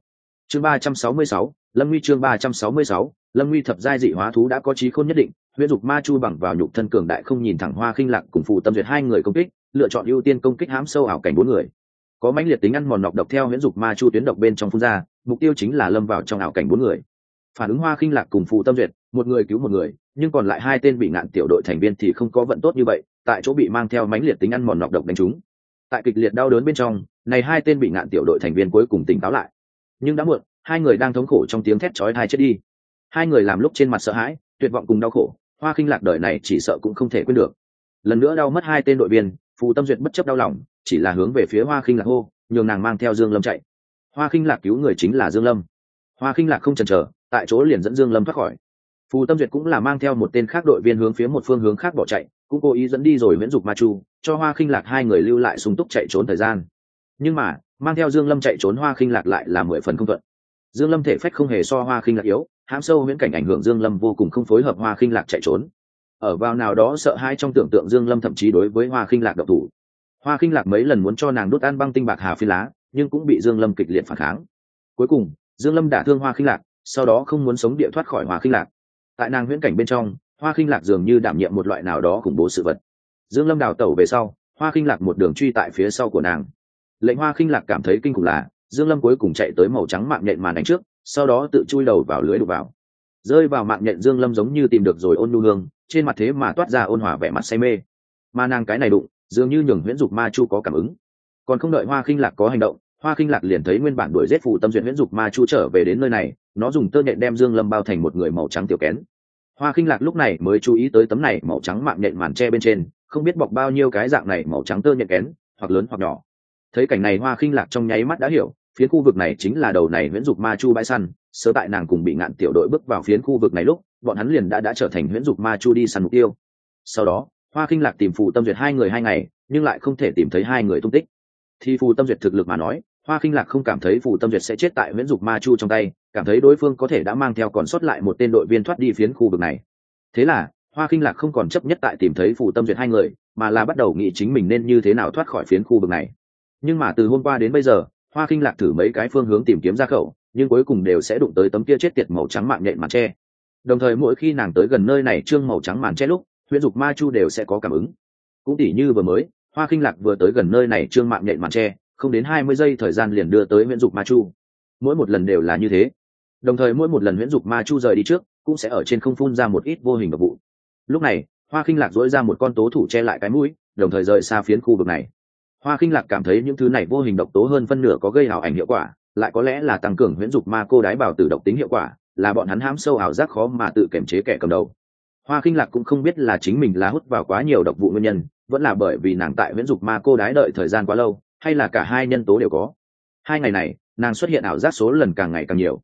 Chương ba trăm sáu mươi sáu, lâm nguy chương ba trăm sáu mươi sáu, lâm nguy thập giai dị hóa thú đã có trí khôn nhất định, huyễn dục ma chu bằng vào nhục thân cường đại không nhìn thẳng hoa khinh lạc cùng phụ tâm duyệt hai người công kích, lựa chọn ưu tiên công kích hãm sâu ảo cảnh bốn người. Có mãnh liệt tính ăn mòn nọc độc theo huyễn dục ma chu tuyến độc bên trong phun ra, mục tiêu chính là lâm vào trong ảo cảnh bốn người. Phản ứng hoa khinh lạc cùng phụ tâm duyệt, một người cứu một người nhưng còn lại hai tên bị ngạn tiểu đội thành viên thì không có vận tốt như vậy, tại chỗ bị mang theo mánh liệt tính ăn mòn nọc độc đánh chúng tại kịch liệt đau đớn bên trong, này hai tên bị ngạn tiểu đội thành viên cuối cùng tỉnh táo lại. Nhưng đã muộn, hai người đang thống khổ trong tiếng thét chói tai chết đi. Hai người làm lúc trên mặt sợ hãi, tuyệt vọng cùng đau khổ, hoa khinh lạc đời này chỉ sợ cũng không thể quên được. Lần nữa đau mất hai tên đội viên, phù tâm duyệt bất chấp đau lòng, chỉ là hướng về phía hoa khinh lạc hô, nhường nàng mang theo dương lâm chạy. Hoa khinh lạc cứu người chính là dương lâm. Hoa khinh lạc không chần chờ, tại chỗ liền dẫn dương lâm thoát khỏi phù tâm duyệt cũng là mang theo một tên khác đội viên hướng phía một phương hướng khác bỏ chạy, cũng cố ý dẫn đi rồi miễn dục ma chu, cho hoa khinh lạc hai người lưu lại sung túc chạy trốn thời gian. Nhưng mà, mang theo dương lâm chạy trốn hoa khinh lạc lại là mười phần không thuận. Dương lâm thể phách không hề so hoa khinh lạc yếu, hãm sâu viễn cảnh ảnh hưởng dương lâm vô cùng không phối hợp hoa khinh lạc chạy trốn. Ở vào nào đó sợ hãi trong tưởng tượng dương lâm thậm chí đối với hoa khinh lạc độc thủ. Hoa khinh lạc mấy lần muốn cho nàng đốt ăn băng tinh bạc hà phi lá, nhưng cũng bị dương lâm kịch liệt phản kháng. Cuối cùng, dương lâm đả thương hoa khinh lạc, sau đó không muốn sống địa thoát khỏi hoa khinh lạc tại nàng huyễn cảnh bên trong, hoa khinh lạc dường như đảm nhiệm một loại nào đó khủng bố sự vật. Dương lâm đào tẩu về sau, hoa khinh lạc một đường truy tại phía sau của nàng. Lệnh hoa khinh lạc cảm thấy kinh khủng là, dương lâm cuối cùng chạy tới màu trắng mạng nhện màn đánh trước, sau đó tự chui đầu vào lưới đục vào. Rơi vào mạng nhện dương lâm giống như tìm được rồi ôn nhu hương, trên mặt thế mà toát ra ôn hòa vẻ mặt say mê. Mà nàng cái này đụng, dường như nhường huyễn dục ma chu có cảm ứng. Còn không đợi hoa khinh lạc có hành động hoa khinh lạc liền thấy nguyên bản đuổi giết phụ tâm duyệt huyễn dục ma chu trở về đến nơi này, nó dùng tơ nhện đem dương lâm bao thành một người màu trắng tiểu kén. Hoa khinh lạc lúc này mới chú ý tới tấm này màu trắng mạng nhện màn tre bên trên, không biết bọc bao nhiêu cái dạng này màu trắng tơ nhện kén, hoặc lớn hoặc nhỏ. Thấy cảnh này hoa khinh lạc trong nháy mắt đã hiểu phiến khu vực này chính là đầu này huyễn dục ma chu bãi săn sớ tại nàng cùng bị ngạn tiểu đội bước vào phiến khu vực này lúc, bọn hắn liền đã đã trở thành huyễn dục ma chu đi săn mục tiêu. Sau đó, hoa khinh lạc tìm phù tâm duyệt hai người hai ngày, nhưng lại không thể tìm thấy hai người tung tích. Thì phù tâm duyệt thực lực mà nói hoa khinh lạc không cảm thấy phù tâm duyệt sẽ chết tại nguyễn dục ma chu trong tay, cảm thấy đối phương có thể đã mang theo còn sót lại một tên đội viên thoát đi phiến khu vực này. Thế là, hoa khinh lạc không còn chấp nhất tại tìm thấy phù tâm duyệt hai người, mà là bắt đầu nghĩ chính mình nên như thế nào thoát khỏi phiến khu vực này. Nhưng mà từ hôm qua đến bây giờ, hoa khinh lạc thử mấy cái phương hướng tìm kiếm ra khẩu, nhưng cuối cùng đều sẽ đụng tới tấm kia chết tiệt màu trắng mạng nhện màn tre đồng thời mỗi khi nàng tới gần nơi này trương màu trắng màn tre lúc, huyễn dục ma chu đều sẽ có cảm ứng. Cũng tỉ như vừa mới, hoa khinh lạc vừa tới gần nơi này trương mạng nhện màn tre không đến hai mươi giây thời gian liền đưa tới huyễn dục ma chu. Mỗi một lần đều là như thế. Đồng thời mỗi một lần huyễn dục ma chu rời đi trước, cũng sẽ ở trên không phun ra một ít vô hình độc vụ. Lúc này, hoa khinh lạc dỗi ra một con tố thủ che lại cái mũi, đồng thời rời xa phiến khu vực này. Hoa khinh lạc cảm thấy những thứ này vô hình độc tố hơn phân nửa có gây hào ảnh hiệu quả, lại có lẽ là tăng cường huyễn dục ma cô đái bảo tử độc tính hiệu quả, là bọn hắn hãm sâu ảo giác khó mà tự kiểm chế kẻ cầm đầu. Hoa khinh lạc cũng không biết là chính mình là hút vào quá nhiều độc vụ nguyên nhân, vẫn là bởi vì nàng tại huyễn dục ma cô đái đợi thời gian quá lâu hay là cả hai nhân tố đều có. Hai ngày này, nàng xuất hiện ảo giác số lần càng ngày càng nhiều.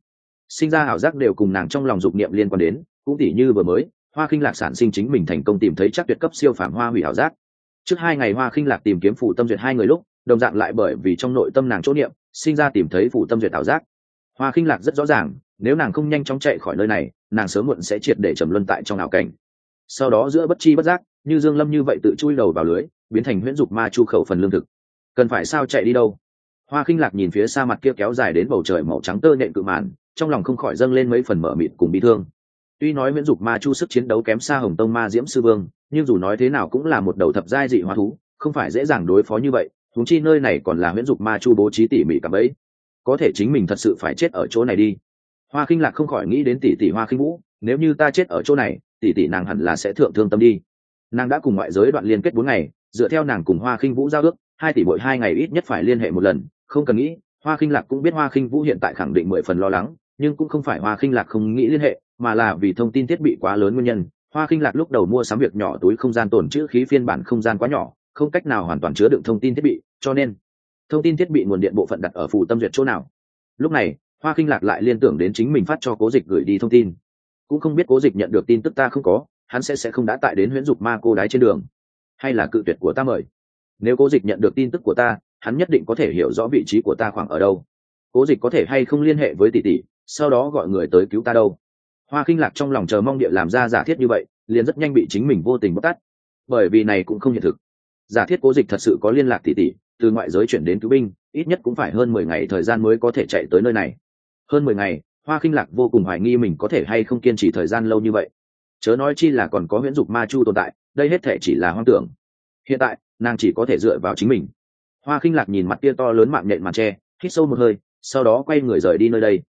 Sinh ra ảo giác đều cùng nàng trong lòng dục niệm liên quan đến, cũng tỉ như vừa mới, hoa khinh lạc sản sinh chính mình thành công tìm thấy chắc tuyệt cấp siêu phản hoa hủy ảo giác. Trước hai ngày hoa khinh lạc tìm kiếm phụ tâm duyệt hai người lúc, đồng dạng lại bởi vì trong nội tâm nàng chỗ niệm, sinh ra tìm thấy phụ tâm duyệt ảo giác. Hoa khinh lạc rất rõ ràng, nếu nàng không nhanh chóng chạy khỏi nơi này, nàng sớm muộn sẽ triệt để trầm luân tại trong ảo cảnh. Sau đó giữa bất chi bất giác, như dương lâm như vậy tự chui đầu vào lưới, biến thành huyễn dục ma chu khẩu phần lương thực cần phải sao chạy đi đâu? Hoa khinh lạc nhìn phía xa mặt kia kéo dài đến bầu trời màu trắng tơ nện cự màn, trong lòng không khỏi dâng lên mấy phần mở mịt cùng bị thương. Tuy nói miễn dục ma chu sức chiến đấu kém xa hồng tông ma diễm sư vương, nhưng dù nói thế nào cũng là một đầu thập giai dị hóa thú, không phải dễ dàng đối phó như vậy thúng chi nơi này còn là miễn dục ma chu bố trí tỉ mỉ cả ấy có thể chính mình thật sự phải chết ở chỗ này đi. Hoa khinh lạc không khỏi nghĩ đến tỷ tỷ hoa khinh vũ, nếu như ta chết ở chỗ này, tỷ tỷ nàng hẳn là sẽ thượng thương tâm đi. Nàng đã cùng ngoại giới đoạn liên kết bốn ngày, dựa theo nàng cùng hoa khinh vũ giao ước hai tỷ mỗi hai ngày ít nhất phải liên hệ một lần, không cần nghĩ, hoa khinh lạc cũng biết hoa khinh vũ hiện tại khẳng định mười phần lo lắng, nhưng cũng không phải hoa khinh lạc không nghĩ liên hệ, mà là vì thông tin thiết bị quá lớn nguyên nhân. Hoa khinh lạc lúc đầu mua sắm việc nhỏ túi không gian tồn chữ khí phiên bản không gian quá nhỏ, không cách nào hoàn toàn chứa đựng thông tin thiết bị, cho nên thông tin thiết bị nguồn điện bộ phận đặt ở phủ tâm duyệt chỗ nào. Lúc này, hoa khinh lạc lại liên tưởng đến chính mình phát cho cố dịch gửi đi thông tin. Cũng không biết cố dịch nhận được tin tức ta không có, hắn sẽ sẽ không đã tại đến huyễn dục ma cô đái trên đường. Hay là cự tuyệt của ta mời? Nếu cố dịch nhận được tin tức của ta, hắn nhất định có thể hiểu rõ vị trí của ta khoảng ở đâu. Cố dịch có thể hay không liên hệ với tỷ tỷ, sau đó gọi người tới cứu ta đâu. Hoa khinh lạc trong lòng chờ mong địa làm ra giả thiết như vậy, liền rất nhanh bị chính mình vô tình bóc tắt bởi vì này cũng không hiện thực. Giả thiết cố dịch thật sự có liên lạc tỷ tỷ, từ ngoại giới chuyển đến cứu binh, ít nhất cũng phải hơn mười ngày thời gian mới có thể chạy tới nơi này. Hơn mười ngày, hoa khinh lạc vô cùng hoài nghi mình có thể hay không kiên trì thời gian lâu như vậy. Chớ nói chi là còn có huyễn dục ma chu tồn tại, đây hết thể chỉ là hoang tưởng. Hiện tại nàng chỉ có thể dựa vào chính mình. Hoa khinh lạc nhìn mặt tia to lớn mạng nhện màn tre, hít sâu một hơi, sau đó quay người rời đi nơi đây.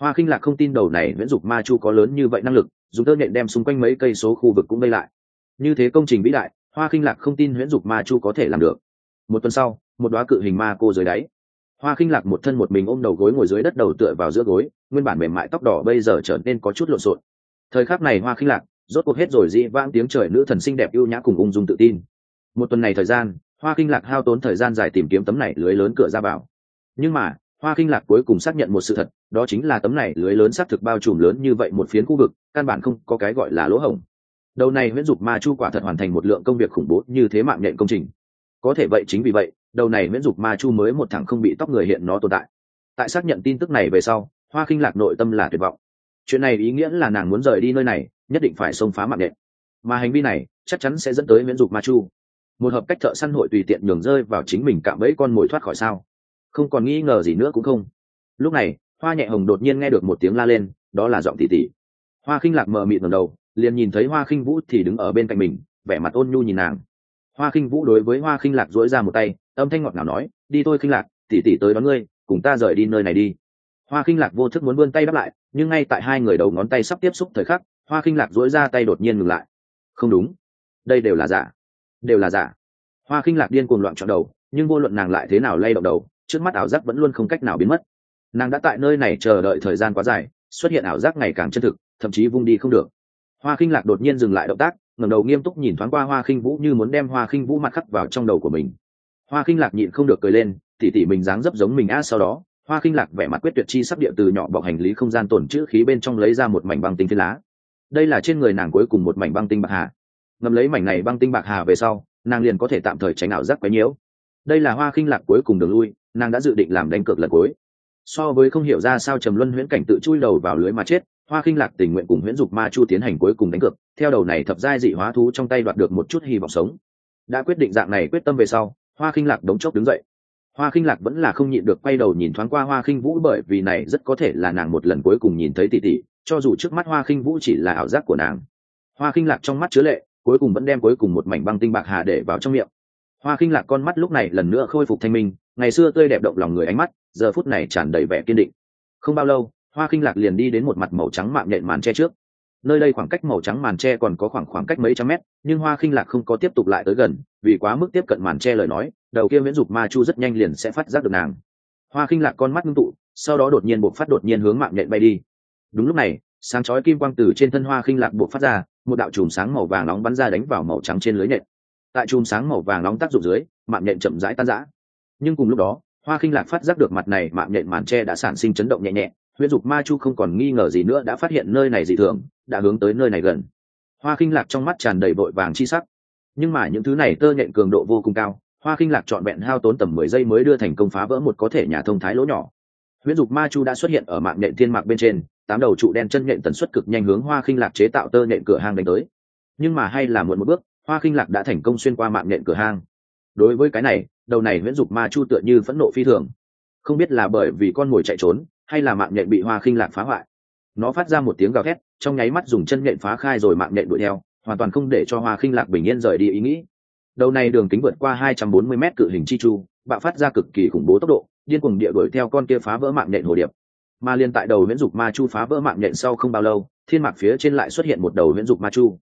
Hoa khinh lạc không tin đầu này nguyễn dục ma chu có lớn như vậy năng lực, dùng tơ nhện đem xung quanh mấy cây số khu vực cũng vây lại. Như thế công trình vĩ đại, hoa khinh lạc không tin huyễn dục ma chu có thể làm được. Một tuần sau, một đoá cự hình ma cô dưới đáy. Hoa khinh lạc một thân một mình ôm đầu gối ngồi dưới đất đầu tựa vào giữa gối, nguyên bản mềm mại tóc đỏ bây giờ trở nên có chút lộn xộn. Thời khắc này hoa khinh lạc rốt cuộc hết rồi dị vãng tiếng trời nữ thần xinh đẹp ưu nhã cùng ung dung tự tin một tuần này thời gian, hoa Kinh lạc hao tốn thời gian dài tìm kiếm tấm này lưới lớn cửa ra vào. Nhưng mà, hoa Kinh lạc cuối cùng xác nhận một sự thật, đó chính là tấm này lưới lớn xác thực bao trùm lớn như vậy một phiến khu vực, căn bản không có cái gọi là lỗ hổng. Đầu này nguyễn dục ma chu quả thật hoàn thành một lượng công việc khủng bố như thế mạng nhện công trình. Có thể vậy chính vì vậy, đầu này miễn dục ma chu mới một thằng không bị tóc người hiện nó tồn tại. Tại xác nhận tin tức này về sau, hoa Kinh lạc nội tâm là tuyệt vọng. Chuyện này ý nghĩa là nàng muốn rời đi nơi này, nhất định phải xông phá mạng nhện. Mà hành vi này chắc chắn sẽ dẫn tới miễn dục ma chu một hợp cách thợ săn hội tùy tiện nhường rơi vào chính mình cạm bẫy con mồi thoát khỏi sao. Không còn nghi ngờ gì nữa cũng không. Lúc này, hoa nhẹ hồng đột nhiên nghe được một tiếng la lên, đó là giọng tỉ tỉ. Hoa khinh lạc mờ mịt ngầm đầu, liền nhìn thấy hoa khinh vũ thì đứng ở bên cạnh mình, vẻ mặt ôn nhu nhìn nàng. Hoa khinh vũ đối với hoa khinh lạc dỗi ra một tay, âm thanh ngọt ngào nói, đi thôi khinh lạc, tỉ tỉ tới đón ngươi, cùng ta rời đi nơi này đi. Hoa khinh lạc vô thức muốn vươn tay đáp lại, nhưng ngay tại hai người đầu ngón tay sắp tiếp xúc thời khắc, hoa khinh lạc dỗi ra tay đột nhiên ngừng lại. Không đúng. Đây đều là giả đều là giả. Hoa khinh lạc điên cuồng loạn trọn đầu, nhưng vô luận nàng lại thế nào lay động đầu, trước mắt ảo giác vẫn luôn không cách nào biến mất. Nàng đã tại nơi này chờ đợi thời gian quá dài, xuất hiện ảo giác ngày càng chân thực, thậm chí vung đi không được. Hoa khinh lạc đột nhiên dừng lại động tác, ngẩng đầu nghiêm túc nhìn thoáng qua hoa khinh vũ như muốn đem hoa khinh vũ mặt khắc vào trong đầu của mình. Hoa khinh lạc nhịn không được cười lên, tỉ tỉ mình dáng dấp giống mình a sau đó, hoa khinh lạc vẻ mặt quyết tuyệt chi sắp địa từ nhỏ bọc hành lý không gian tồn chữ khí bên trong lấy ra một mảnh băng tinh phi lá. Đây là trên người nàng cuối cùng một mảnh băng tinh bạc hà ngầm lấy mảnh này băng tinh bạc hà về sau, nàng liền có thể tạm thời tránh ảo giác quấy nhiễu. Đây là hoa khinh lạc cuối cùng đường lui, nàng đã dự định làm đánh cược lần cuối. So với không hiểu ra sao trầm luân huyễn cảnh tự chui đầu vào lưới mà chết, hoa khinh lạc tình nguyện cùng huyễn dục ma chu tiến hành cuối cùng đánh cược, theo đầu này thập giai dị hóa thú trong tay đoạt được một chút hy vọng sống. Đã quyết định dạng này quyết tâm về sau, hoa khinh lạc đống chốc đứng dậy. Hoa khinh lạc vẫn là không nhịn được quay đầu nhìn thoáng qua hoa khinh vũ bởi vì này rất có thể là nàng một lần cuối cùng nhìn thấy tỷ tỷ, cho dù trước mắt hoa khinh vũ chỉ là ảo giác của nàng. Hoa khinh lạc trong mắt chứa lệ cuối cùng vẫn đem cuối cùng một mảnh băng tinh bạc hà để vào trong miệng. Hoa khinh lạc con mắt lúc này lần nữa khôi phục thanh minh, ngày xưa tươi đẹp động lòng người ánh mắt, giờ phút này tràn đầy vẻ kiên định. Không bao lâu, hoa khinh lạc liền đi đến một mặt màu trắng mạng nhện màn tre trước. Nơi đây khoảng cách màu trắng màn tre còn có khoảng khoảng cách mấy trăm mét, nhưng hoa khinh lạc không có tiếp tục lại tới gần, vì quá mức tiếp cận màn tre lời nói, đầu kia miễn dục ma chu rất nhanh liền sẽ phát giác được nàng. Hoa khinh lạc con mắt ngưng tụ, sau đó đột nhiên buộc phát đột nhiên hướng mạng nhện bay đi. Đúng lúc này, sáng chói kim quang từ trên thân hoa khinh lạc buộc phát ra một đạo chùm sáng màu vàng nóng bắn ra đánh vào màu trắng trên lưới nện. Tại chùm sáng màu vàng nóng tác dụng dưới, mạng nhện chậm rãi tan rã. Nhưng cùng lúc đó, hoa khinh lạc phát giác được mặt này mạng nhện màn tre đã sản sinh chấn động nhẹ nhẹ, huyễn dục ma chu không còn nghi ngờ gì nữa đã phát hiện nơi này dị thường, đã hướng tới nơi này gần. Hoa khinh lạc trong mắt tràn đầy vội vàng chi sắc. Nhưng mà những thứ này tơ nhện cường độ vô cùng cao, hoa khinh lạc trọn vẹn hao tốn tầm mười giây mới đưa thành công phá vỡ một có thể nhà thông thái lỗ nhỏ huyễn dục ma chu đã xuất hiện ở mạng nhện thiên mạc bên trên, tám đầu trụ đen chân nhện tần suất cực nhanh hướng hoa khinh lạc chế tạo tơ nhện cửa hang đánh tới. Nhưng mà hay là muộn một bước, hoa khinh lạc đã thành công xuyên qua mạng nhện cửa hang. Đối với cái này, đầu này huyễn dục ma chu tựa như phẫn nộ phi thường. Không biết là bởi vì con mồi chạy trốn, hay là mạng nhện bị hoa khinh lạc phá hoại, nó phát ra một tiếng gào thét, trong nháy mắt dùng chân nhện phá khai rồi mạng nhện đuổi theo, hoàn toàn không để cho hoa khinh lạc bình yên rời đi ý nghĩ. Đầu này đường kính vượt qua 240 m cự hình chi chu, bạo phát ra cực kỳ khủng bố tốc độ điên cuồng địa đuổi theo con kia phá vỡ mạng nhện hồ điệp. Mà liên tại đầu miễn dục ma chu phá vỡ mạng nhện sau không bao lâu, thiên mạc phía trên lại xuất hiện một đầu miễn dục ma chu.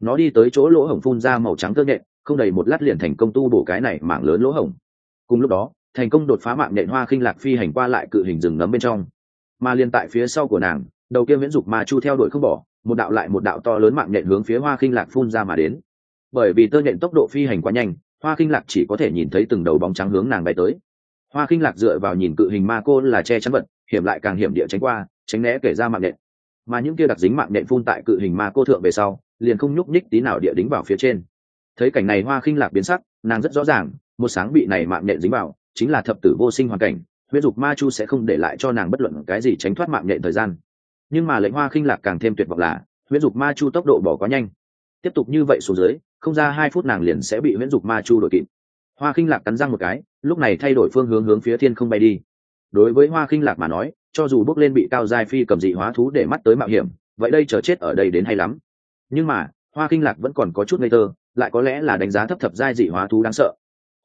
Nó đi tới chỗ lỗ hổng phun ra màu trắng tơ nhện, không đầy một lát liền thành công tu bổ cái này mảng lớn lỗ hổng. Cùng lúc đó, thành công đột phá mạng nhện hoa khinh lạc phi hành qua lại cự hình rừng nấm bên trong. Mà liên tại phía sau của nàng, đầu kia miễn dục ma chu theo đuổi không bỏ, một đạo lại một đạo to lớn mạng nhện hướng phía hoa khinh lạc phun ra mà đến. Bởi vì tơ nhện tốc độ phi hành quá nhanh, hoa khinh lạc chỉ có thể nhìn thấy từng đầu bóng trắng hướng nàng bay tới hoa khinh lạc dựa vào nhìn cự hình ma cô là che chắn vật, hiểm lại càng hiểm địa tránh qua, tránh né kể ra mạng nện mà những kia đặc dính mạng nện phun tại cự hình ma cô thượng về sau, liền không nhúc nhích tí nào địa đính vào phía trên. Thấy cảnh này hoa khinh lạc biến sắc, nàng rất rõ ràng, một sáng bị này mạng nhện dính vào, chính là thập tử vô sinh hoàn cảnh, huyết dục ma chu sẽ không để lại cho nàng bất luận cái gì tránh thoát mạng nhện thời gian. Nhưng mà lệnh hoa khinh lạc càng thêm tuyệt vọng là, huyết dục ma chu tốc độ bỏ quá nhanh. Tiếp tục như vậy xuống dưới, không ra hai phút nàng liền sẽ bị huyết dục ma chu đổi kịp. Hoa khinh lạc cắn răng một cái lúc này thay đổi phương hướng hướng phía thiên không bay đi. Đối với hoa khinh lạc mà nói, cho dù bước lên bị cao giai phi cầm dị hóa thú để mắt tới mạo hiểm, vậy đây chờ chết ở đây đến hay lắm. Nhưng mà, hoa khinh lạc vẫn còn có chút ngây thơ, lại có lẽ là đánh giá thấp thập giai dị hóa thú đáng sợ.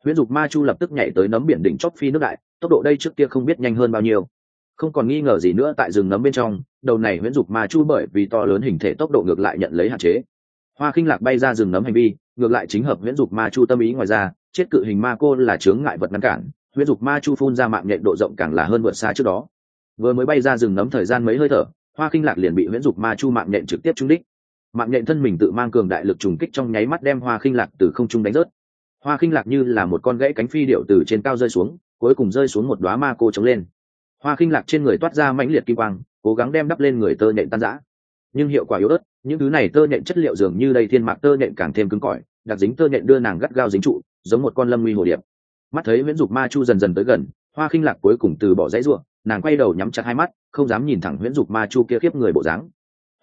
Huyễn dục ma chu lập tức nhảy tới nấm biển đỉnh chóp phi nước đại, tốc độ đây trước kia không biết nhanh hơn bao nhiêu. Không còn nghi ngờ gì nữa tại rừng nấm bên trong, đầu này huyễn dục ma chu bởi vì to lớn hình thể tốc độ ngược lại nhận lấy hạn chế. Hoa khinh lạc bay ra rừng nấm hành vi, ngược lại chính hợp huyễn dục ma chu tâm ý ngoài ra chết cự hình ma cô là chướng ngại vật ngăn cản, huyết dục ma chu phun ra mạng nhện độ rộng càng là hơn vượt xa trước đó. Vừa mới bay ra rừng nấm thời gian mấy hơi thở, hoa kinh lạc liền bị huyễn dục ma chu mạng nhện trực tiếp trúng đích. Mạng nhện thân mình tự mang cường đại lực trùng kích trong nháy mắt đem hoa kinh lạc từ không trung đánh rớt. Hoa kinh lạc như là một con gãy cánh phi điệu từ trên cao rơi xuống, cuối cùng rơi xuống một đoá ma cô trống lên. Hoa kinh lạc trên người toát ra mãnh liệt kim quang, cố gắng đem đắp lên người tơ nhện tan rã. Nhưng hiệu quả yếu ớt, những thứ này tơ nhện chất liệu dường như đây thiên mạc tơ nhện càng thêm cứng cỏi, đặc dính tơ nhện đưa nàng gắt gao dính trụ giống một con lâm nguy hồ điệp. Mắt thấy nguyễn dục ma chu dần dần tới gần, hoa khinh lạc cuối cùng từ bỏ dãy ruộng, nàng quay đầu nhắm chặt hai mắt, không dám nhìn thẳng nguyễn dục ma chu kia khiếp người bộ dáng.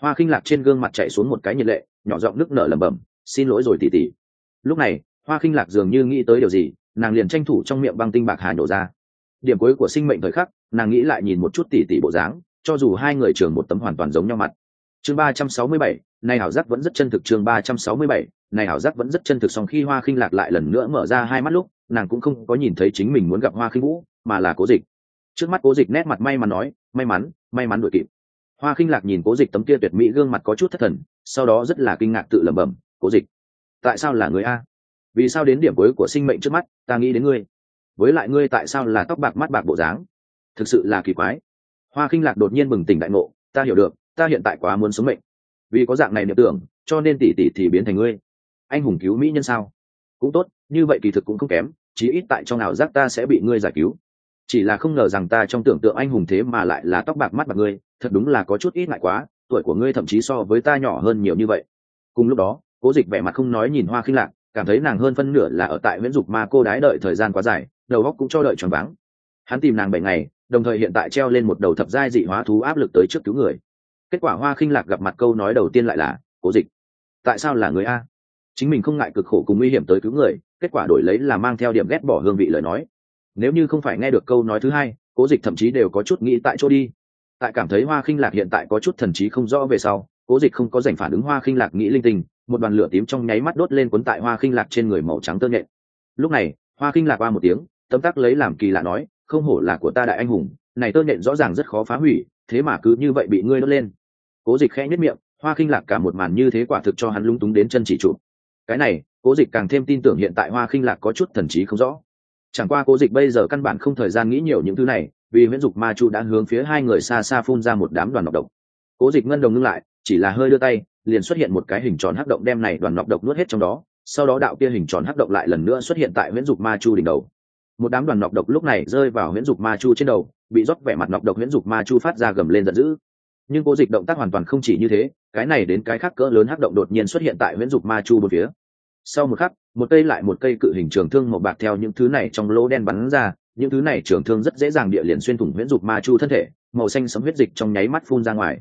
Hoa khinh lạc trên gương mặt chạy xuống một cái nhiệt lệ, nhỏ giọng nước nở lẩm bẩm, xin lỗi rồi tỉ tỉ. Lúc này, hoa khinh lạc dường như nghĩ tới điều gì, nàng liền tranh thủ trong miệng băng tinh bạc hà nhổ ra. Điểm cuối của sinh mệnh thời khắc, nàng nghĩ lại nhìn một chút tỉ tỉ bộ dáng, cho dù hai người trường một tấm hoàn toàn giống nhau mặt. Chương ba trăm sáu mươi bảy này hảo giác vẫn rất chân thực chương ba trăm sáu mươi bảy này hảo giác vẫn rất chân thực song khi hoa khinh lạc lại lần nữa mở ra hai mắt lúc, nàng cũng không có nhìn thấy chính mình muốn gặp hoa khinh vũ, mà là cố dịch. Trước mắt cố dịch nét mặt may mắn nói, may mắn may mắn đuổi kịp. Hoa khinh lạc nhìn cố dịch tấm kia tuyệt mỹ gương mặt có chút thất thần, sau đó rất là kinh ngạc tự lẩm bẩm, cố dịch, tại sao là người a? Vì sao đến điểm cuối của sinh mệnh trước mắt, ta nghĩ đến ngươi? Với lại ngươi tại sao là tóc bạc mắt bạc bộ dáng? Thực sự là kỳ quái. Hoa khinh lạc đột nhiên bừng tỉnh đại ngộ, ta hiểu được, ta hiện tại quá muốn sống mệnh vì có dạng này niệm tưởng, cho nên tỷ tỷ thì biến thành ngươi. Anh hùng cứu mỹ nhân sao? Cũng tốt, như vậy kỳ thực cũng không kém, chí ít tại trong ảo giác ta sẽ bị ngươi giải cứu. Chỉ là không ngờ rằng ta trong tưởng tượng anh hùng thế mà lại là tóc bạc mắt bạc ngươi, thật đúng là có chút ít ngại quá, tuổi của ngươi thậm chí so với ta nhỏ hơn nhiều như vậy. Cùng lúc đó, cố dịch vẻ mặt không nói nhìn hoa khinh lạc, cảm thấy nàng hơn phân nửa là ở tại nguyễn dục mà cô đái đợi thời gian quá dài, đầu óc cũng cho đợi tròn vắng hắn tìm nàng bảy ngày, đồng thời hiện tại treo lên một đầu thập giai dị hóa thú áp lực tới trước cứu người kết quả hoa khinh lạc gặp mặt câu nói đầu tiên lại là, cố dịch, tại sao là người a? Chính mình không ngại cực khổ cùng nguy hiểm tới cứu người, kết quả đổi lấy là mang theo điểm ghét bỏ hương vị lời nói. Nếu như không phải nghe được câu nói thứ hai, cố dịch thậm chí đều có chút nghĩ tại chỗ đi. Tại cảm thấy hoa khinh lạc hiện tại có chút thần trí không rõ về sau, cố dịch không có giành phản ứng hoa khinh lạc nghĩ linh tinh, một đoàn lửa tím trong nháy mắt đốt lên cuốn tại hoa khinh lạc trên người màu trắng tơ nhện. Lúc này, hoa khinh lạc qua một tiếng, tấm tắc lấy làm kỳ lạ nói, không hổ là của ta đại anh hùng, này tơ nhện rõ ràng rất khó phá hủy, thế mà cứ như vậy bị ngươi đốt lên cố dịch khẽ nhất miệng, hoa khinh lạc cả một màn như thế quả thực cho hắn lung túng đến chân chỉ trụ. Cái này, cố dịch càng thêm tin tưởng hiện tại hoa khinh lạc có chút thần trí không rõ. Chẳng qua cố dịch bây giờ căn bản không thời gian nghĩ nhiều những thứ này, vì nguyễn dục ma chu đã hướng phía hai người xa xa phun ra một đám đoàn nọc độc. Cố dịch ngân đồng ngưng lại, chỉ là hơi đưa tay, liền xuất hiện một cái hình tròn hắc động đem này đoàn nọc độc nuốt hết trong đó, sau đó đạo kia hình tròn hắc động lại lần nữa xuất hiện tại nguyễn dục ma chu đỉnh đầu. Một đám đoàn nọc độc lúc này rơi vào nguyễn dục ma chu trên đầu, bị rót vẻ mặt nọc độc nguyễn dục ma chu phát ra gầm lên giận dữ nhưng cố dịch động tác hoàn toàn không chỉ như thế, cái này đến cái khác cỡ lớn hắc động đột nhiên xuất hiện tại nguyễn dục ma chu một phía. Sau một khắc, một cây lại một cây cự hình trường thương màu bạc theo những thứ này trong lỗ đen bắn ra, những thứ này trường thương rất dễ dàng địa liền xuyên thủng huyễn dục ma chu thân thể, màu xanh sấm huyết dịch trong nháy mắt phun ra ngoài.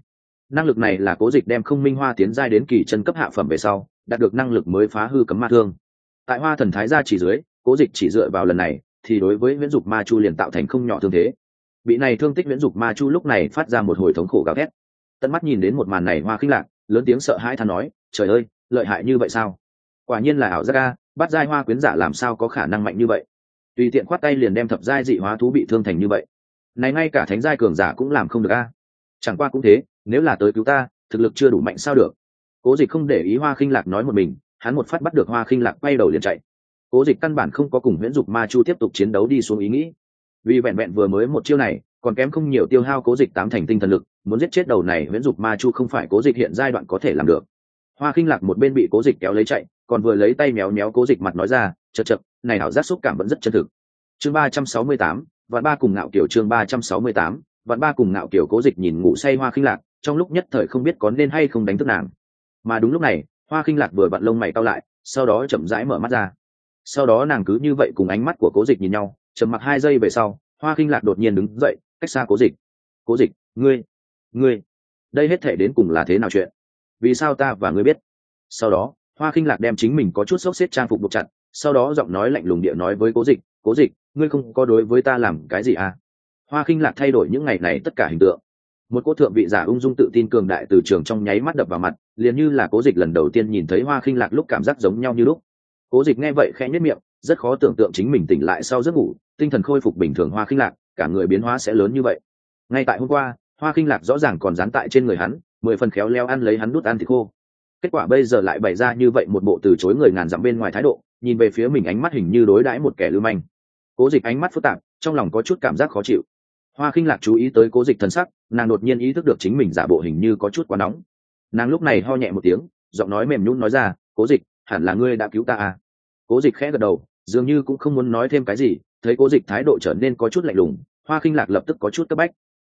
Năng lực này là cố dịch đem không minh hoa tiến giai đến kỳ chân cấp hạ phẩm về sau, đạt được năng lực mới phá hư cấm ma thương. Tại hoa thần thái gia chỉ dưới, cố dịch chỉ dựa vào lần này, thì đối với huyễn dục ma chu liền tạo thành không nhỏ thương thế bị này thương tích viễn dục ma chu lúc này phát ra một hồi thống khổ gào thét. Tận mắt nhìn đến một màn này hoa khinh lạc, lớn tiếng sợ hãi than nói, trời ơi, lợi hại như vậy sao? Quả nhiên là ảo giác ca bắt giai hoa quyến giả làm sao có khả năng mạnh như vậy? Tùy tiện khoát tay liền đem thập giai dị hóa thú bị thương thành như vậy. Này ngay cả thánh giai cường giả cũng làm không được a. Chẳng qua cũng thế, nếu là tới cứu ta, thực lực chưa đủ mạnh sao được? Cố dịch không để ý hoa khinh lạc nói một mình, hắn một phát bắt được hoa khinh lạc quay đầu liền chạy. Cố dịch căn bản không có cùng huyễn dục ma chu tiếp tục chiến đấu đi xuống ý nghĩ vì vẹn vẹn vừa mới một chiêu này, còn kém không nhiều tiêu hao cố dịch tám thành tinh thần lực, muốn giết chết đầu này nguyễn dục ma chu không phải cố dịch hiện giai đoạn có thể làm được. Hoa khinh lạc một bên bị cố dịch kéo lấy chạy, còn vừa lấy tay méo méo cố dịch mặt nói ra chật chật này hảo giác xúc cảm vẫn rất chân thực. Chương ba trăm sáu mươi tám, vạn ba cùng ngạo kiểu chương ba trăm sáu mươi tám, vạn ba cùng ngạo kiểu cố dịch nhìn ngủ say hoa khinh lạc, trong lúc nhất thời không biết có nên hay không đánh thức nàng. Mà đúng lúc này, hoa khinh lạc vừa vặn lông mày cao lại, sau đó chậm rãi mở mắt ra. Sau đó nàng cứ như vậy cùng ánh mắt của cố dịch nhìn nhau trầm mặc hai giây về sau, hoa khinh lạc đột nhiên đứng dậy, cách xa cố dịch. Cố dịch, ngươi ngươi, đây hết thể đến cùng là thế nào chuyện? Vì sao ta và ngươi biết? Sau đó, hoa khinh lạc đem chính mình có chút sốc xếp trang phục buộc chặt, sau đó giọng nói lạnh lùng địa nói với cố dịch cố dịch, ngươi không có đối với ta làm cái gì à? Hoa khinh lạc thay đổi những ngày này tất cả hình tượng. Một cô thượng vị giả ung dung tự tin cường đại từ trường trong nháy mắt đập vào mặt, liền như là cố dịch lần đầu tiên nhìn thấy hoa khinh lạc lúc cảm giác giống nhau như lúc. Cố dịch nghe vậy khẽ nhất miệng, rất khó tưởng tượng chính mình tỉnh lại sau giấc ngủ tinh thần khôi phục bình thường hoa khinh lạc, cả người biến hóa sẽ lớn như vậy. Ngay tại hôm qua, hoa khinh lạc rõ ràng còn dán tại trên người hắn, mười phần khéo leo ăn lấy hắn đút ăn thì khô. Kết quả bây giờ lại bày ra như vậy một bộ từ chối người ngàn dặm bên ngoài thái độ, nhìn về phía mình ánh mắt hình như đối đãi một kẻ lưu manh. Cố dịch ánh mắt phức tạp, trong lòng có chút cảm giác khó chịu. Hoa khinh lạc chú ý tới cố dịch thân sắc, nàng đột nhiên ý thức được chính mình giả bộ hình như có chút quá nóng. Nàng lúc này ho nhẹ một tiếng, giọng nói mềm nhún nói ra, cố dịch, hẳn là ngươi đã cứu ta à? Cố dịch khẽ gật đầu, dường như cũng không muốn nói thêm cái gì thấy cố dịch thái độ trở nên có chút lạnh lùng, hoa khinh lạc lập tức có chút cấp bách.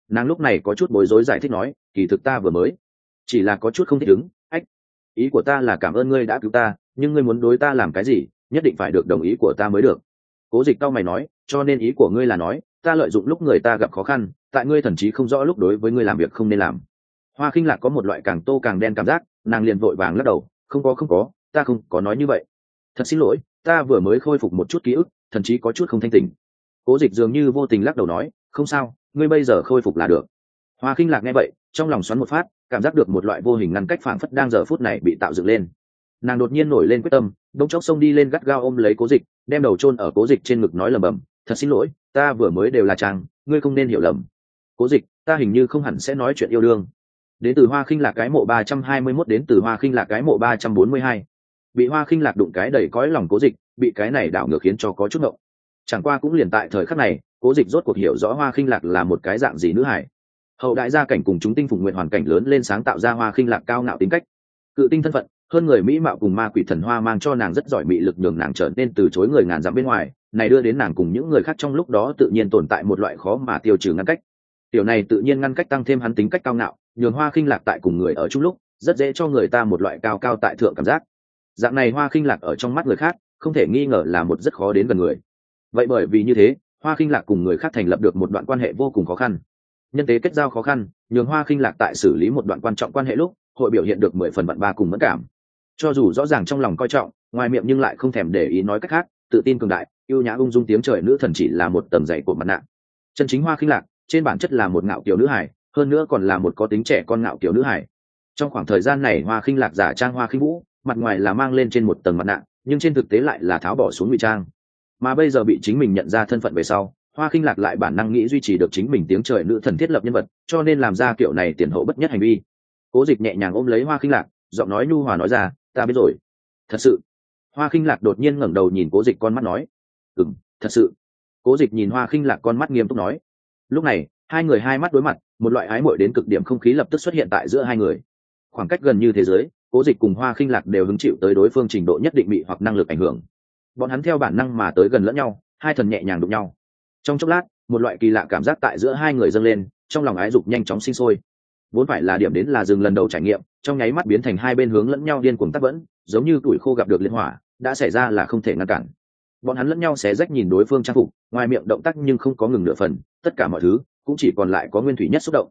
Nàng lúc này có chút bối rối giải thích nói, kỳ thực ta vừa mới chỉ là có chút không thích ứng, ách, ý của ta là cảm ơn ngươi đã cứu ta, nhưng ngươi muốn đối ta làm cái gì, nhất định phải được đồng ý của ta mới được. Cố dịch tao mày nói, cho nên ý của ngươi là nói, ta lợi dụng lúc người ta gặp khó khăn, tại ngươi thậm chí không rõ lúc đối với ngươi làm việc không nên làm. Hoa khinh lạc có một loại càng tô càng đen cảm giác, nàng liền vội vàng lắc đầu, không có không có, ta không có nói như vậy. Thật xin lỗi, ta vừa mới khôi phục một chút ký ức thậm chí có chút không thanh tỉnh, cố dịch dường như vô tình lắc đầu nói không sao ngươi bây giờ khôi phục là được. Hoa khinh lạc nghe vậy trong lòng xoắn một phát cảm giác được một loại vô hình ngăn cách phảng phất đang giờ phút này bị tạo dựng lên. Nàng đột nhiên nổi lên quyết tâm đông chốc xông đi lên gắt gao ôm lấy cố dịch đem đầu chôn ở cố dịch trên ngực nói lầm bầm thật xin lỗi ta vừa mới đều là chàng, ngươi không nên hiểu lầm. Cố dịch ta hình như không hẳn sẽ nói chuyện yêu đương. Đến từ hoa khinh lạc cái mộ ba trăm hai mươi mốt đến từ hoa khinh lạc cái mộ ba trăm bốn mươi hai. Bị hoa khinh lạc đụng cái đầy cõi lòng cố dịch bị cái này đảo ngược khiến cho có chút ngộng. Chẳng qua cũng liền tại thời khắc này, cố dịch rốt cuộc hiểu rõ hoa khinh lạc là một cái dạng gì nữ hải. Hậu đại gia cảnh cùng chúng tinh phục nguyện hoàn cảnh lớn lên sáng tạo ra hoa khinh lạc cao ngạo tính cách. Cự tinh thân phận, hơn người mỹ mạo cùng ma quỷ thần hoa mang cho nàng rất giỏi mị lực nhường nàng trở nên từ chối người ngàn dặm bên ngoài, này đưa đến nàng cùng những người khác trong lúc đó tự nhiên tồn tại một loại khó mà tiêu trừ ngăn cách. Điều này tự nhiên ngăn cách tăng thêm hắn tính cách cao ngạo, nhường hoa khinh lạc tại cùng người ở chung lúc, rất dễ cho người ta một loại cao cao tại thượng cảm giác. Dạng này hoa khinh lạc ở trong mắt người khác không thể nghi ngờ là một rất khó đến gần người. Vậy bởi vì như thế, hoa khinh lạc cùng người khác thành lập được một đoạn quan hệ vô cùng khó khăn. Nhân tế kết giao khó khăn, nhường hoa khinh lạc tại xử lý một đoạn quan trọng quan hệ lúc, hội biểu hiện được mười phần bận ba cùng mất cảm. Cho dù rõ ràng trong lòng coi trọng, ngoài miệng nhưng lại không thèm để ý nói cách khác, tự tin cường đại, yêu nhã ung dung tiếng trời nữ thần chỉ là một tầng dày của mặt nạ. Chân chính hoa khinh lạc, trên bản chất là một ngạo kiểu nữ hải hơn nữa còn là một có tính trẻ con ngạo kiểu nữ hải trong khoảng thời gian này hoa khinh lạc giả trang hoa khinh vũ, mặt ngoài là mang lên trên một tầng mặt nạ nhưng trên thực tế lại là tháo bỏ xuống ngụy trang. Mà bây giờ bị chính mình nhận ra thân phận về sau, hoa khinh lạc lại bản năng nghĩ duy trì được chính mình tiếng trời nữ thần thiết lập nhân vật, cho nên làm ra kiểu này tiền hậu bất nhất hành vi. Cố dịch nhẹ nhàng ôm lấy hoa khinh lạc, giọng nói nhu hòa nói ra, ta biết rồi. Thật sự? Hoa khinh lạc đột nhiên ngẩng đầu nhìn cố dịch con mắt nói. Ừ m thật sự. Cố dịch nhìn hoa khinh lạc con mắt nghiêm túc nói. Lúc này, hai người hai mắt đối mặt, một loại ái mội đến cực điểm không khí lập tức xuất hiện tại giữa hai người. Khoảng cách gần như thế giới cố dịch cùng hoa khinh lạc đều hứng chịu tới đối phương trình độ nhất định bị hoặc năng lực ảnh hưởng. Bọn hắn theo bản năng mà tới gần lẫn nhau, hai thần nhẹ nhàng đụng nhau. Trong chốc lát, một loại kỳ lạ cảm giác tại giữa hai người dâng lên, trong lòng ái dục nhanh chóng sinh sôi. Vốn phải là điểm đến là dừng lần đầu trải nghiệm, trong nháy mắt biến thành hai bên hướng lẫn nhau điên cuồng tắc vẫn giống như tuổi khô gặp được liên hỏa, đã xảy ra là không thể ngăn cản. Bọn hắn lẫn nhau xé rách nhìn đối phương trang phục, ngoài miệng động tác nhưng không có ngừng nửa phần, tất cả mọi thứ cũng chỉ còn lại có nguyên thủy nhất xúc động.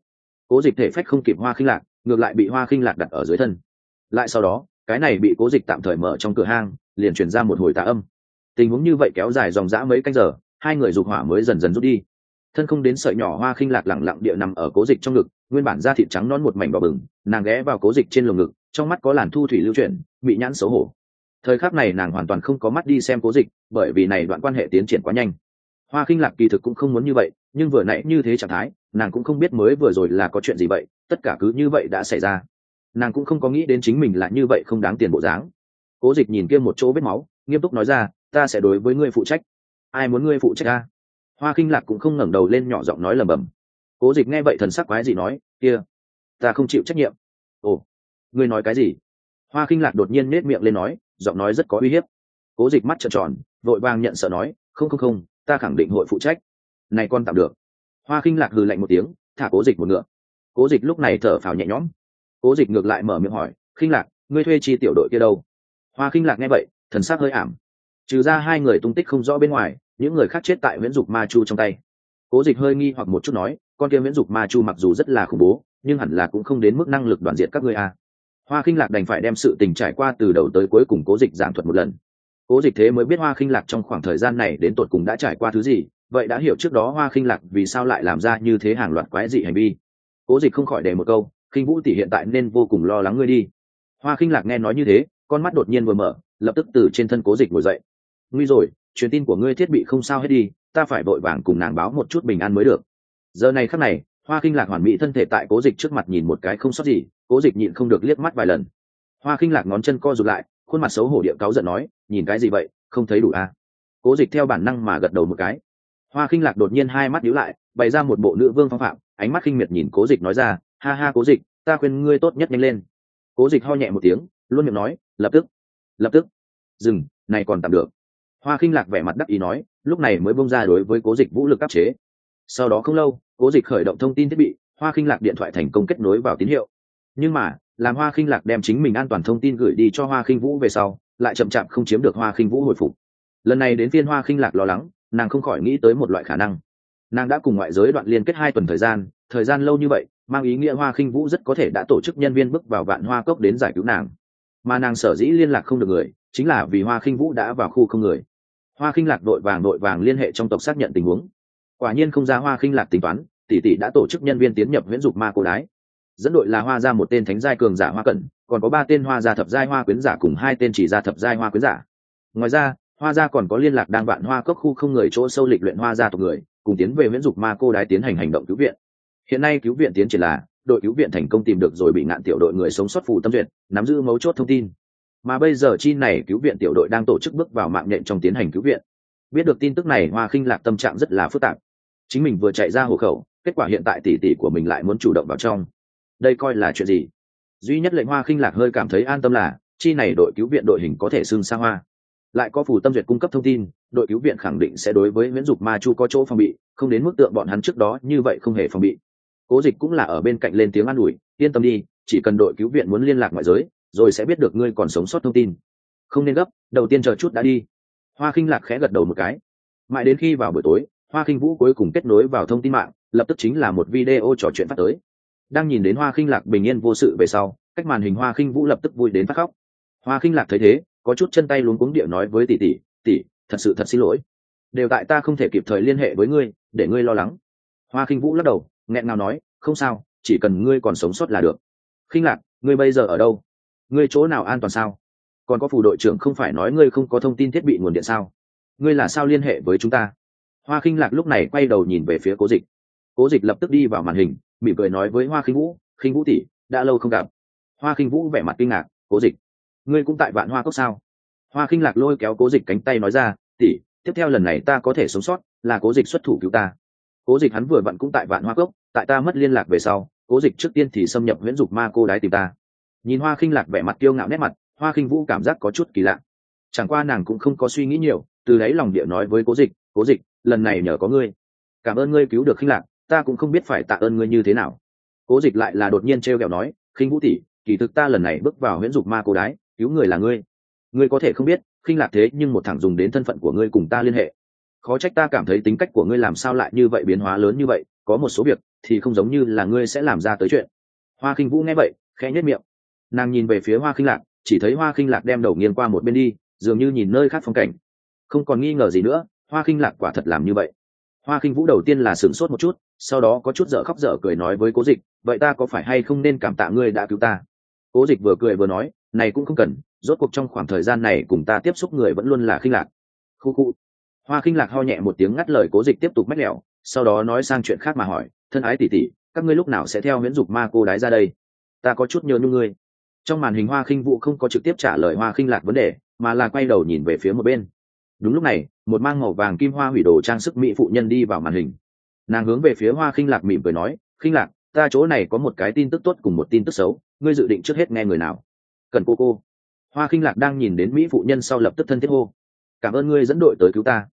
Cố dịch thể phách không kịp hoa khinh lạc, ngược lại bị hoa khinh lạc đặt ở dưới thân lại sau đó, cái này bị cố dịch tạm thời mở trong cửa hang, liền chuyển ra một hồi tạ âm. Tình huống như vậy kéo dài dòng dã mấy canh giờ, hai người dục hỏa mới dần dần rút đi. Thân không đến sợi nhỏ hoa khinh lạc lẳng lặng địa nằm ở cố dịch trong ngực, nguyên bản da thịt trắng non một mảnh đỏ bừng, nàng ghé vào cố dịch trên lồng ngực, trong mắt có làn thu thủy lưu chuyển bị nhãn xấu hổ. Thời khắc này nàng hoàn toàn không có mắt đi xem cố dịch, bởi vì này đoạn quan hệ tiến triển quá nhanh. Hoa khinh lạc kỳ thực cũng không muốn như vậy, nhưng vừa nãy như thế trạng thái, nàng cũng không biết mới vừa rồi là có chuyện gì vậy, tất cả cứ như vậy đã xảy ra nàng cũng không có nghĩ đến chính mình là như vậy không đáng tiền bộ dáng. Cố dịch nhìn kia một chỗ vết máu, nghiêm túc nói ra, ta sẽ đối với ngươi phụ trách. Ai muốn ngươi phụ trách ta hoa khinh lạc cũng không ngẩng đầu lên nhỏ giọng nói lầm bầm cố dịch nghe vậy thần sắc quái gì nói, kia, ta không chịu trách nhiệm. Ồ, ngươi nói cái gì? Hoa khinh lạc đột nhiên nết miệng lên nói, giọng nói rất có uy hiếp. Cố dịch mắt trợn tròn, vội vàng nhận sợ nói, không không không, ta khẳng định hội phụ trách. Này con tạm được. Hoa khinh lạc hừ lạnh một tiếng, thả cố dịch một ngựa. Cố dịch lúc này thở phào nhẹ nhõm cố dịch ngược lại mở miệng hỏi, khinh lạc, ngươi thuê chi tiểu đội kia đâu? Hoa khinh lạc nghe vậy, thần sắc hơi ảm. Trừ ra hai người tung tích không rõ bên ngoài, những người khác chết tại nguyễn dục ma chu trong tay. Cố dịch hơi nghi hoặc một chút nói, con kia nguyễn dục ma chu mặc dù rất là khủng bố, nhưng hẳn là cũng không đến mức năng lực đoàn diện các ngươi a à. hoa khinh lạc đành phải đem sự tình trải qua từ đầu tới cuối cùng cố dịch giảng thuật một lần. Cố dịch thế mới biết hoa khinh lạc trong khoảng thời gian này đến tột cùng đã trải qua thứ gì, vậy đã hiểu trước đó hoa khinh lạc vì sao lại làm ra như thế hàng loạt quái dị hành vi. Cố dịch không khỏi để một câu khinh vũ tỷ hiện tại nên vô cùng lo lắng ngươi đi. Hoa khinh lạc nghe nói như thế, con mắt đột nhiên vừa mở, lập tức từ trên thân cố dịch ngồi dậy. Nguy rồi, truyền tin của ngươi thiết bị không sao hết đi, ta phải vội vàng cùng nàng báo một chút bình an mới được. Giờ này khắc này, hoa khinh lạc hoàn mỹ thân thể tại cố dịch trước mặt nhìn một cái không sót gì, cố dịch nhịn không được liếc mắt vài lần. Hoa khinh lạc ngón chân co rụt lại, khuôn mặt xấu hổ địa cáu giận nói, nhìn cái gì vậy, không thấy đủ à? Cố dịch theo bản năng mà gật đầu một cái. Hoa khinh lạc đột nhiên hai mắt nhíu lại, bày ra một bộ nữ vương phong phạm, ánh mắt khinh miệt nhìn cố dịch nói ra ha ha, cố dịch, ta khuyên ngươi tốt nhất nhanh lên. Cố dịch ho nhẹ một tiếng, luôn miệng nói, lập tức lập tức. Dừng, này còn tạm được. Hoa khinh lạc vẻ mặt đắc ý nói, lúc này mới bông ra đối với cố dịch vũ lực áp chế. Sau đó không lâu, cố dịch khởi động thông tin thiết bị, hoa khinh lạc điện thoại thành công kết nối vào tín hiệu. Nhưng mà, làm hoa khinh lạc đem chính mình an toàn thông tin gửi đi cho hoa khinh vũ về sau, lại chậm chạp không chiếm được hoa khinh vũ hồi phục. Lần này đến phiên hoa khinh lạc lo lắng, nàng không khỏi nghĩ tới một loại khả năng. Nàng đã cùng ngoại giới đoạn liên kết hai tuần thời gian thời gian lâu như vậy mang ý nghĩa hoa khinh vũ rất có thể đã tổ chức nhân viên bước vào vạn hoa cốc đến giải cứu nàng. Mà nàng sở dĩ liên lạc không được người, chính là vì hoa khinh vũ đã vào khu không người. Hoa khinh lạc đội vàng đội vàng liên hệ trong tộc xác nhận tình huống. Quả nhiên không ra hoa khinh lạc tính toán, tỷ tỷ đã tổ chức nhân viên tiến nhập Nguyễn dục ma cô đái. Dẫn đội là hoa ra một tên thánh giai cường giả hoa cẩn, còn có ba tên hoa gia thập giai hoa quyến giả cùng hai tên chỉ gia thập giai hoa quyến giả. Ngoài ra, hoa gia còn có liên lạc đang vạn hoa cốc khu không người chỗ sâu lịch luyện hoa gia tộc người, cùng tiến về Nguyễn dục ma cô đái tiến hành hành động cứu viện hiện nay cứu viện tiến triển là, đội cứu viện thành công tìm được rồi bị ngạn tiểu đội người sống sót phù tâm duyệt, nắm giữ mấu chốt thông tin. Mà bây giờ chi này cứu viện tiểu đội đang tổ chức bước vào mạng nhện trong tiến hành cứu viện. Biết được tin tức này, hoa khinh lạc tâm trạng rất là phức tạp. Chính mình vừa chạy ra hộ khẩu, kết quả hiện tại tỷ tỷ của mình lại muốn chủ động vào trong. Đây coi là chuyện gì? Duy nhất lệnh hoa khinh lạc hơi cảm thấy an tâm là, chi này đội cứu viện đội hình có thể xưng xa hoa. Lại có phù tâm duyệt cung cấp thông tin, đội cứu viện khẳng định sẽ đối với nguyễn dục ma chu có chỗ phòng bị, không đến mức tượng bọn hắn trước đó như vậy không hề phòng bị cố dịch cũng là ở bên cạnh lên tiếng an ủi, yên tâm đi, chỉ cần đội cứu viện muốn liên lạc ngoại giới, rồi sẽ biết được ngươi còn sống sót thông tin. Không nên gấp, đầu tiên chờ chút đã đi. Hoa khinh lạc khẽ gật đầu một cái. Mãi đến khi vào buổi tối, hoa khinh vũ cuối cùng kết nối vào thông tin mạng, lập tức chính là một video trò chuyện phát tới. Đang nhìn đến hoa khinh lạc bình yên vô sự về sau, cách màn hình hoa khinh vũ lập tức vui đến phát khóc. Hoa khinh lạc thấy thế, có chút chân tay luống cuống địa nói với tỷ tỷ tỷ, thật sự thật xin lỗi. Đều tại ta không thể kịp thời liên hệ với ngươi, để ngươi lo lắng. Hoa khinh vũ lắc đầu nghẹn ngào nói, không sao, chỉ cần ngươi còn sống sót là được. Khinh lạc, ngươi bây giờ ở đâu? Ngươi chỗ nào an toàn sao? Còn có phủ đội trưởng không phải nói ngươi không có thông tin thiết bị nguồn điện sao? Ngươi là sao liên hệ với chúng ta? Hoa khinh lạc lúc này quay đầu nhìn về phía cố dịch. Cố dịch lập tức đi vào màn hình, mỉm cười nói với hoa khinh vũ khinh vũ tỷ, đã lâu không gặp. Hoa khinh vũ vẻ mặt kinh ngạc, cố dịch, ngươi cũng tại vạn hoa cốc sao? Hoa khinh lạc lôi kéo cố dịch cánh tay nói ra, tỷ, tiếp theo lần này ta có thể sống sót, là cố dịch xuất thủ cứu ta cố dịch hắn vừa vặn cũng tại vạn hoa cốc, tại ta mất liên lạc về sau, cố dịch trước tiên thì xâm nhập nguyễn dục ma cô đái tìm ta. Nhìn hoa khinh lạc vẻ mặt kiêu ngạo nét mặt, hoa khinh vũ cảm giác có chút kỳ lạ. Chẳng qua nàng cũng không có suy nghĩ nhiều, từ đấy lòng địa nói với cố dịch cố dịch, lần này nhờ có ngươi. Cảm ơn ngươi cứu được khinh lạc, ta cũng không biết phải tạ ơn ngươi như thế nào. Cố dịch lại là đột nhiên t r e o kẹo nói, khinh vũ tỷ, kỳ thực ta lần này bước vào huyễn dục ma cô đái, cứu người là ngươi. Ngươi có thể không biết, khinh lạc thế nhưng một thằng dùng đến thân phận của ngươi cùng ta liên hệ khó trách ta cảm thấy tính cách của ngươi làm sao lại như vậy biến hóa lớn như vậy, có một số việc thì không giống như là ngươi sẽ làm ra tới chuyện. Hoa khinh vũ nghe vậy, khẽ nhất miệng. Nàng nhìn về phía hoa khinh lạc, chỉ thấy hoa khinh lạc đem đầu nghiêng qua một bên đi, dường như nhìn nơi khác phong cảnh. Không còn nghi ngờ gì nữa, hoa khinh lạc quả thật làm như vậy. Hoa khinh vũ đầu tiên là sửng sốt một chút, sau đó có chút dở khóc dở cười nói với cố dịch, vậy ta có phải hay không nên cảm tạ ngươi đã cứu ta? Cố dịch vừa cười vừa nói, này cũng không cần, rốt cuộc trong khoảng thời gian này cùng ta tiếp xúc người vẫn luôn là khinh lạc. Khu khu hoa khinh lạc ho nhẹ một tiếng ngắt lời cố dịch tiếp tục mách lẹo sau đó nói sang chuyện khác mà hỏi, thân ái tỉ tỉ các ngươi lúc nào sẽ theo nguyễn dục ma cô đái ra đây? Ta có chút nhớ nhung ngươi. Trong màn hình hoa khinh vũ không có trực tiếp trả lời hoa khinh lạc vấn đề, mà là quay đầu nhìn về phía một bên. Đúng lúc này, một mang màu vàng kim hoa hủy đồ trang sức mỹ phụ nhân đi vào màn hình. Nàng hướng về phía hoa khinh lạc mỉm cười nói khinh lạc, ta chỗ này có một cái tin tức tốt cùng một tin tức xấu, ngươi dự định trước hết nghe người nào? Cần cô cô. Hoa khinh lạc đang nhìn đến mỹ phụ nhân sau lập tức thân thiết hô, cảm ơn ngươi dẫn đội tới cứu ta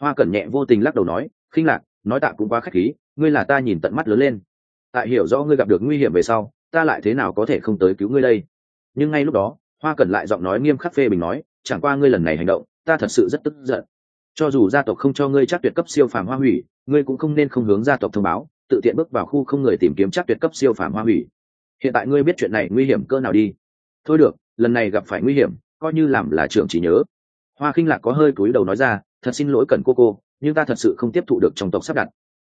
hoa cẩn nhẹ vô tình lắc đầu nói, khinh lạc, nói tạ cũng quá khách khí, ngươi là ta nhìn tận mắt lớn lên. Tại hiểu rõ ngươi gặp được nguy hiểm về sau, ta lại thế nào có thể không tới cứu ngươi đây? Nhưng ngay lúc đó, hoa cẩn lại giọng nói nghiêm khắc phê bình nói, chẳng qua ngươi lần này hành động, ta thật sự rất tức giận. Cho dù gia tộc không cho ngươi chắc tuyệt cấp siêu phàm hoa hủy, ngươi cũng không nên không hướng gia tộc thông báo, tự tiện bước vào khu không người tìm kiếm chắc tuyệt cấp siêu phàm hoa hủy. Hiện tại ngươi biết chuyện này nguy hiểm cơ nào đi. Thôi được, lần này gặp phải nguy hiểm, coi như làm là trưởng chỉ nhớ. Hoa khinh lạc có hơi cúi đầu nói ra thật xin lỗi cần cô cô, nhưng ta thật sự không tiếp thụ được trong tộc sắp đặt.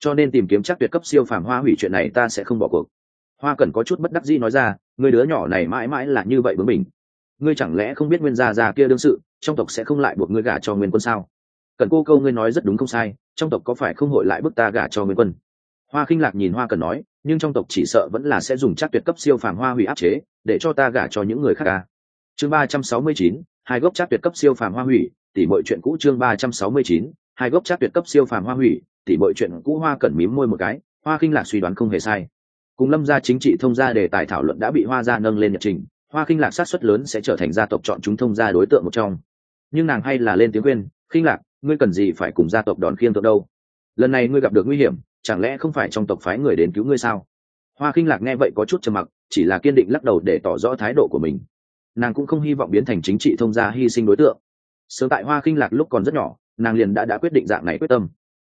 Cho nên tìm kiếm chắc tuyệt cấp siêu phàm hoa hủy chuyện này ta sẽ không bỏ cuộc. Hoa cần có chút bất đắc dĩ nói ra, người đứa nhỏ này mãi mãi là như vậy bướng mình ngươi chẳng lẽ không biết nguyên gia già kia đương sự, trong tộc sẽ không lại buộc ngươi gả cho nguyên quân sao? Cần cô câu ngươi nói rất đúng không sai, trong tộc có phải không hội lại bức ta gả cho nguyên quân? Hoa khinh lạc nhìn hoa cần nói, nhưng trong tộc chỉ sợ vẫn là sẽ dùng chắc tuyệt cấp siêu phàm hoa hủy áp chế, để cho ta gả cho những người khác ca chương ba trăm sáu mươi chín, hai gốc chắc tuyệt cấp siêu phàm hoa hủy tỉ mọi chuyện cũ chương ba trăm sáu mươi chín, hai gốc chắc tuyệt cấp siêu phàm hoa hủy tỉ mọi chuyện cũ hoa cẩn mím môi một cái, hoa khinh lạc suy đoán không hề sai. Cùng lâm gia chính trị thông gia đề tài thảo luận đã bị hoa gia nâng lên nhật trình, hoa khinh lạc sát xuất lớn sẽ trở thành gia tộc chọn chúng thông gia đối tượng một trong. Nhưng nàng hay là lên tiếng khuyên, khinh lạc, ngươi cần gì phải cùng gia tộc đòn khiêng tượng đâu? Lần này ngươi gặp được nguy hiểm, chẳng lẽ không phải trong tộc phái người đến cứu ngươi sao? Hoa khinh lạc nghe vậy có chút trầm mặc, chỉ là kiên định lắc đầu để tỏ rõ thái độ của mình. Nàng cũng không hy vọng biến thành chính trị thông gia hy sinh đối tượng sớm tại hoa khinh lạc lúc còn rất nhỏ, nàng liền đã đã quyết định dạng này quyết tâm.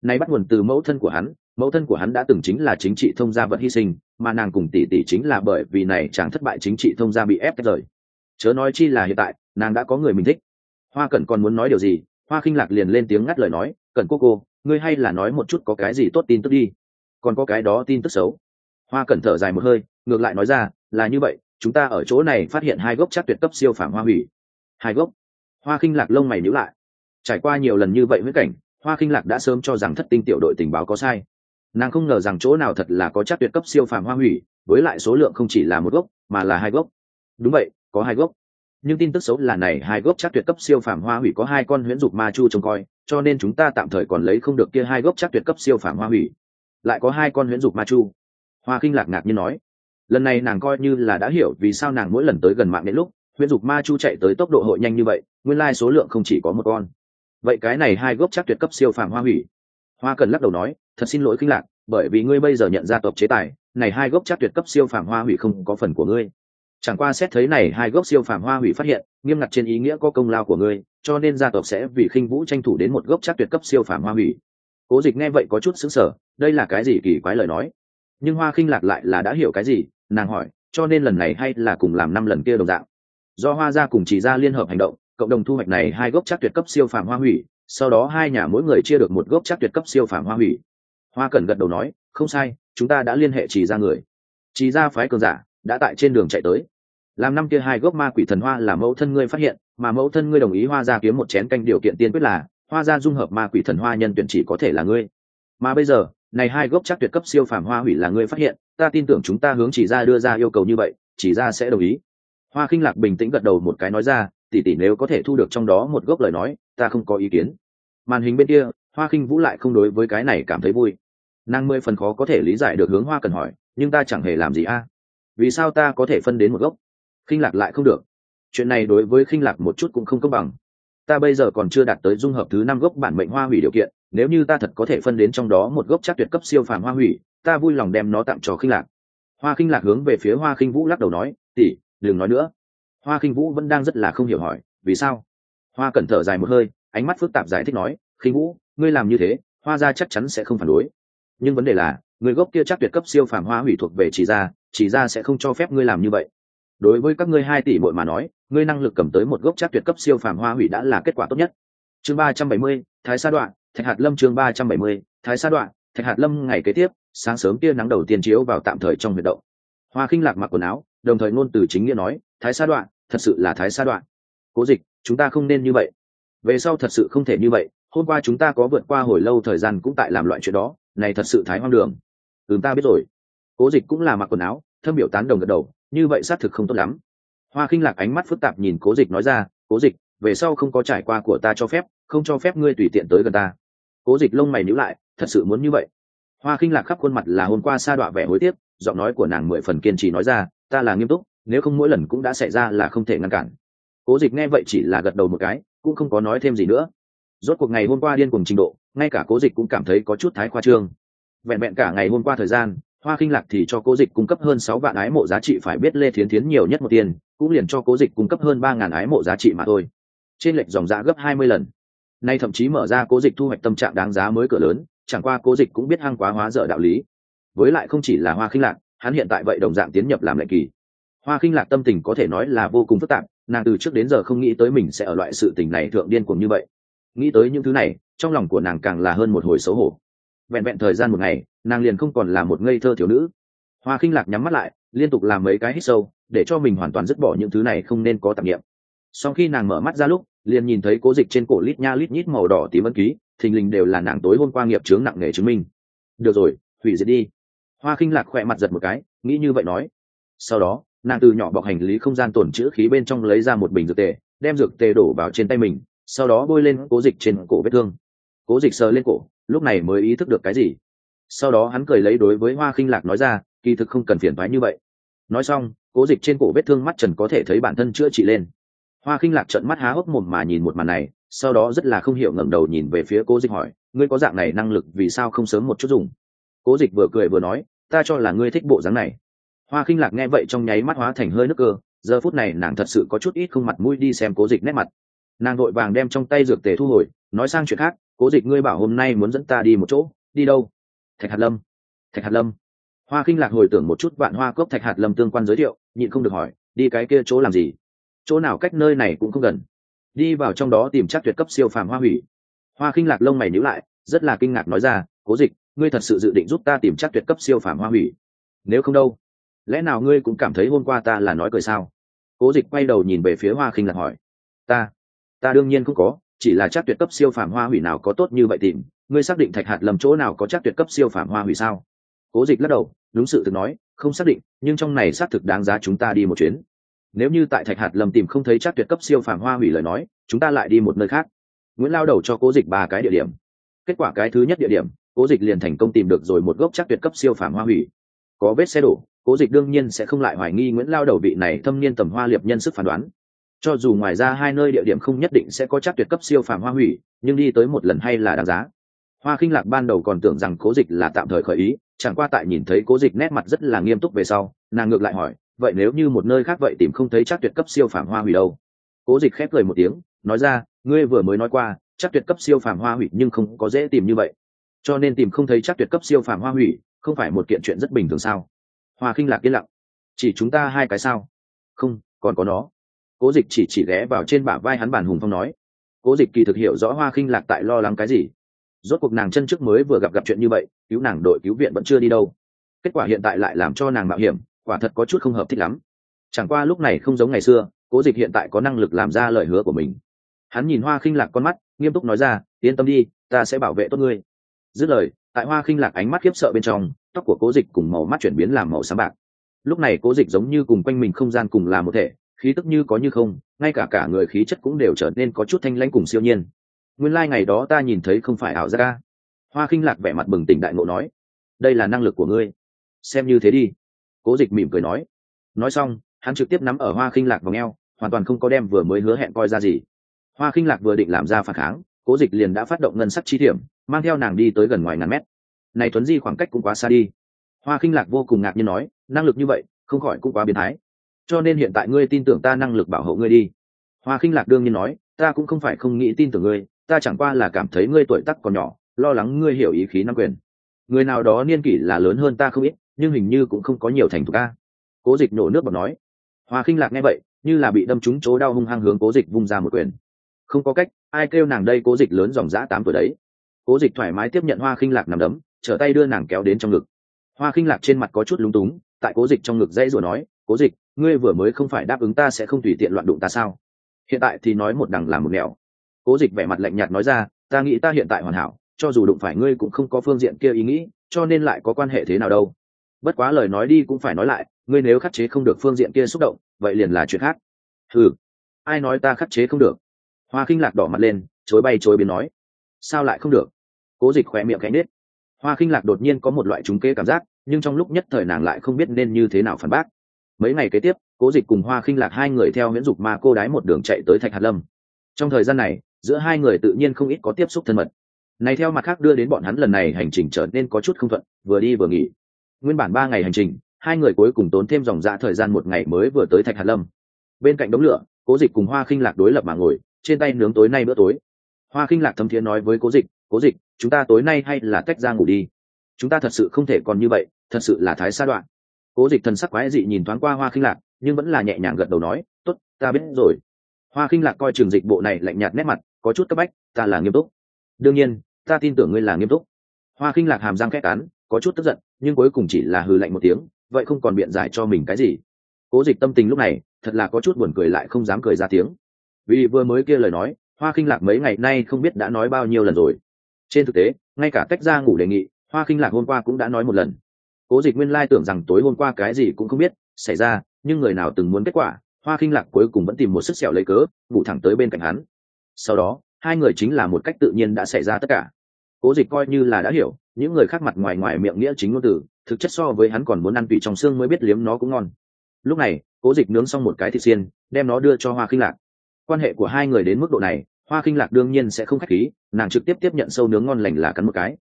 Nay bắt nguồn từ mẫu thân của hắn, mẫu thân của hắn đã từng chính là chính trị thông gia vật hy sinh, mà nàng cùng tỷ tỷ chính là bởi vì này chàng thất bại chính trị thông gia bị ép tách rời. Chớ nói chi là hiện tại, nàng đã có người mình thích. Hoa cẩn còn muốn nói điều gì, hoa khinh lạc liền lên tiếng ngắt lời nói, cẩn cô cô, ngươi hay là nói một chút có cái gì tốt tin tức đi. Còn có cái đó tin tức xấu. Hoa cẩn thở dài một hơi, ngược lại nói ra, là như vậy, chúng ta ở chỗ này phát hiện hai gốc chắc tuyệt cấp siêu phản hoa hủy. Hai gốc? Hoa khinh lạc lông mày nhíu lại. Trải qua nhiều lần như vậy với cảnh, hoa khinh lạc đã sớm cho rằng thất tinh tiểu đội tình báo có sai. Nàng không ngờ rằng chỗ nào thật là có chắc tuyệt cấp siêu phàm hoa hủy, với lại số lượng không chỉ là một gốc, mà là hai gốc. Đúng vậy, có hai gốc. Nhưng tin tức xấu là này, hai gốc chắc tuyệt cấp siêu phàm hoa hủy có hai con huyễn dục ma chu trông coi, cho nên chúng ta tạm thời còn lấy không được kia hai gốc chắc tuyệt cấp siêu phàm hoa hủy. Lại có hai con huyễn dục ma chu. Hoa khinh lạc ngạc như nói. Lần này nàng coi như là đã hiểu vì sao nàng mỗi lần tới gần mạng đến lúc, huyễn dục ma chu chạy tới tốc độ hội nhanh như vậy nguyên lai số lượng không chỉ có một con. Vậy cái này hai gốc chắc tuyệt cấp siêu phàm hoa hủy. Hoa cần lắc đầu nói, thật xin lỗi khinh lạc, bởi vì ngươi bây giờ nhận ra tộc chế tài, này hai gốc chắc tuyệt cấp siêu phàm hoa hủy không có phần của ngươi. Chẳng qua xét thấy này hai gốc siêu phàm hoa hủy phát hiện, nghiêm ngặt trên ý nghĩa có công lao của ngươi, cho nên gia tộc sẽ vì khinh vũ tranh thủ đến một gốc chắc tuyệt cấp siêu phàm hoa hủy. Cố dịch nghe vậy có chút xứng sở đây là cái gì kỳ quái lời nói? Nhưng hoa khinh lạc lại là đã hiểu cái gì, nàng hỏi, cho nên lần này hay là cùng làm năm lần kia đồng dạng? Do hoa gia cùng chỉ ra liên hợp hành động cộng đồng thu hoạch này hai gốc chắc tuyệt cấp siêu phàm hoa hủy, sau đó hai nhà mỗi người chia được một gốc chắc tuyệt cấp siêu phàm hoa hủy. Hoa cần gật đầu nói, không sai, chúng ta đã liên hệ chỉ ra người. Chỉ ra phái cường giả đã tại trên đường chạy tới. Làm năm kia hai gốc ma quỷ thần hoa là mẫu thân ngươi phát hiện, mà mẫu thân ngươi đồng ý hoa ra kiếm một chén canh điều kiện tiên quyết là, hoa ra dung hợp ma quỷ thần hoa nhân tuyển chỉ có thể là ngươi. Mà bây giờ, này hai gốc chắc tuyệt cấp siêu phàm hoa hủy là ngươi phát hiện, ta tin tưởng chúng ta hướng chỉ ra đưa ra yêu cầu như vậy chỉ ra sẽ đồng ý. Hoa khinh lạc bình tĩnh gật đầu một cái nói ra tỉ tỷ nếu có thể thu được trong đó một gốc lời nói, ta không có ý kiến. Màn hình bên kia, hoa khinh vũ lại không đối với cái này cảm thấy vui. Nàng mười phần khó có thể lý giải được hướng hoa cần hỏi, nhưng ta chẳng hề làm gì a. Vì sao ta có thể phân đến một gốc? Khinh lạc lại không được. Chuyện này đối với khinh lạc một chút cũng không công bằng. Ta bây giờ còn chưa đạt tới dung hợp thứ năm gốc bản mệnh hoa hủy điều kiện, nếu như ta thật có thể phân đến trong đó một gốc chắc tuyệt cấp siêu phàm hoa hủy, ta vui lòng đem nó tặng cho khinh lạc. Hoa khinh lạc hướng về phía hoa khinh vũ lắc đầu nói tỉ đừng nói nữa hoa khinh vũ vẫn đang rất là không hiểu hỏi, vì sao? Hoa cẩn thở dài một hơi, ánh mắt phức tạp giải thích nói khinh vũ, ngươi làm như thế, hoa ra chắc chắn sẽ không phản đối. Nhưng vấn đề là, người gốc kia chắc tuyệt cấp siêu phàm hoa hủy thuộc về chỉ ra chỉ ra sẽ không cho phép ngươi làm như vậy. Đối với các ngươi hai tỷ bội mà nói, ngươi năng lực cầm tới một gốc chắc tuyệt cấp siêu phàm hoa hủy đã là kết quả tốt nhất. Chương ba trăm bảy mươi, thái sa đoạn, thạch hạt lâm chương ba trăm bảy mươi, thái sa đoạn, thạch hạt lâm ngày kế tiếp, sáng sớm tia nắng đầu tiên chiếu vào tạm thời trong huyệt động. Hoa khinh lạc mặc quần áo, đồng thời ngôn từ chính nghĩa nói, thái sa đoạn thật sự là thái sa đoạn. Cố dịch, chúng ta không nên như vậy. Về sau thật sự không thể như vậy, hôm qua chúng ta có vượt qua hồi lâu thời gian cũng tại làm loại chuyện đó, này thật sự thái hoang đường. Ừm, ta biết rồi. Cố dịch cũng là mặc quần áo, thâm biểu tán đồng gật đầu, như vậy xác thực không tốt lắm. Hoa khinh lạc ánh mắt phức tạp nhìn cố dịch nói ra, cố dịch, về sau không có trải qua của ta cho phép, không cho phép ngươi tùy tiện tới gần ta. Cố dịch lông mày nhíu lại, thật sự muốn như vậy? Hoa khinh lạc khắp khuôn mặt là hôm qua sa đọa vẻ hối tiếc, giọng nói của nàng mười phần kiên trì nói ra, ta là nghiêm túc nếu không mỗi lần cũng đã xảy ra là không thể ngăn cản. Cố dịch nghe vậy chỉ là gật đầu một cái, cũng không có nói thêm gì nữa. Rốt cuộc ngày hôm qua điên cùng trình độ, ngay cả cố dịch cũng cảm thấy có chút thái khoa trương. Vẹn vẹn cả ngày hôm qua thời gian, hoa khinh lạc thì cho cố dịch cung cấp hơn sáu vạn ái mộ giá trị phải biết lê thiến thiến nhiều nhất một tiền, cũng liền cho cố dịch cung cấp hơn ba ngàn ái mộ giá trị mà thôi. Trên lệch dòng giá gấp hai mươi lần. Nay thậm chí mở ra cố dịch thu hoạch tâm trạng đáng giá mới cửa lớn, chẳng qua cố dịch cũng biết hăng quá hóa dở đạo lý. Với lại không chỉ là hoa khinh lạc, hắn hiện tại vậy đồng dạng tiến nhập làm lệ kỳ hoa khinh lạc tâm tình có thể nói là vô cùng phức tạp, nàng từ trước đến giờ không nghĩ tới mình sẽ ở loại sự tình này thượng điên cuồng như vậy. Nghĩ tới những thứ này, trong lòng của nàng càng là hơn một hồi xấu hổ. Vẹn vẹn thời gian một ngày, nàng liền không còn là một ngây thơ thiếu nữ. Hoa khinh lạc nhắm mắt lại, liên tục làm mấy cái hít sâu, để cho mình hoàn toàn dứt bỏ những thứ này không nên có tạp nghiệm sau khi nàng mở mắt ra lúc, liền nhìn thấy cố dịch trên cổ lít nha lít nhít màu đỏ tím ân ký, thình lình đều là nàng tối hôm qua nghiệp chướng nặng nề chứng minh. Được rồi, hủy diệt đi. Hoa khinh lạc khỏe mặt giật một cái, nghĩ như vậy nói. Sau đó nàng từ nhỏ bọc hành lý không gian tổn chữ khí bên trong lấy ra một bình dược tề, đem dược tề đổ vào trên tay mình, sau đó bôi lên cố dịch trên cổ vết thương. Cố dịch sờ lên cổ, lúc này mới ý thức được cái gì? Sau đó hắn cười lấy đối với hoa khinh lạc nói ra, kỳ thực không cần phiền thoái như vậy. Nói xong, cố dịch trên cổ vết thương mắt trần có thể thấy bản thân chữa trị lên. Hoa khinh lạc trận mắt há hốc mồm mà nhìn một màn này, sau đó rất là không hiểu ngẩng đầu nhìn về phía cố dịch hỏi, ngươi có dạng này năng lực vì sao không sớm một chút dùng? Cố dịch vừa cười vừa nói, ta cho là ngươi thích bộ dáng này hoa khinh lạc nghe vậy trong nháy mắt hóa thành hơi nước cơ, giờ phút này nàng thật sự có chút ít không mặt mũi đi xem cố dịch nét mặt. Nàng vội vàng đem trong tay dược tề thu hồi, nói sang chuyện khác, cố dịch ngươi bảo hôm nay muốn dẫn ta đi một chỗ, đi đâu? Thạch hạt lâm. Thạch hạt lâm? Hoa khinh lạc hồi tưởng một chút vạn hoa cốc thạch hạt lâm tương quan giới thiệu, nhịn không được hỏi, đi cái kia chỗ làm gì? Chỗ nào cách nơi này cũng không gần. Đi vào trong đó tìm chắc tuyệt cấp siêu phàm hoa hủy. Hoa khinh lạc lông mày nhíu lại, rất là kinh ngạc nói ra, cố dịch, ngươi thật sự dự định giúp ta tìm chắc tuyệt cấp siêu phàm hoa hủy? Nếu không đâu lẽ nào ngươi cũng cảm thấy hôm qua ta là nói cười sao? Cố dịch quay đầu nhìn về phía hoa khinh lạc hỏi. Ta ta đương nhiên không có, chỉ là chắc tuyệt cấp siêu phàm hoa hủy nào có tốt như vậy tìm, ngươi xác định thạch hạt lầm chỗ nào có chắc tuyệt cấp siêu phàm hoa hủy sao? Cố dịch lắc đầu, đúng sự thực nói, không xác định, nhưng trong này xác thực đáng giá chúng ta đi một chuyến. Nếu như tại thạch hạt lầm tìm không thấy chắc tuyệt cấp siêu phàm hoa hủy lời nói, chúng ta lại đi một nơi khác. Nguyễn lao đầu cho cố dịch ba cái địa điểm. Kết quả cái thứ nhất địa điểm, cố dịch liền thành công tìm được rồi một gốc chắc tuyệt cấp siêu phàm hoa hủy có vết xe đổ, cố dịch đương nhiên sẽ không lại hoài nghi nguyễn lao đầu vị này thâm niên tầm hoa liệp nhân sức phán đoán. Cho dù ngoài ra hai nơi địa điểm không nhất định sẽ có chắc tuyệt cấp siêu phàm hoa hủy, nhưng đi tới một lần hay là đáng giá. Hoa khinh lạc ban đầu còn tưởng rằng cố dịch là tạm thời khởi ý, chẳng qua tại nhìn thấy cố dịch nét mặt rất là nghiêm túc về sau, nàng ngược lại hỏi, vậy nếu như một nơi khác vậy tìm không thấy chắc tuyệt cấp siêu phàm hoa hủy đâu? Cố dịch khép cười một tiếng, nói ra, ngươi vừa mới nói qua, chắc tuyệt cấp siêu phàm hoa hủy nhưng không có dễ tìm như vậy. Cho nên tìm không thấy chắc tuyệt cấp siêu phàm hoa hủy không phải một kiện chuyện rất bình thường sao? Hoa khinh lạc yên lặng. Chỉ chúng ta hai cái sao? Không, còn có nó. Cố dịch chỉ chỉ ghé vào trên bả vai hắn bản hùng phong nói. Cố dịch kỳ thực hiểu rõ hoa khinh lạc tại lo lắng cái gì. Rốt cuộc nàng chân trước mới vừa gặp gặp chuyện như vậy, cứu nàng đội cứu viện vẫn chưa đi đâu. Kết quả hiện tại lại làm cho nàng mạo hiểm, quả thật có chút không hợp thích lắm. Chẳng qua lúc này không giống ngày xưa, cố dịch hiện tại có năng lực làm ra lời hứa của mình. Hắn nhìn hoa khinh lạc con mắt, nghiêm túc nói ra, yên tâm đi, ta sẽ bảo vệ tốt ngươi dứt lời, tại hoa khinh lạc ánh mắt khiếp sợ bên trong, tóc của cố dịch cùng màu mắt chuyển biến làm màu sáng bạc. Lúc này cố dịch giống như cùng quanh mình không gian cùng là một thể, khí tức như có như không, ngay cả cả người khí chất cũng đều trở nên có chút thanh lãnh cùng siêu nhiên. Nguyên lai、like、ngày đó ta nhìn thấy không phải ảo ra ca hoa khinh lạc vẻ mặt bừng tỉnh đại ngộ nói, đây là năng lực của ngươi. Xem như thế đi. Cố dịch mỉm cười nói. Nói xong, hắn trực tiếp nắm ở hoa khinh lạc vào ngheo hoàn toàn không có đem vừa mới hứa hẹn coi ra gì. Hoa khinh lạc vừa định làm ra phản kháng, cố dịch liền đã phát động ngân sắc chi điểm mang theo nàng đi tới gần ngoài ngàn mét. Này tuấn di khoảng cách cũng quá xa đi. Hoa khinh lạc vô cùng ngạc nhiên nói, năng lực như vậy, không khỏi cũng quá biến thái. Cho nên hiện tại ngươi tin tưởng ta năng lực bảo hộ ngươi đi. Hoa khinh lạc đương nhiên nói, ta cũng không phải không nghĩ tin tưởng ngươi, ta chẳng qua là cảm thấy ngươi tuổi tắc còn nhỏ, lo lắng ngươi hiểu ý khí nam quyền. Người nào đó niên kỷ là lớn hơn ta không ít, nhưng hình như cũng không có nhiều thành thục ta cố dịch nổ nước bọt nói. Hoa khinh lạc nghe vậy, như là bị đâm trúng chỗ đau hung hăng hướng cố dịch vung ra một quyền. Không có cách, ai kêu nàng đây cố dịch lớn dòng dã tám tuổi đấy cố dịch thoải mái tiếp nhận hoa khinh lạc nằm đấm, trở tay đưa nàng kéo đến trong ngực. Hoa khinh lạc trên mặt có chút lúng túng, tại cố dịch trong ngực dãy rồi nói, cố dịch, ngươi vừa mới không phải đáp ứng ta sẽ không tùy tiện loạn đụng ta sao? Hiện tại thì nói một đằng làm một nẻo. Cố dịch vẻ mặt lạnh nhạt nói ra, ta nghĩ ta hiện tại hoàn hảo, cho dù đụng phải ngươi cũng không có phương diện kia ý nghĩ, cho nên lại có quan hệ thế nào đâu. Bất quá lời nói đi cũng phải nói lại, ngươi nếu khắc chế không được phương diện kia xúc động, vậy liền là chuyện khác. Ừ ai nói ta khắc chế không được? Hoa khinh lạc đỏ mặt lên, chối bay chối biến nói. Sao lại không được? Cố dịch khỏe miệng khẽ nết hoa khinh lạc đột nhiên có một loại trúng kế cảm giác, nhưng trong lúc nhất thời nàng lại không biết nên như thế nào phản bác. Mấy ngày kế tiếp, cố dịch cùng hoa khinh lạc hai người theo miễn dục ma cô đái một đường chạy tới thạch hạt lâm. Trong thời gian này, giữa hai người tự nhiên không ít có tiếp xúc thân mật. Này theo mặt khác đưa đến bọn hắn lần này hành trình trở nên có chút không thuận, vừa đi vừa nghỉ. Nguyên bản ba ngày hành trình, hai người cuối cùng tốn thêm dòng dạ thời gian một ngày mới vừa tới thạch hạt lâm. Bên cạnh đống lửa, cố dịch cùng hoa khinh lạc đối lập mà ngồi, trên tay nướng tối nay bữa tối. Hoa khinh lạc thâm thiế nói với cố dịch cố dịch, chúng ta tối nay hay là tách ra ngủ đi. Chúng ta thật sự không thể còn như vậy, thật sự là thái sa đoạn. Cố dịch thần sắc quái dị nhìn thoáng qua hoa khinh lạc, nhưng vẫn là nhẹ nhàng gật đầu nói t ố t ta biết rồi. Hoa khinh lạc coi trường dịch bộ này lạnh nhạt nét mặt, có chút cấp bách, ta là nghiêm túc. Đương nhiên, ta tin tưởng ngươi là nghiêm túc. Hoa khinh lạc hàm răng khét cán có chút tức giận, nhưng cuối cùng chỉ là hừ lạnh một tiếng, vậy không còn biện giải cho mình cái gì? Cố dịch tâm tình lúc này, thật là có chút buồn cười lại không dám cười ra tiếng. Vì vừa mới kia lời nói, hoa khinh lạc mấy ngày nay không biết đã nói bao nhiêu lần rồi trên thực tế, ngay cả tách ra ngủ đề nghị, hoa khinh lạc hôm qua cũng đã nói một lần. Cố dịch nguyên lai tưởng rằng tối hôm qua cái gì cũng không biết xảy ra, nhưng người nào từng muốn kết quả, hoa khinh lạc cuối cùng vẫn tìm một sức sẹo lấy cớ, ngủ thẳng tới bên cạnh hắn. Sau đó, hai người chính là một cách tự nhiên đã xảy ra tất cả. Cố dịch coi như là đã hiểu, những người khác mặt ngoài ngoài miệng nghĩa chính ngôn từ, thực chất so với hắn còn muốn ăn vị trong xương mới biết liếm nó cũng ngon. Lúc này, cố dịch nướng xong một cái thịt xiên, đem nó đưa cho hoa khinh lạc. Quan hệ của hai người đến mức độ này hoa khinh lạc đương nhiên sẽ không k h á c h khí, nàng trực tiếp tiếp nhận sâu nướng ngon lành là cắn một cái.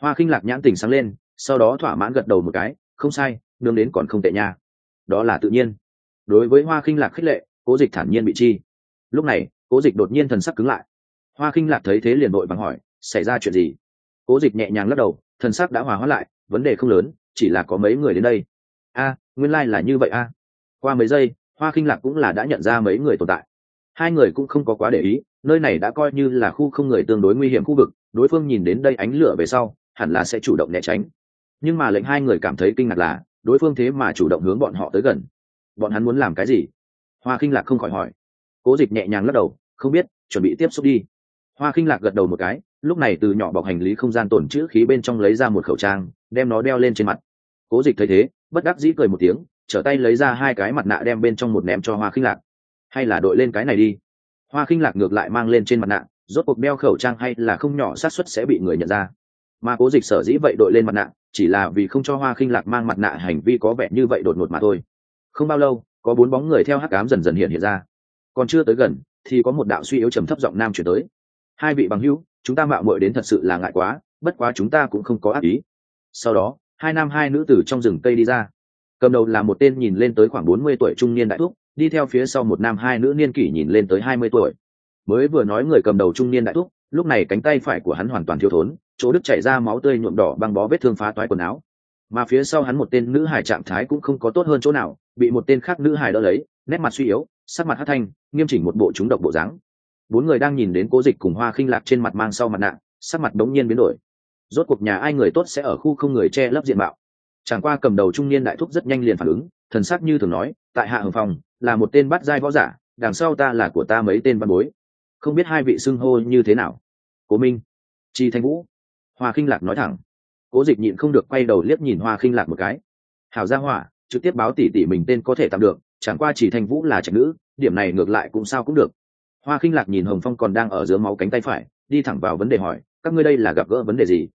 Hoa khinh lạc nhãn tình sáng lên, sau đó thỏa mãn gật đầu một cái, không sai, nướng đến còn không tệ nha. Đó là tự nhiên. Đối với hoa khinh lạc khích lệ, cố dịch thản nhiên bị chi. Lúc này, cố dịch đột nhiên thần sắc cứng lại. Hoa khinh lạc thấy thế liền đội bằng hỏi, xảy ra chuyện gì? Cố dịch nhẹ nhàng lắc đầu, thần sắc đã hòa hóa lại, vấn đề không lớn, chỉ là có mấy người đến đây. A, nguyên lai、like、là như vậy a. Qua mấy giây, hoa khinh lạc cũng là đã nhận ra mấy người tồn tại hai người cũng không có quá để ý, nơi này đã coi như là khu không người tương đối nguy hiểm khu vực, đối phương nhìn đến đây ánh lửa về sau, hẳn là sẽ chủ động né tránh. Nhưng mà lệnh hai người cảm thấy kinh ngạc là, đối phương thế mà chủ động hướng bọn họ tới gần. Bọn hắn muốn làm cái gì? Hoa khinh lạc không khỏi hỏi. Cố dịch nhẹ nhàng lắc đầu, không biết, chuẩn bị tiếp xúc đi. Hoa khinh lạc gật đầu một cái, lúc này từ nhỏ bọc hành lý không gian tổn chữ khí bên trong lấy ra một khẩu trang, đem nó đeo lên trên mặt. Cố dịch thấy thế, bất đắc dĩ cười một tiếng, trở tay lấy ra hai cái mặt nạ đem bên trong một ném cho hoa khinh lạc hay là đội lên cái này đi. Hoa khinh lạc ngược lại mang lên trên mặt nạ, rốt cuộc đeo khẩu trang hay là không nhỏ sát xuất sẽ bị người nhận ra. Mà cố dịch sở dĩ vậy đội lên mặt nạ, chỉ là vì không cho hoa khinh lạc mang mặt nạ hành vi có vẻ như vậy đột ngột mà thôi. Không bao lâu, có bốn bóng người theo hắc cám dần dần hiện hiện ra. Còn chưa tới gần, thì có một đạo suy yếu trầm thấp giọng nam chuyển tới. Hai vị bằng hữu, chúng ta mạo muội đến thật sự là ngại quá, bất quá chúng ta cũng không có ác ý. Sau đó, hai nam hai nữ tử trong rừng cây đi ra. Cầm đầu là một tên nhìn lên tới khoảng bốn mươi tuổi trung niên đại thúc đi theo phía sau một nam hai nữ niên kỷ nhìn lên tới hai mươi tuổi. Mới vừa nói người cầm đầu trung niên đại thúc, lúc này cánh tay phải của hắn hoàn toàn thiếu thốn, chỗ đứt chảy ra máu tươi nhuộm đỏ băng bó vết thương phá toái quần áo. Mà phía sau hắn một tên nữ hải trạng thái cũng không có tốt hơn chỗ nào, bị một tên khác nữ hải đỡ lấy, nét mặt suy yếu, sắc mặt hát thanh, nghiêm chỉnh một bộ chúng độc bộ dáng. Bốn người đang nhìn đến cố dịch cùng hoa khinh lạc trên mặt mang sau mặt nạ, sắc mặt đống nhiên biến đổi. Rốt cuộc nhà ai người tốt sẽ ở khu không người che lấp diện mạo. Chẳng qua cầm đầu trung niên đại thúc rất nhanh liền phản ứng thần sắc như thường nói, tại hạ hồng Phong, là một tên bắt giai võ giả, đằng sau ta là của ta mấy tên văn bối. Không biết hai vị xưng hô như thế nào? Cố minh, chi thanh vũ, hoa khinh lạc nói thẳng. Cố dịch nhịn không được quay đầu liếc nhìn hoa khinh lạc một cái. Hảo gia hỏa, trực tiếp báo tỉ tỉ mình tên có thể tạm được, chẳng qua chỉ thanh vũ là trạch nữ, điểm này ngược lại cũng sao cũng được. Hoa khinh lạc nhìn hồng phong còn đang ở giữa máu cánh tay phải, đi thẳng vào vấn đề hỏi, các ngươi đây là gặp gỡ vấn đề gì?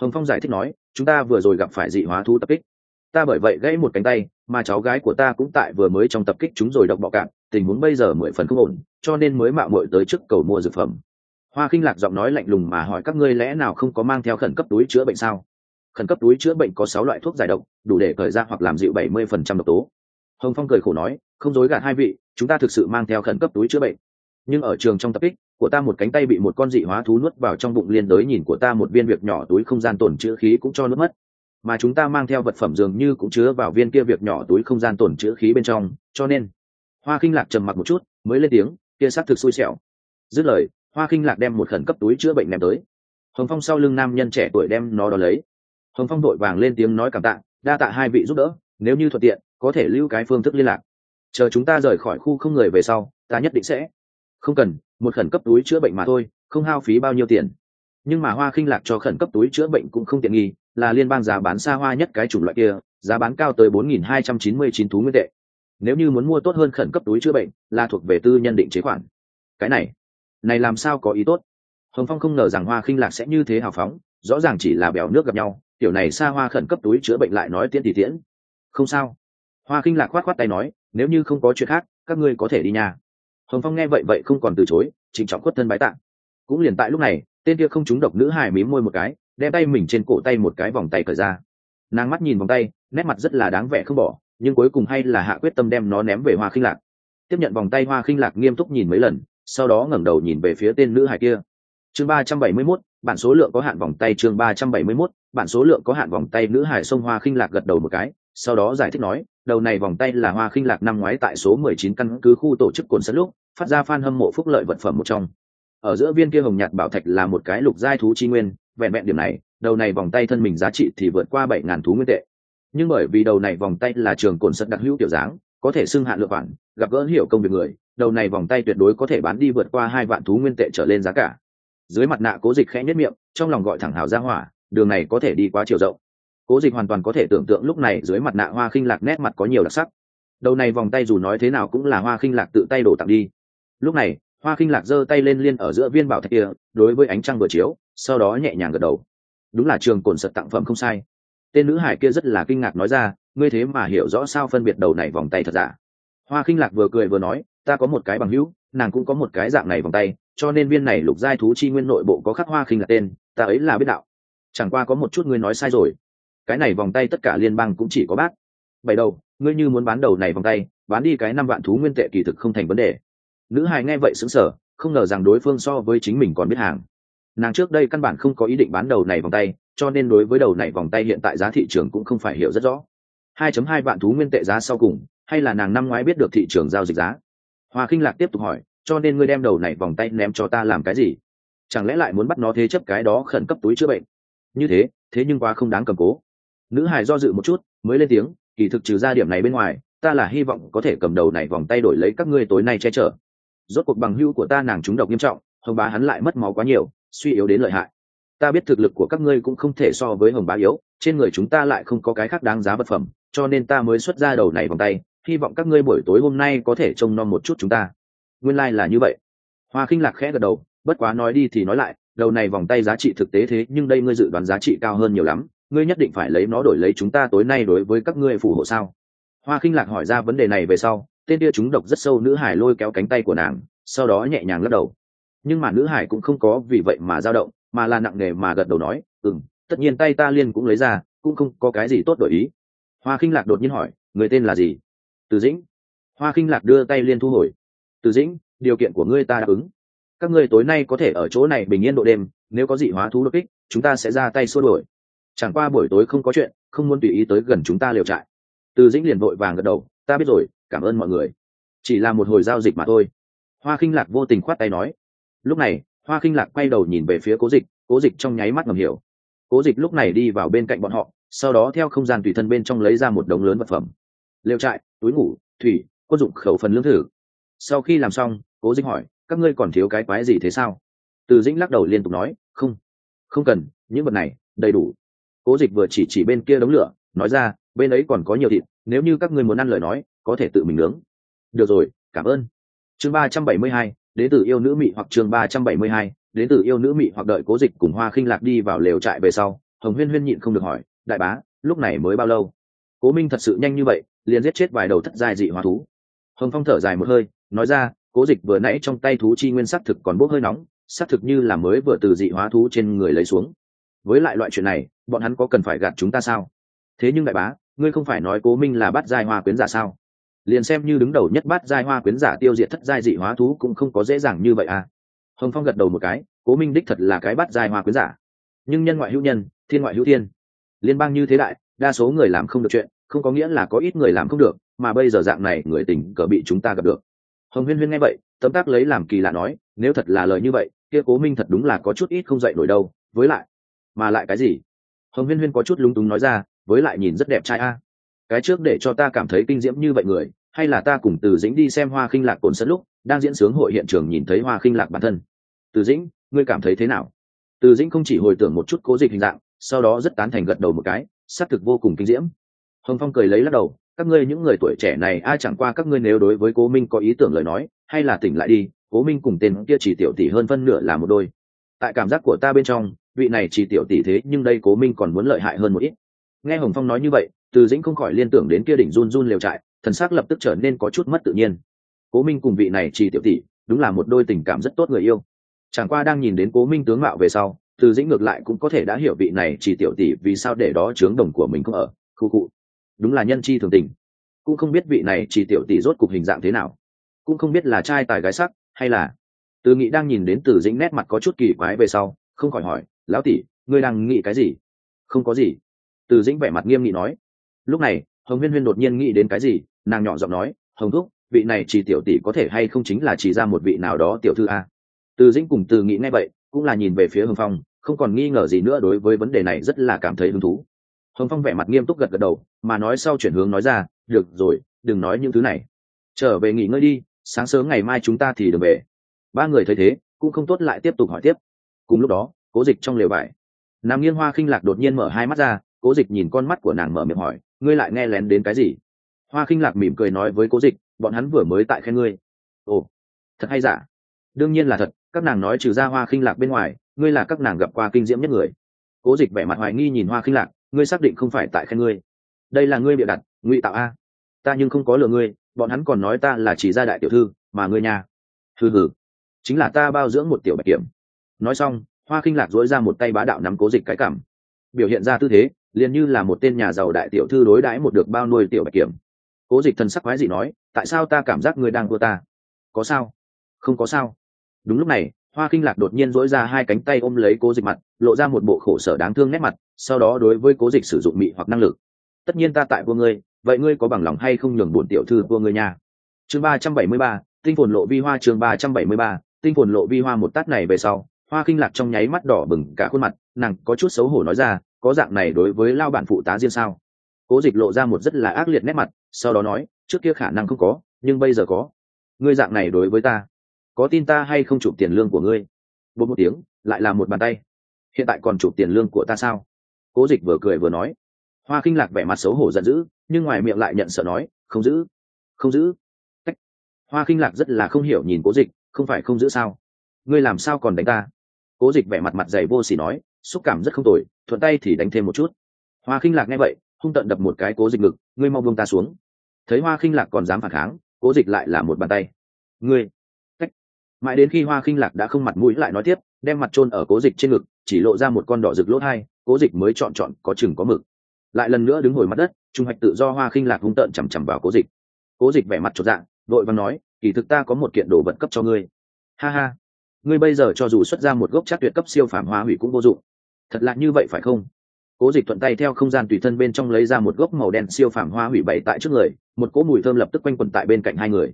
Hồng phong giải thích nói, chúng ta vừa rồi gặp phải dị hóa thú tập kích ta bởi vậy gãy một cánh tay, mà cháu gái của ta cũng tại vừa mới trong tập kích chúng rồi độc bọ cạn, tình huống bây giờ mười phần không ổn, cho nên mới mạo mội tới trước cầu mua dược phẩm. Hoa khinh lạc giọng nói lạnh lùng mà hỏi, các ngươi lẽ nào không có mang theo khẩn cấp túi chữa bệnh sao? Khẩn cấp túi chữa bệnh có sáu loại thuốc giải độc, đủ để khởi ra hoặc làm dịu bảy mươi phần trăm độc tố. Hồng phong cười khổ nói, không dối gạt hai vị, chúng ta thực sự mang theo khẩn cấp túi chữa bệnh. Nhưng ở trường trong tập kích, của ta một cánh tay bị một con dị hóa thú nuốt vào trong bụng liên đới, nhìn của ta một viên việc nhỏ túi không gian tổn chữ khí cũng cho nuốt mất mà chúng ta mang theo vật phẩm dường như cũng chứa vào viên kia việc nhỏ túi không gian tổn chữ khí bên trong, cho nên, hoa khinh lạc trầm mặc một chút, mới lên tiếng, kia xác thực xui xẻo. Dứt lời, hoa khinh lạc đem một khẩn cấp túi chữa bệnh ném tới. Hồng phong sau lưng nam nhân trẻ tuổi đem nó đ ó lấy. Hồng phong đội vàng lên tiếng nói cảm tạ, đa tạ hai vị giúp đỡ, nếu như thuận tiện, có thể lưu cái phương thức liên lạc. Chờ chúng ta rời khỏi khu không người về sau, ta nhất định sẽ. Không cần, một khẩn cấp túi chữa bệnh mà thôi, không hao phí bao nhiêu tiền. Nhưng mà hoa khinh lạc cho khẩn cấp túi chữa bệnh cũng không tiện nghi là liên bang giá bán xa hoa nhất cái chủng loại kia, giá bán cao tới bốn nghìn hai trăm chín mươi chín thú nguyên tệ. Nếu như muốn mua tốt hơn khẩn cấp túi chữa bệnh, là thuộc về tư nhân định chế khoản. Cái này này làm sao có ý tốt? Hồng phong không ngờ rằng hoa khinh lạc sẽ như thế hào phóng, rõ ràng chỉ là bèo nước gặp nhau, tiểu này xa hoa khẩn cấp túi chữa bệnh lại nói tiễn thì tiễn. Không sao. Hoa khinh lạc khoát khoát tay nói, nếu như không có chuyện khác, các ngươi có thể đi nhà hồng phong nghe vậy vậy không còn từ chối, trịnh trọng khuất thân bái tạng cũng liền tại lúc này, tên kia không trúng độc nữ hài mím môi một cái đem tay mình trên cổ tay một cái vòng tay cởi ra. Nàng mắt nhìn vòng tay nét mặt rất là đáng vẻ không bỏ nhưng cuối cùng hay là hạ quyết tâm đem nó ném về hoa khinh lạc. Tiếp nhận vòng tay hoa khinh lạc nghiêm túc nhìn mấy lần sau đó ngẩng đầu nhìn về phía tên nữ hải kia. Chương ba trăm bảy mươi 371, bản số lượng có hạn vòng tay chương ba trăm bảy mươi 371, bản số lượng có hạn vòng tay nữ hải sông hoa khinh lạc gật đầu một cái sau đó giải thích nói đầu này vòng tay là hoa khinh lạc năm ngoái tại số mười chín căn cứ khu tổ chức cồn sân lúc phát ra fan hâm mộ phúc lợi vật phẩm một trong. Ở giữa viên kia hồng nhạt bảo thạch là một cái lục giai thú chi nguyên vẹn vẹn điểm này, đầu này vòng tay thân mình giá trị thì vượt qua bảy ngàn thú nguyên tệ. Nhưng bởi vì đầu này vòng tay là trường cồn sật đặc hữu kiểu dáng, có thể xưng hạn lựa khoản gặp gỡ hiểu công việc người, đầu này vòng tay tuyệt đối có thể bán đi vượt qua hai vạn thú nguyên tệ trở lên giá cả. Dưới mặt nạ cố dịch khẽ nhất miệng, trong lòng gọi thẳng hào ra hỏa, đường này có thể đi quá chiều rộng. Cố dịch hoàn toàn có thể tưởng tượng lúc này dưới mặt nạ hoa khinh lạc nét mặt có nhiều đặc sắc. Đầu này vòng tay dù nói thế nào cũng là hoa khinh lạc tự tay đổ tặng đi. Lúc này hoa khinh lạc giơ tay lên liên ở giữa viên bảo thạch kia, đối với ánh trăng vừa chiếu, sau đó nhẹ nhàng gật đầu. Đúng là trường cồn sật tặng phẩm không sai. Tên nữ hải kia rất là kinh ngạc nói ra, ngươi thế mà hiểu rõ sao phân biệt đầu này vòng tay thật giả. Hoa khinh lạc vừa cười vừa nói, ta có một cái bằng hữu, nàng cũng có một cái dạng này vòng tay, cho nên viên này lục giai thú chi nguyên nội bộ có khắc hoa khinh lạc tên, ta ấy là biết đạo. Chẳng qua có một chút ngươi nói sai rồi. Cái này vòng tay tất cả liên bang cũng chỉ có bát. Bảy đầu, ngươi như muốn bán đầu này vòng tay, bán đi cái năm vạn thú nguyên tệ kỳ thực không thành vấn đề nữ hài nghe vậy sững sờ, không ngờ rằng đối phương so với chính mình còn biết hàng. Nàng trước đây căn bản không có ý định bán đầu này vòng tay, cho nên đối với đầu này vòng tay hiện tại giá thị trường cũng không phải hiểu rất rõ. 2.2 vạn thú nguyên tệ giá sau cùng, hay là nàng năm ngoái biết được thị trường giao dịch giá? Hoa khinh lạc tiếp tục hỏi, cho nên ngươi đem đầu này vòng tay ném cho ta làm cái gì? Chẳng lẽ lại muốn bắt nó thế chấp cái đó khẩn cấp túi chữa bệnh? Như thế thế nhưng quá không đáng cầm cố. Nữ hài do dự một chút, mới lên tiếng, kỳ thực trừ ra điểm này bên ngoài, ta là hy vọng có thể cầm đầu này vòng tay đổi lấy các ngươi tối nay che chở rốt cuộc bằng hưu của ta nàng trúng độc nghiêm trọng, hồng bá hắn lại mất máu quá nhiều, suy yếu đến lợi hại. Ta biết thực lực của các ngươi cũng không thể so với hồng bá yếu, trên người chúng ta lại không có cái khác đáng giá vật phẩm, cho nên ta mới xuất ra đầu này vòng tay, hy vọng các ngươi buổi tối hôm nay có thể trông nom một chút chúng ta. Nguyên lai、like、là như vậy. Hoa khinh lạc khẽ gật đầu, bất quá nói đi thì nói lại, đầu này vòng tay giá trị thực tế thế, nhưng đây ngươi dự đoán giá trị cao hơn nhiều lắm, ngươi nhất định phải lấy nó đổi lấy chúng ta tối nay đối với các ngươi phù hộ sao? Hoa khinh lạc hỏi ra vấn đề này về sau tên kia chúng độc rất sâu nữ hải lôi kéo cánh tay của nàng, sau đó nhẹ nhàng lắc đầu. Nhưng mà nữ hải cũng không có vì vậy mà dao động, mà là nặng nề mà gật đầu nói ừ m tất nhiên tay ta liên cũng lấy ra, cũng không có cái gì tốt đổi ý. Hoa khinh lạc đột nhiên hỏi, người tên là gì? Từ dĩnh. Hoa khinh lạc đưa tay liên thu hồi. Từ dĩnh, điều kiện của ngươi ta đáp ứng. Các ngươi tối nay có thể ở chỗ này bình yên độ đêm, nếu có dị hóa thú đột kích, chúng ta sẽ ra tay xua đổi chẳng qua buổi tối không có chuyện, không muốn tùy ý tới gần chúng ta liều trại. Từ dĩnh liền vội vàng gật đầu, ta biết rồi cảm ơn mọi người. Chỉ là một hồi giao dịch mà thôi. Hoa khinh lạc vô tình khoát tay nói. Lúc này, hoa khinh lạc quay đầu nhìn về phía cố dịch cố dịch trong nháy mắt ngầm hiểu. Cố dịch lúc này đi vào bên cạnh bọn họ, sau đó theo không gian tùy thân bên trong lấy ra một đống lớn vật phẩm. Lều trại, túi ngủ, thủy, quân dụng khẩu phần lương thử. Sau khi làm xong, cố dịch hỏi, các ngươi còn thiếu cái quái gì thế sao? Từ dĩnh lắc đầu liên tục nói, không không cần, những vật này, đầy đủ. Cố dịch vừa chỉ chỉ bên kia đống lửa, nói ra, bên ấy còn có nhiều thịt, nếu như các ngươi muốn ăn lời nói có thể tự mình nướng. Được rồi, cảm ơn. Chương ba trăm bảy mươi hai, đến từ yêu nữ mị hoặc chương ba trăm bảy mươi hai, đến từ yêu nữ mị hoặc đợi cố dịch cùng hoa khinh lạc đi vào lều trại về sau, hồng huyên huyên nhịn không được hỏi, đại bá, lúc này mới bao lâu? Cố minh thật sự nhanh như vậy, liền giết chết vài đầu thất giai dị hóa thú. Hồng phong thở dài một hơi, nói ra, cố dịch vừa nãy trong tay thú chi nguyên s thực còn bốc hơi nóng s thực như là mới vừa từ dị hóa thú trên người lấy xuống. Với lại loại chuyện này, bọn hắn có cần phải gạt chúng ta sao? Thế nhưng đại bá, ngươi không phải nói cố minh là bắt giai hoa quyến giả sao? Liền xem như đứng đầu nhất bắt giai hoa quyến giả tiêu diệt thất giai dị hóa thú cũng không có dễ dàng như vậy à. Hồng phong gật đầu một cái, cố minh đích thật là cái bắt giai hoa quyến giả. Nhưng nhân ngoại hữu nhân, thiên ngoại hữu thiên. Liên bang như thế đại, đa số người làm không được chuyện, không có nghĩa là có ít người làm không được, mà bây giờ dạng này người tình cờ bị chúng ta gặp được. Hồng huyên huyên nghe vậy, tấm tác lấy làm kỳ lạ nói, nếu thật là lời như vậy, kia cố minh thật đúng là có chút ít không dậy nổi đâu, với lại, mà lại cái gì? Hồng huyên huyên có chút lúng túng nói ra, với lại nhìn rất đẹp trai a cái trước để cho ta cảm thấy kinh diễm như vậy người, hay là ta cùng từ dĩnh đi xem hoa khinh lạc cồn sân lúc, đang diễn sướng hội hiện trường nhìn thấy hoa khinh lạc bản thân. Từ dĩnh, ngươi cảm thấy thế nào? Từ dĩnh không chỉ hồi tưởng một chút cố dịch hình dạng, sau đó rất tán thành gật đầu một cái, xác thực vô cùng kinh diễm. Hồng phong cười lấy lắc đầu, các ngươi những người tuổi trẻ này, ai chẳng qua các ngươi nếu đối với cố minh có ý tưởng lời nói, hay là tỉnh lại đi, cố minh cùng tên kia chỉ tiểu tỷ hơn phân nửa là một đôi. Tại cảm giác của ta bên trong, vị này chỉ tiểu tỷ thế nhưng đây cố minh còn muốn lợi hại hơn một ít. Nghe hồng phong nói như vậy từ dĩnh không khỏi liên tưởng đến kia đỉnh run run liều trại, thần sắc lập tức trở nên có chút mất tự nhiên. Cố minh cùng vị này chỉ tiểu tỷ, đúng là một đôi tình cảm rất tốt người yêu. Chẳng qua đang nhìn đến cố minh tướng mạo về sau, từ dĩnh ngược lại cũng có thể đã hiểu vị này chỉ tiểu tỷ vì sao để đó trướng đồng của mình không ở, khu cụ đúng là nhân chi thường tình. Cũng không biết vị này chỉ tiểu tỷ rốt cục hình dạng thế nào. Cũng không biết là trai tài gái sắc, hay là từ nghị đang nhìn đến từ dĩnh nét mặt có chút kỳ quái về sau, không khỏi hỏi, lão tỷ, ngươi đang nghĩ cái gì? Không có gì. Từ dĩnh vẻ mặt nghiêm nghị nói lúc này, hồng huyên huyên đột nhiên nghĩ đến cái gì, nàng nhỏ giọng nói, hồng thúc, vị này chỉ tiểu tỷ có thể hay không chính là chỉ ra một vị nào đó tiểu thư a? Từ dĩnh cùng từ nghĩ ngay vậy, cũng là nhìn về phía hồng phong, không còn nghi ngờ gì nữa đối với vấn đề này rất là cảm thấy hứng thú. Hồng phong vẻ mặt nghiêm túc gật gật đầu, mà nói sau chuyển hướng nói ra, được rồi, đừng nói những thứ này. Trở về nghỉ ngơi đi, sáng sớm ngày mai chúng ta thì được về. Ba người thấy thế, cũng không tốt lại tiếp tục hỏi tiếp. Cùng lúc đó, cố dịch trong lều vải nam nghiêng hoa khinh lạc đột nhiên mở hai mắt ra cố dịch nhìn con mắt của nàng mở miệng hỏi, ngươi lại nghe lén đến cái gì? Hoa khinh lạc mỉm cười nói với cố dịch, bọn hắn vừa mới tại khen ngươi. Ồ, thật hay giả? Đương nhiên là thật, các nàng nói trừ ra hoa khinh lạc bên ngoài, ngươi là các nàng gặp qua kinh diễm nhất người. Cố dịch vẻ mặt hoài nghi nhìn hoa khinh lạc, ngươi xác định không phải tại khen ngươi? Đây là ngươi bịa đặt, ngụy tạo a. Ta nhưng không có lừa ngươi, bọn hắn còn nói ta là chỉ gia đại tiểu thư, mà ngươi nhà thư hử chính là ta bao dưỡng một tiểu bạch kiểm. Nói xong, hoa khinh lạc dối ra một tay bá đạo nắm cố dịch cái cảm biểu hiện ra tư thế, liền như là một tên nhà giàu đại tiểu thư đối đãi một được bao nuôi tiểu bạch kiểm. Cố dịch thần sắc quái dị nói, tại sao ta cảm giác ngươi đang thua ta? Có sao? Không có sao. Đúng lúc này, hoa kinh lạc đột nhiên dỗi ra hai cánh tay ôm lấy cố dịch mặt, lộ ra một bộ khổ sở đáng thương nét mặt, sau đó đối với cố dịch sử dụng mị hoặc năng lực. Tất nhiên ta tại vua ngươi, vậy ngươi có bằng lòng hay không nhường bổn tiểu thư vua ngươi nha? Chương ba trăm bảy mươi ba, tinh phồn lộ vi hoa chương ba trăm bảy mươi ba, tinh phồn lộ vi hoa một tát này về sau hoa kinh lạc trong nháy mắt đỏ bừng cả khuôn mặt, nàng có chút xấu hổ nói ra, có dạng này đối với lao bản phụ tá riêng sao? Cố dịch lộ ra một rất là ác liệt nét mặt, sau đó nói, trước kia khả năng không có, nhưng bây giờ có. Ngươi dạng này đối với ta, có tin ta hay không chụp tiền lương của ngươi? Bốn một tiếng, lại là một bàn tay. Hiện tại còn chụp tiền lương của ta sao? Cố dịch vừa cười vừa nói. Hoa kinh lạc vẻ mặt xấu hổ giận dữ, nhưng ngoài miệng lại nhận sợ nói, không giữ không giữ. Cách. hoa kinh lạc rất là không hiểu nhìn cố dịch, không phải không giữ sao? Ngươi làm sao còn đánh ta? Cố dịch vẻ mặt mặt dày vô s ỉ nói, xúc cảm rất không tồi, thuận tay thì đánh thêm một chút. Hoa khinh lạc nghe vậy, hung tận đập một cái cố dịch ngực, ngươi mau buông ta xuống. Thấy hoa khinh lạc còn dám phản kháng, cố dịch lại là một bàn tay. Ngươi cách mãi đến khi hoa khinh lạc đã không mặt mũi lại nói tiếp, đem mặt trôn ở cố dịch trên ngực, chỉ lộ ra một con đỏ rực lốt hai, cố dịch mới chọn chọn, có chừng có mực. Lại lần nữa đứng ngồi mặt đất, trung hoạch tự do hoa khinh lạc hung tợn chằm chằm vào cố dịch. Cố dịch vẻ mặt chột dạng đội văn nói, kỳ thực ta có một kiện đồ vật cấp cho ngươi. Ha ha ngươi bây giờ cho dù xuất ra một gốc chắc tuyệt cấp siêu phàm hoa hủy cũng vô dụng. Thật lạ như vậy phải không? Cố dịch thuận tay theo không gian tùy thân bên trong lấy ra một gốc màu đen siêu phàm hoa hủy bày tại trước người, một cỗ mùi thơm lập tức quanh quẩn tại bên cạnh hai người.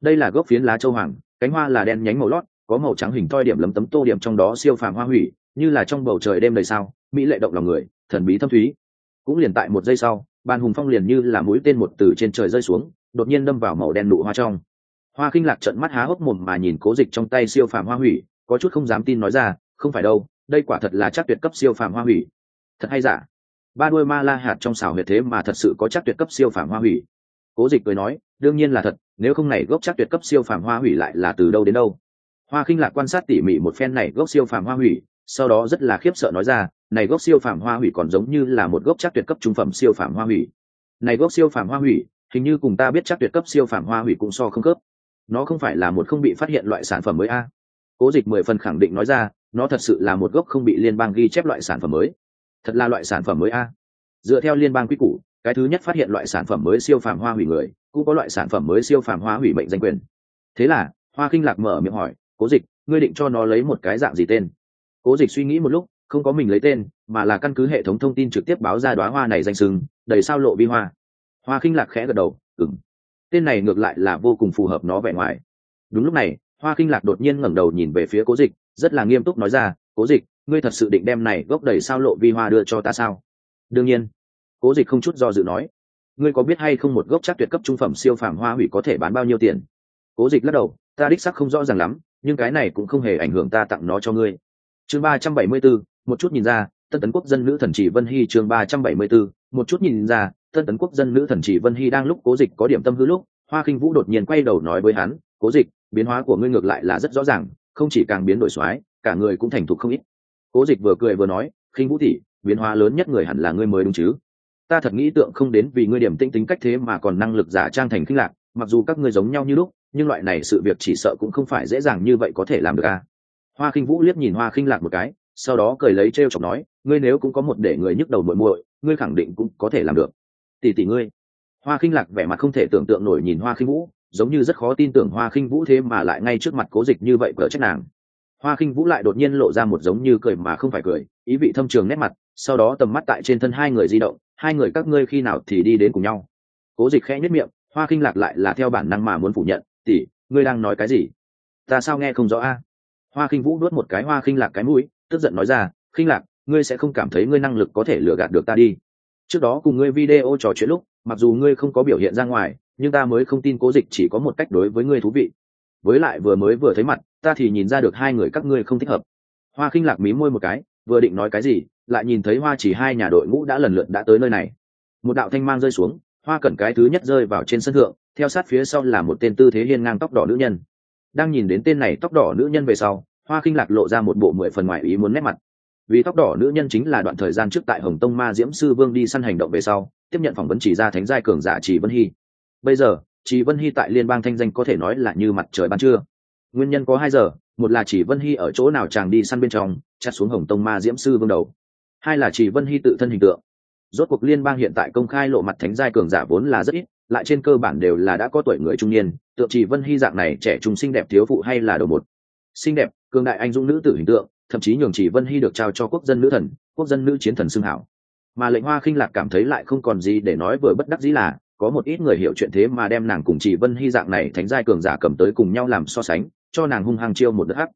Đây là gốc phiến lá châu hoàng, cánh hoa là đen nhánh màu lót, có màu trắng hình toi điểm lấm tấm tô điểm trong đó siêu phàm hoa hủy, như là trong bầu trời đêm đầy sao, mỹ lệ động lòng người, thần bí thâm thúy. Cũng liền tại một giây sau, bàn hùng phong liền như là mũi tên một từ trên trời rơi xuống, đột nhiên đâm vào màu đen nụ hoa trong hoa khinh lạc trận mắt há hốc mồm mà nhìn cố dịch trong tay siêu phàm hoa hủy, có chút không dám tin nói ra, không phải đâu, đây quả thật là chắc tuyệt cấp siêu phàm hoa hủy. Thật hay giả? Ba đuôi ma la hạt trong xào huyệt thế mà thật sự có chắc tuyệt cấp siêu phàm hoa hủy. Cố dịch cười nói, đương nhiên là thật, nếu không này gốc chắc tuyệt cấp siêu phàm hoa hủy lại là từ đâu đến đâu? Hoa khinh lạc quan sát tỉ mỉ một phen này gốc siêu phàm hoa hủy, sau đó rất là khiếp sợ nói ra, này gốc siêu phàm hoa hủy còn giống như là một gốc chắc tuyệt cấp trung phẩm siêu phàm hoa hủy. Này gốc siêu phàm hoa hủy, hình như cùng ta biết chắc tuyệt cấp siêu phàm hoa hủy cũng so không cấp nó không phải là một không bị phát hiện loại sản phẩm mới a. Cố dịch mười phần khẳng định nói ra, nó thật sự là một gốc không bị liên bang ghi chép loại sản phẩm mới. Thật là loại sản phẩm mới a. Dựa theo liên bang quy củ, cái thứ nhất phát hiện loại sản phẩm mới siêu phàm hoa hủy người, cũng có loại sản phẩm mới siêu phàm hoa hủy mệnh danh quyền. Thế là, hoa kinh lạc mở miệng hỏi, cố dịch, ngươi định cho nó lấy một cái dạng gì tên? Cố dịch suy nghĩ một lúc, không có mình lấy tên, mà là căn cứ hệ thống thông tin trực tiếp báo ra đoá hoa này danh sừng đầy sao lộ vi hoa. Hoa kinh lạc khẽ gật đầu ừng tên này ngược lại là vô cùng phù hợp nó vẻ ngoài. Đúng lúc này, hoa kinh lạc đột nhiên ngẩng đầu nhìn về phía cố dịch, rất là nghiêm túc nói ra, cố dịch, ngươi thật sự định đem này gốc đầy sao lộ vi hoa đưa cho ta sao? Đương nhiên. Cố dịch không chút do dự nói. Ngươi có biết hay không một gốc chắc tuyệt cấp trung phẩm siêu phàm hoa hủy có thể bán bao nhiêu tiền? Cố dịch lắc đầu, ta đích sắc không rõ ràng lắm, nhưng cái này cũng không hề ảnh hưởng ta tặng nó cho ngươi. Chương ba trăm bảy mươi bốn một chút nhìn ra, tân tấn quốc dân nữ thần chỉ vân hy chương ba trăm bảy mươi bốn một chút nhìn ra tân tấn quốc dân nữ thần chỉ vân hy đang lúc cố dịch có điểm tâm hư lúc, hoa khinh vũ đột nhiên quay đầu nói với hắn, cố dịch, biến hóa của ngươi ngược lại là rất rõ ràng, không chỉ càng biến đổi soái, cả người cũng thành thục không ít. Cố dịch vừa cười vừa nói khinh vũ tỷ, biến hóa lớn nhất người hẳn là ngươi mới đúng chứ? Ta thật nghĩ tượng không đến vì ngươi điểm tinh tính cách thế mà còn năng lực giả trang thành khinh lạc, mặc dù các ngươi giống nhau như lúc, nhưng loại này sự việc chỉ sợ cũng không phải dễ dàng như vậy có thể làm được à. hoa khinh vũ liếc nhìn hoa khinh lạc một cái, sau đó cười lấy t r e o chọc nói, ngươi nếu cũng có một để người nhức đầu muội muội, ngươi khẳng định cũng có thể làm được tỷ tỷ ngươi. Hoa khinh lạc vẻ mặt không thể tưởng tượng nổi nhìn hoa khinh vũ giống như rất khó tin tưởng hoa khinh vũ thế mà lại ngay trước mặt cố dịch như vậy cỡ trách nàng. Hoa khinh vũ lại đột nhiên lộ ra một giống như cười mà không phải cười ý vị thâm trường nét mặt sau đó tầm mắt tại trên thân hai người di động hai người các ngươi khi nào thì đi đến cùng nhau. Cố dịch khẽ nhất miệng hoa khinh lạc lại là theo bản năng mà muốn phủ nhận tỷ, ngươi đang nói cái gì? Ta sao nghe không rõ a? Hoa khinh vũ nuốt một cái hoa khinh lạc cái mũi tức giận nói ra khinh lạc ngươi sẽ không cảm thấy ngươi năng lực có thể lừa gạt được ta đi trước đó cùng ngươi video trò chuyện lúc, mặc dù ngươi không có biểu hiện ra ngoài, nhưng ta mới không tin cố dịch chỉ có một cách đối với ngươi thú vị. Với lại vừa mới vừa thấy mặt, ta thì nhìn ra được hai người các ngươi không thích hợp. Hoa khinh lạc mí môi một cái, vừa định nói cái gì, lại nhìn thấy hoa chỉ hai nhà đội ngũ đã lần lượt đã tới nơi này. Một đạo thanh mang rơi xuống, hoa cẩn cái thứ nhất rơi vào trên sân thượng, theo sát phía sau là một tên tư thế hiên ngang tóc đỏ nữ nhân. Đang nhìn đến tên này tóc đỏ nữ nhân về sau, hoa khinh lạc lộ ra một bộ mười phần ngoài ý muốn nét mặt vì tóc đỏ nữ nhân chính là đoạn thời gian trước tại hồng tông ma diễm sư vương đi săn hành động về sau, tiếp nhận phỏng vấn chỉ ra thánh giai cường giả chỉ vân hy. Bây giờ chỉ vân hy tại liên bang thanh danh có thể nói là như mặt trời ban trưa. Nguyên nhân có hai giờ, một là chỉ vân hy ở chỗ nào chàng đi săn bên trong, chặt xuống hồng tông ma diễm sư vương đầu. Hai là chỉ vân hy tự thân hình tượng. Rốt cuộc liên bang hiện tại công khai lộ mặt thánh giai cường giả vốn là rất ít, lại trên cơ bản đều là đã có tuổi người trung niên, tượng chỉ vân hy dạng này trẻ trung xinh đẹp thiếu phụ hay là đầu một. Xinh đẹp, cường đại anh dũng nữ tử hình tượng thậm chí nhường chỉ vân hy được trao cho quốc dân nữ thần, quốc dân nữ chiến thần xưng hảo. Mà lệnh hoa khinh lạc cảm thấy lại không còn gì để nói vừa bất đắc dĩ là, có một ít người hiểu chuyện thế mà đem nàng cùng chỉ vân hy dạng này thánh giai cường giả cầm tới cùng nhau làm so sánh, cho nàng hung hăng chiêu một đợt hắc.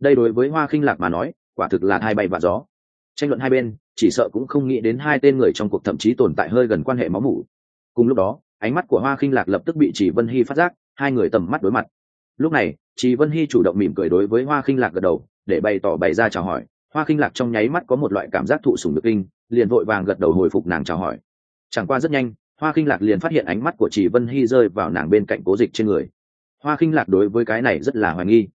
Đây đối với hoa khinh lạc mà nói, quả thực là hai bay và gió. Tranh luận hai bên, chỉ sợ cũng không nghĩ đến hai tên người trong cuộc thậm chí tồn tại hơi gần quan hệ máu mủ. Cùng lúc đó, ánh mắt của hoa khinh lạc lập tức bị chỉ vân hy phát giác, hai người tầm mắt đối mặt. Lúc này, chỉ vân hy chủ động mỉm cười đối với hoa khinh lạc gật đầu để bày tỏ bày ra chào hỏi. Hoa khinh lạc trong nháy mắt có một loại cảm giác thụ sùng được kinh, liền vội vàng gật đầu hồi phục nàng chào hỏi. Chẳng qua rất nhanh, hoa khinh lạc liền phát hiện ánh mắt của chỉ vân hy rơi vào nàng bên cạnh cố dịch trên người. Hoa khinh lạc đối với cái này rất là hoài nghi.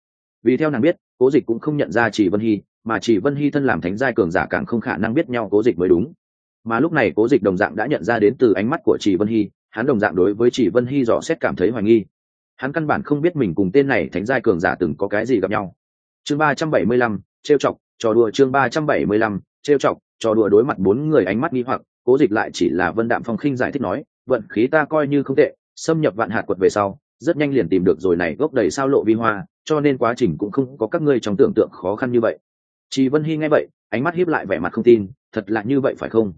Vì theo nàng biết, cố dịch cũng không nhận ra chỉ vân hy, mà chỉ vân hy thân làm thánh giai cường giả càng không khả năng biết nhau cố dịch mới đúng. Mà lúc này cố dịch đồng dạng đã nhận ra đến từ ánh mắt của chỉ vân hy, hắn đồng dạng đối với chỉ vân hy dò xét cảm thấy hoài nghi. Hắn căn bản không biết mình cùng tên này thánh giai cường giả từng có cái gì gặp nhau chương ba trăm bảy mươi lăm, trêu chọc, trò đùa. Chương ba trăm bảy mươi lăm, trêu chọc, trò đùa đối mặt bốn người ánh mắt nghi hoặc. Cố dịch lại chỉ là vân đạm phong khinh giải thích nói, vận khí ta coi như không tệ, xâm nhập vạn hạt quật về sau, rất nhanh liền tìm được rồi này gốc đầy sao lộ vi hoa, cho nên quá trình cũng không có các ngươi trong tưởng tượng khó khăn như vậy. Chị vân hy nghe vậy, ánh mắt hiếp lại vẻ mặt không tin, thật là như vậy phải không?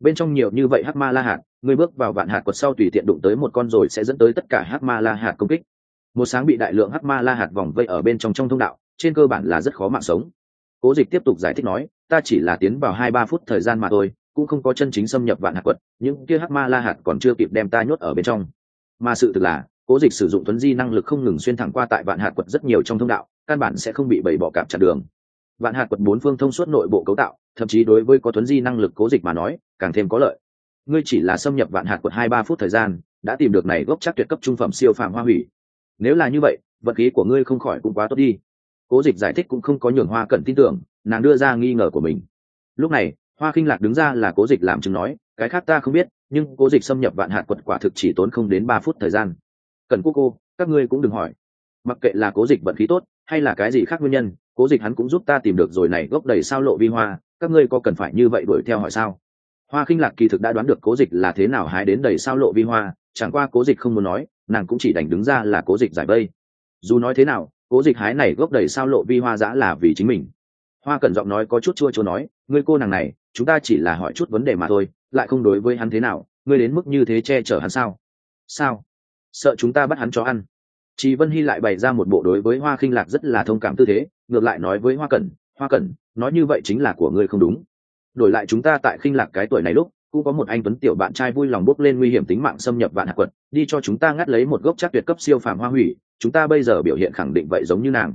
Bên trong nhiều như vậy hắc ma la hạt, ngươi bước vào vạn hạt quật sau tùy tiện đụng tới một con rồi sẽ dẫn tới tất cả hắc ma la hạt công kích. Một sáng bị đại lượng hắc ma la hạt vòng vây ở bên trong trong thông đạo trên cơ bản là rất khó mạng sống. Cố dịch tiếp tục giải thích nói, ta chỉ là tiến vào hai ba phút thời gian mà thôi, cũng không có chân chính xâm nhập vạn hạt quật, những kia hắc ma la hạt còn chưa kịp đem ta nhốt ở bên trong. Mà sự thực là, cố dịch sử dụng tuấn di năng lực không ngừng xuyên thẳng qua tại vạn hạt quật rất nhiều trong thông đạo, căn bản sẽ không bị bầy bỏ cạp chặt đường. Vạn hạt quật bốn phương thông suốt nội bộ cấu tạo, thậm chí đối với có tuấn di năng lực cố dịch mà nói, càng thêm có lợi. Ngươi chỉ là xâm nhập vạn hạt quật hai ba phút thời gian, đã tìm được này gốc chắc tuyệt cấp trung phẩm siêu phàm hoa hủy. Nếu là như vậy, vật khí của ngươi không khỏi cũng quá tốt đi cố dịch giải thích cũng không có nhường hoa cẩn tin tưởng, nàng đưa ra nghi ngờ của mình. Lúc này, hoa khinh lạc đứng ra là cố dịch làm chứng nói, cái khác ta không biết, nhưng cố dịch xâm nhập vạn hạt quật quả thực chỉ tốn không đến ba phút thời gian. Cần cô cô, các ngươi cũng đừng hỏi. Mặc kệ là cố dịch vận khí tốt, hay là cái gì khác nguyên nhân, cố dịch hắn cũng giúp ta tìm được rồi này gốc đầy sao lộ vi hoa, các ngươi có cần phải như vậy đuổi theo hỏi sao? Hoa khinh lạc kỳ thực đã đoán được cố dịch là thế nào hái đến đầy sao lộ vi hoa, chẳng qua cố dịch không muốn nói, nàng cũng chỉ đành đứng ra là cố dịch giải vây. Dù nói thế nào cố dịch hái này gốc đầy sao lộ vi hoa giã là vì chính mình. Hoa Cần giọng nói có chút chua chua nói, ngươi cô nàng này, chúng ta chỉ là hỏi chút vấn đề mà thôi, lại không đối với hắn thế nào, ngươi đến mức như thế che chở hắn sao? Sao? Sợ chúng ta bắt hắn cho ăn. Chị vân hy lại bày ra một bộ đối với hoa khinh lạc rất là thông cảm tư thế, ngược lại nói với hoa cẩn hoa cẩn, nói như vậy chính là của ngươi không đúng. Đổi lại chúng ta tại khinh lạc cái tuổi này lúc, cũng có một anh tuấn tiểu bạn trai vui lòng bốc lên nguy hiểm tính mạng xâm nhập vạn hạt quật đi cho chúng ta ngắt lấy một gốc chắc tuyệt cấp siêu phàm hoa hủy chúng ta bây giờ biểu hiện khẳng định vậy giống như nàng.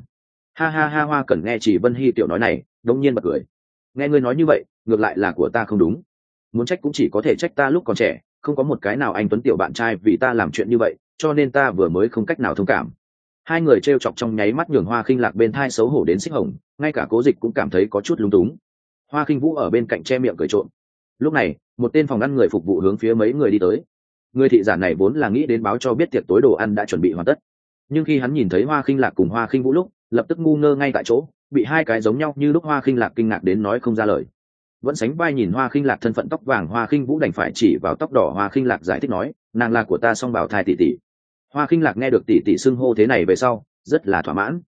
Ha ha ha hoa cần nghe chỉ vân hy tiểu nói này đông nhiên bật cười. Nghe ngươi nói như vậy, ngược lại là của ta không đúng. Muốn trách cũng chỉ có thể trách ta lúc còn trẻ, không có một cái nào anh tuấn tiểu bạn trai vì ta làm chuyện như vậy, cho nên ta vừa mới không cách nào thông cảm. Hai người t r e o chọc trong nháy mắt nhường hoa khinh lạc bên thai xấu hổ đến xích hồng, ngay cả cố dịch cũng cảm thấy có chút lúng túng. Hoa khinh vũ ở bên cạnh che miệng cười trộn lúc này, một tên phòng ăn người phục vụ hướng phía mấy người đi tới. Người thị giả này vốn là nghĩ đến báo cho biết tiệc tối đồ ăn đã chuẩn bị hoàn tất nhưng khi hắn nhìn thấy hoa khinh lạc cùng hoa khinh vũ lúc lập tức ngu ngơ ngay tại chỗ bị hai cái giống nhau như lúc hoa khinh lạc kinh ngạc đến nói không ra lời vẫn sánh vai nhìn hoa khinh lạc thân phận tóc vàng hoa khinh vũ đành phải chỉ vào tóc đỏ hoa khinh lạc giải thích nói nàng là của ta song bảo thai tỷ tỷ hoa khinh lạc nghe được tỷ tỷ xưng hô thế này về sau rất là thỏa mãn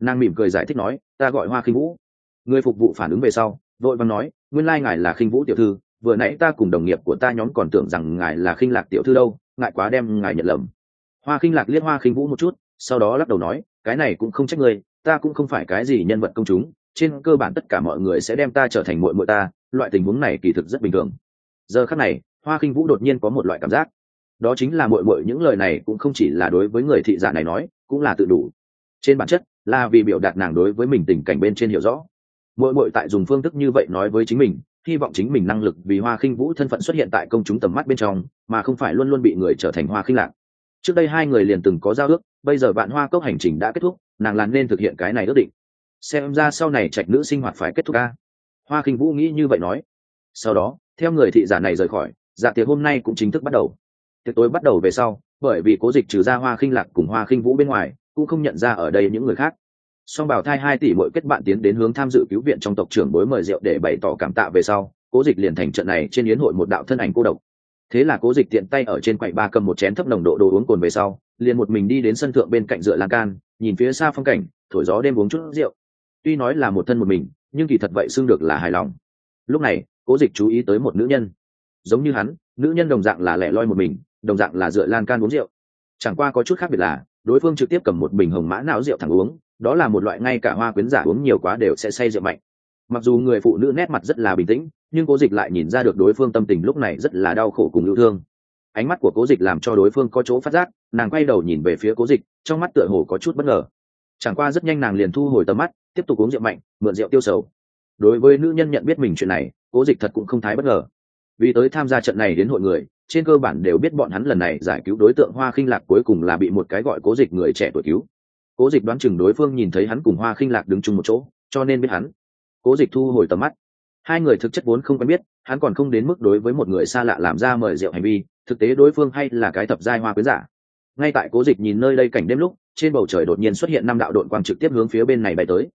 nàng mỉm cười giải thích nói ta gọi hoa khinh vũ người phục vụ phản ứng về sau vội vàng nói nguyên lai ngài là khinh vũ tiểu thư vừa nãy ta cùng đồng nghiệp của ta nhóm còn tưởng rằng ngài là khinh lạc tiểu thư đâu ngại quá đem ngài nhận lầm hoa khinh lạc liếc hoa khinh vũ một chút sau đó lắc đầu nói, cái này cũng không trách ngươi, ta cũng không phải cái gì nhân vật công chúng, trên cơ bản tất cả mọi người sẽ đem ta trở thành muội muội ta, loại tình huống này kỳ thực rất bình thường. Giờ khắc này, hoa khinh vũ đột nhiên có một loại cảm giác. Đó chính là muội muội những lời này cũng không chỉ là đối với người thị giả này nói, cũng là tự đủ. Trên bản chất, là vì biểu đạt nàng đối với mình tình cảnh bên trên hiểu rõ. Muội muội tại dùng phương thức như vậy nói với chính mình, hy vọng chính mình năng lực vì hoa khinh vũ thân phận xuất hiện tại công chúng tầm mắt bên trong, mà không phải luôn luôn bị người trở thành hoa khinh lạc. Trước đây hai người liền từng có giao ước bây giờ bạn hoa cốc hành trình đã kết thúc, nàng làn nên thực hiện cái này ước định. Xem ra sau này trạch nữ sinh hoạt phải kết thúc ca hoa khinh vũ nghĩ như vậy nói. Sau đó, theo người thị giả này rời khỏi dạ tiệc hôm nay cũng chính thức bắt đầu. Tiệc tối bắt đầu về sau, bởi vì cố dịch trừ ra hoa khinh lạc cùng hoa khinh vũ bên ngoài, cũng không nhận ra ở đây những người khác. Song bảo thai hai tỷ mỗi kết bạn tiến đến hướng tham dự cứu viện trong tộc trưởng bối mời rượu để bày tỏ cảm tạ về sau, cố dịch liền thành trận này trên yến hội một đạo thân ảnh cô độc. Thế là cố dịch tiện tay ở trên quầy ba cầm một chén thấp nồng độ đồ uống cồn về sau liền một mình đi đến sân thượng bên cạnh dựa lan can, nhìn phía xa phong cảnh, thổi gió đêm uống chút rượu. Tuy nói là một thân một mình, nhưng kỳ thật vậy xưng được là hài lòng. Lúc này, cố dịch chú ý tới một nữ nhân. Giống như hắn, nữ nhân đồng dạng là lẻ loi một mình, đồng dạng là dựa lan can uống rượu. Chẳng qua có chút khác biệt là, đối phương trực tiếp cầm một bình hồng mã não rượu thẳng uống, đó là một loại ngay cả hoa quyến giả uống nhiều quá đều sẽ say rượu mạnh. Mặc dù người phụ nữ nét mặt rất là bình tĩnh, nhưng cố dịch lại nhìn ra được đối phương tâm tình lúc này rất là đau khổ cùng yêu thương ánh mắt của cố dịch làm cho đối phương có chỗ phát giác, nàng quay đầu nhìn về phía cố dịch, trong mắt tựa hồ có chút bất ngờ. Chẳng qua rất nhanh nàng liền thu hồi tầm mắt, tiếp tục uống rượu mạnh, mượn rượu tiêu sầu. Đối với nữ nhân nhận biết mình chuyện này, cố dịch thật cũng không thái bất ngờ. Vì tới tham gia trận này đến hội người, trên cơ bản đều biết bọn hắn lần này giải cứu đối tượng hoa khinh lạc cuối cùng là bị một cái gọi cố dịch người trẻ tuổi cứu. Cố dịch đoán chừng đối phương nhìn thấy hắn cùng hoa khinh lạc đứng chung một chỗ, cho nên biết hắn. Cố dịch thu hồi tầm mắt. Hai người thực chất vốn không quen biết, hắn còn không đến mức đối với một người xa lạ làm ra mời rượu hành vi thực tế đối phương hay là cái thập giai hoa quyến giả. Ngay tại cố dịch nhìn nơi đây cảnh đêm lúc, trên bầu trời đột nhiên xuất hiện năm đạo đội quang trực tiếp hướng phía bên này bay tới.